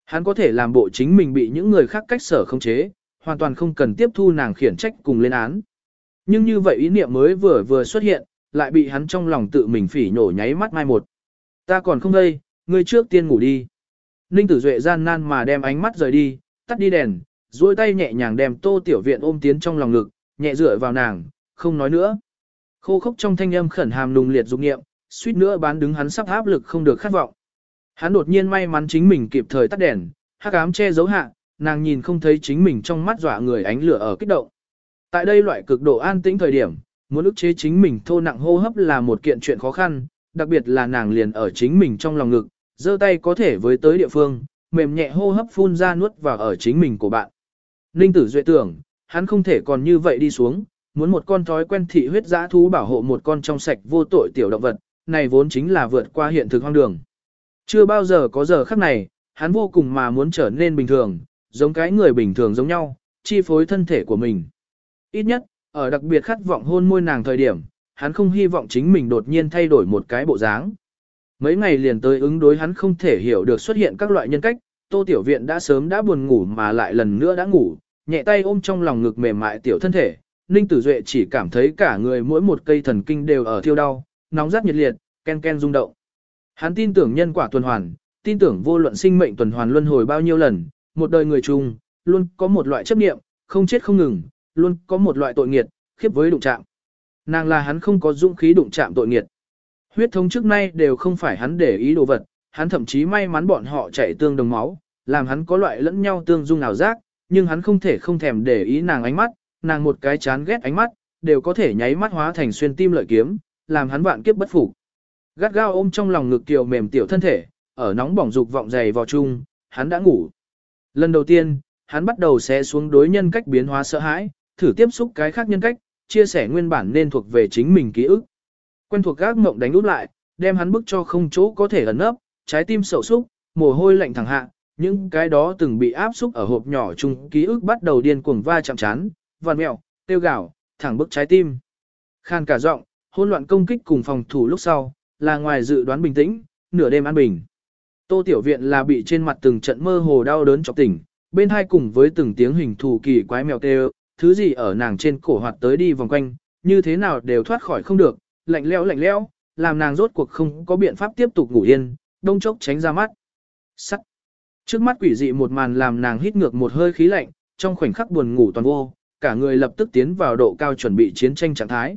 Hắn có thể làm bộ chính mình bị những người khác cách sở không chế, hoàn toàn không cần tiếp thu nàng khiển trách cùng lên án. Nhưng như vậy ý niệm mới vừa vừa xuất hiện, lại bị hắn trong lòng tự mình phỉ nhổ nháy mắt mai một. Ta còn không đây, ngươi trước tiên ngủ đi. Ninh tử duệ gian nan mà đem ánh mắt rời đi, tắt đi đèn, duỗi tay nhẹ nhàng đem tô tiểu viện ôm tiến trong lòng ngực, nhẹ dựa vào nàng, không nói nữa. Khô khốc trong thanh âm khẩn hàm lùng liệt dục nghiệm, suýt nữa bán đứng hắn sắp áp lực không được khát vọng. Hắn đột nhiên may mắn chính mình kịp thời tắt đèn, hắc ám che giấu hạ, nàng nhìn không thấy chính mình trong mắt dọa người ánh lửa ở kích động. Tại đây loại cực độ an tĩnh thời điểm, muốn ức chế chính mình thô nặng hô hấp là một kiện chuyện khó khăn, đặc biệt là nàng liền ở chính mình trong lòng ngực, giơ tay có thể với tới địa phương, mềm nhẹ hô hấp phun ra nuốt vào ở chính mình của bạn. Ninh tử duệ tưởng, hắn không thể còn như vậy đi xuống, muốn một con thói quen thị huyết dã thú bảo hộ một con trong sạch vô tội tiểu động vật, này vốn chính là vượt qua hiện thực hoang đường. Chưa bao giờ có giờ khắc này, hắn vô cùng mà muốn trở nên bình thường, giống cái người bình thường giống nhau, chi phối thân thể của mình. Ít nhất, ở đặc biệt khát vọng hôn môi nàng thời điểm, hắn không hy vọng chính mình đột nhiên thay đổi một cái bộ dáng. Mấy ngày liền tới ứng đối hắn không thể hiểu được xuất hiện các loại nhân cách, tô tiểu viện đã sớm đã buồn ngủ mà lại lần nữa đã ngủ, nhẹ tay ôm trong lòng ngực mềm mại tiểu thân thể, Ninh Tử Duệ chỉ cảm thấy cả người mỗi một cây thần kinh đều ở thiêu đau, nóng rát nhiệt liệt, ken ken rung động. Hắn tin tưởng nhân quả tuần hoàn, tin tưởng vô luận sinh mệnh tuần hoàn luân hồi bao nhiêu lần, một đời người chung, luôn có một loại chấp niệm, không chết không ngừng, luôn có một loại tội nghiệt, khiếp với đụng chạm. Nàng là hắn không có dũng khí đụng chạm tội nghiệt. Huyết thống trước nay đều không phải hắn để ý đồ vật, hắn thậm chí may mắn bọn họ chạy tương đồng máu, làm hắn có loại lẫn nhau tương dung nào giác, nhưng hắn không thể không thèm để ý nàng ánh mắt, nàng một cái chán ghét ánh mắt, đều có thể nháy mắt hóa thành xuyên tim lợi kiếm, làm hắn vạn kiếp bất phục. Gắt gao ôm trong lòng ngực kiều mềm tiểu thân thể, ở nóng bỏng dục vọng dày vào chung, hắn đã ngủ. Lần đầu tiên, hắn bắt đầu xé xuống đối nhân cách biến hóa sợ hãi, thử tiếp xúc cái khác nhân cách, chia sẻ nguyên bản nên thuộc về chính mình ký ức. Quen thuộc gác mộng đánh út lại, đem hắn bức cho không chỗ có thể ẩn nấp, trái tim sầu xúc, mồ hôi lạnh thẳng hạ, những cái đó từng bị áp xúc ở hộp nhỏ chung ký ức bắt đầu điên cuồng va chạm chán, vằn mẹo, tiêu gạo, thẳng bức trái tim. Khan cả giọng, hỗn loạn công kích cùng phòng thủ lúc sau, là ngoài dự đoán bình tĩnh, nửa đêm an bình. Tô Tiểu Viện là bị trên mặt từng trận mơ hồ đau đớn chọc tỉnh, bên hai cùng với từng tiếng hình thù kỳ quái mèo tê thứ gì ở nàng trên cổ hoạt tới đi vòng quanh, như thế nào đều thoát khỏi không được, lạnh lẽo lạnh lẽo, làm nàng rốt cuộc không có biện pháp tiếp tục ngủ yên, đông chốc tránh ra mắt. Sắc. Trước mắt quỷ dị một màn làm nàng hít ngược một hơi khí lạnh, trong khoảnh khắc buồn ngủ toàn vô, cả người lập tức tiến vào độ cao chuẩn bị chiến tranh trạng thái.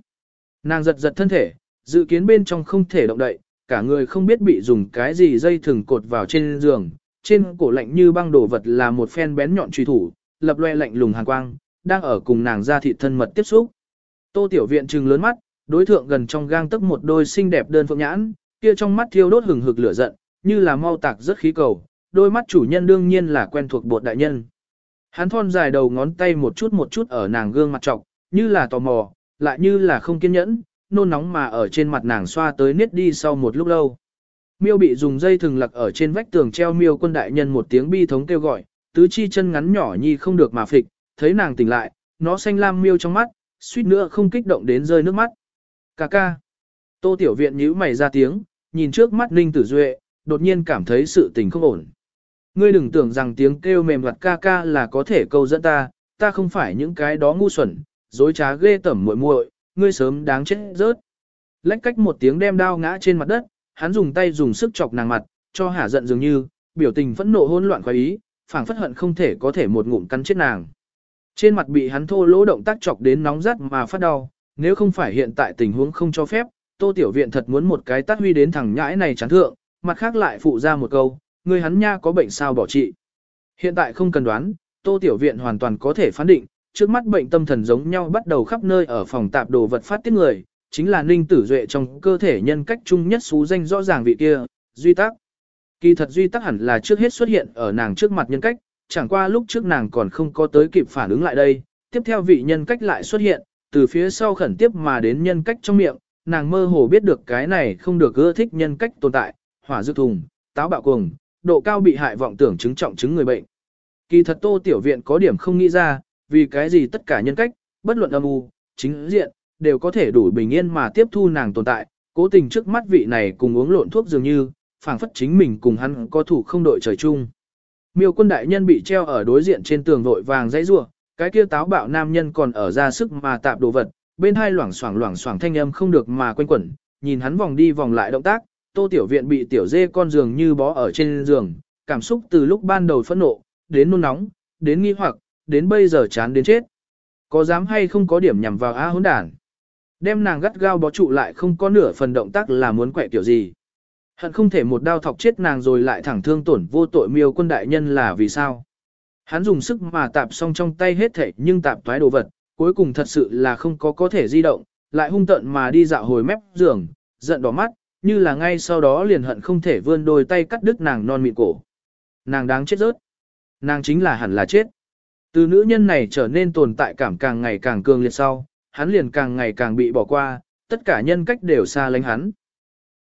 Nàng giật giật thân thể, dự kiến bên trong không thể động đậy, cả người không biết bị dùng cái gì dây thừng cột vào trên giường, trên cổ lạnh như băng đổ vật là một phen bén nhọn truy thủ, lập loe lạnh lùng hàn quang, đang ở cùng nàng ra thị thân mật tiếp xúc. Tô Tiểu Viện trừng lớn mắt, đối thượng gần trong gang tức một đôi xinh đẹp đơn phượng nhãn, kia trong mắt thiêu đốt hừng hực lửa giận, như là mau tạc rất khí cầu, đôi mắt chủ nhân đương nhiên là quen thuộc bột đại nhân. Hắn thon dài đầu ngón tay một chút một chút ở nàng gương mặt trọc, như là tò mò, lại như là không kiên nhẫn, nôn nóng mà ở trên mặt nàng xoa tới niết đi sau một lúc lâu. Miêu bị dùng dây thừng lặc ở trên vách tường treo miêu quân đại nhân một tiếng bi thống kêu gọi, tứ chi chân ngắn nhỏ nhi không được mà phịch, thấy nàng tỉnh lại, nó xanh lam miêu trong mắt, suýt nữa không kích động đến rơi nước mắt. Cà ca. Tô tiểu viện nhíu mày ra tiếng, nhìn trước mắt Ninh Tử Duệ, đột nhiên cảm thấy sự tình không ổn. Ngươi đừng tưởng rằng tiếng kêu mềm mặt ca ca là có thể câu dẫn ta, ta không phải những cái đó ngu xuẩn, dối trá ghê tẩm muội muội, ngươi sớm đáng chết rớt. Lách cách một tiếng đem đao ngã trên mặt đất, hắn dùng tay dùng sức chọc nàng mặt, cho hả giận dường như, biểu tình phẫn nộ hỗn loạn khoái ý, phảng phất hận không thể có thể một ngụm cắn chết nàng. Trên mặt bị hắn thô lỗ động tác chọc đến nóng rát mà phát đau, nếu không phải hiện tại tình huống không cho phép, Tô Tiểu Viện thật muốn một cái tát huy đến thằng nhãi này chán thượng, mặt khác lại phụ ra một câu, người hắn nha có bệnh sao bỏ trị. Hiện tại không cần đoán, Tô Tiểu Viện hoàn toàn có thể phán định, trước mắt bệnh tâm thần giống nhau bắt đầu khắp nơi ở phòng tạp đồ vật phát tiết người, chính là Ninh Tử Duệ trong cơ thể nhân cách chung nhất xú danh rõ ràng vị kia, duy tắc. Kỳ thật duy tắc hẳn là trước hết xuất hiện ở nàng trước mặt nhân cách, chẳng qua lúc trước nàng còn không có tới kịp phản ứng lại đây, tiếp theo vị nhân cách lại xuất hiện, từ phía sau khẩn tiếp mà đến nhân cách trong miệng, nàng mơ hồ biết được cái này không được ưa thích nhân cách tồn tại, hỏa dư thùng, táo bạo cuồng, độ cao bị hại vọng tưởng chứng trọng chứng người bệnh. Kỳ thật tô tiểu viện có điểm không nghĩ ra, vì cái gì tất cả nhân cách, bất luận âm u, chính diện, đều có thể đủ bình yên mà tiếp thu nàng tồn tại, Cố tình trước mắt vị này cùng uống lộn thuốc dường như, phảng phất chính mình cùng hắn có thủ không đội trời chung. Miêu quân đại nhân bị treo ở đối diện trên tường vội vàng dãy rua, cái kia táo bạo nam nhân còn ở ra sức mà tạp đồ vật, bên hai loảng xoảng loảng xoảng thanh âm không được mà quanh quẩn, nhìn hắn vòng đi vòng lại động tác, Tô Tiểu Viện bị tiểu dê con giường như bó ở trên giường, cảm xúc từ lúc ban đầu phẫn nộ, đến nôn nóng, đến nghi hoặc, đến bây giờ chán đến chết. Có dám hay không có điểm nhằm vào A hỗn đản? Đem nàng gắt gao bó trụ lại không có nửa phần động tác là muốn quẹ tiểu gì. Hận không thể một đao thọc chết nàng rồi lại thẳng thương tổn vô tội miêu quân đại nhân là vì sao. Hắn dùng sức mà tạp xong trong tay hết thảy nhưng tạp toái đồ vật, cuối cùng thật sự là không có có thể di động, lại hung tận mà đi dạo hồi mép giường, giận đỏ mắt, như là ngay sau đó liền hận không thể vươn đôi tay cắt đứt nàng non mịn cổ. Nàng đáng chết rớt. Nàng chính là hẳn là chết. Từ nữ nhân này trở nên tồn tại cảm càng ngày càng cường liệt sau, hắn liền càng ngày càng bị bỏ qua, tất cả nhân cách đều xa lánh hắn.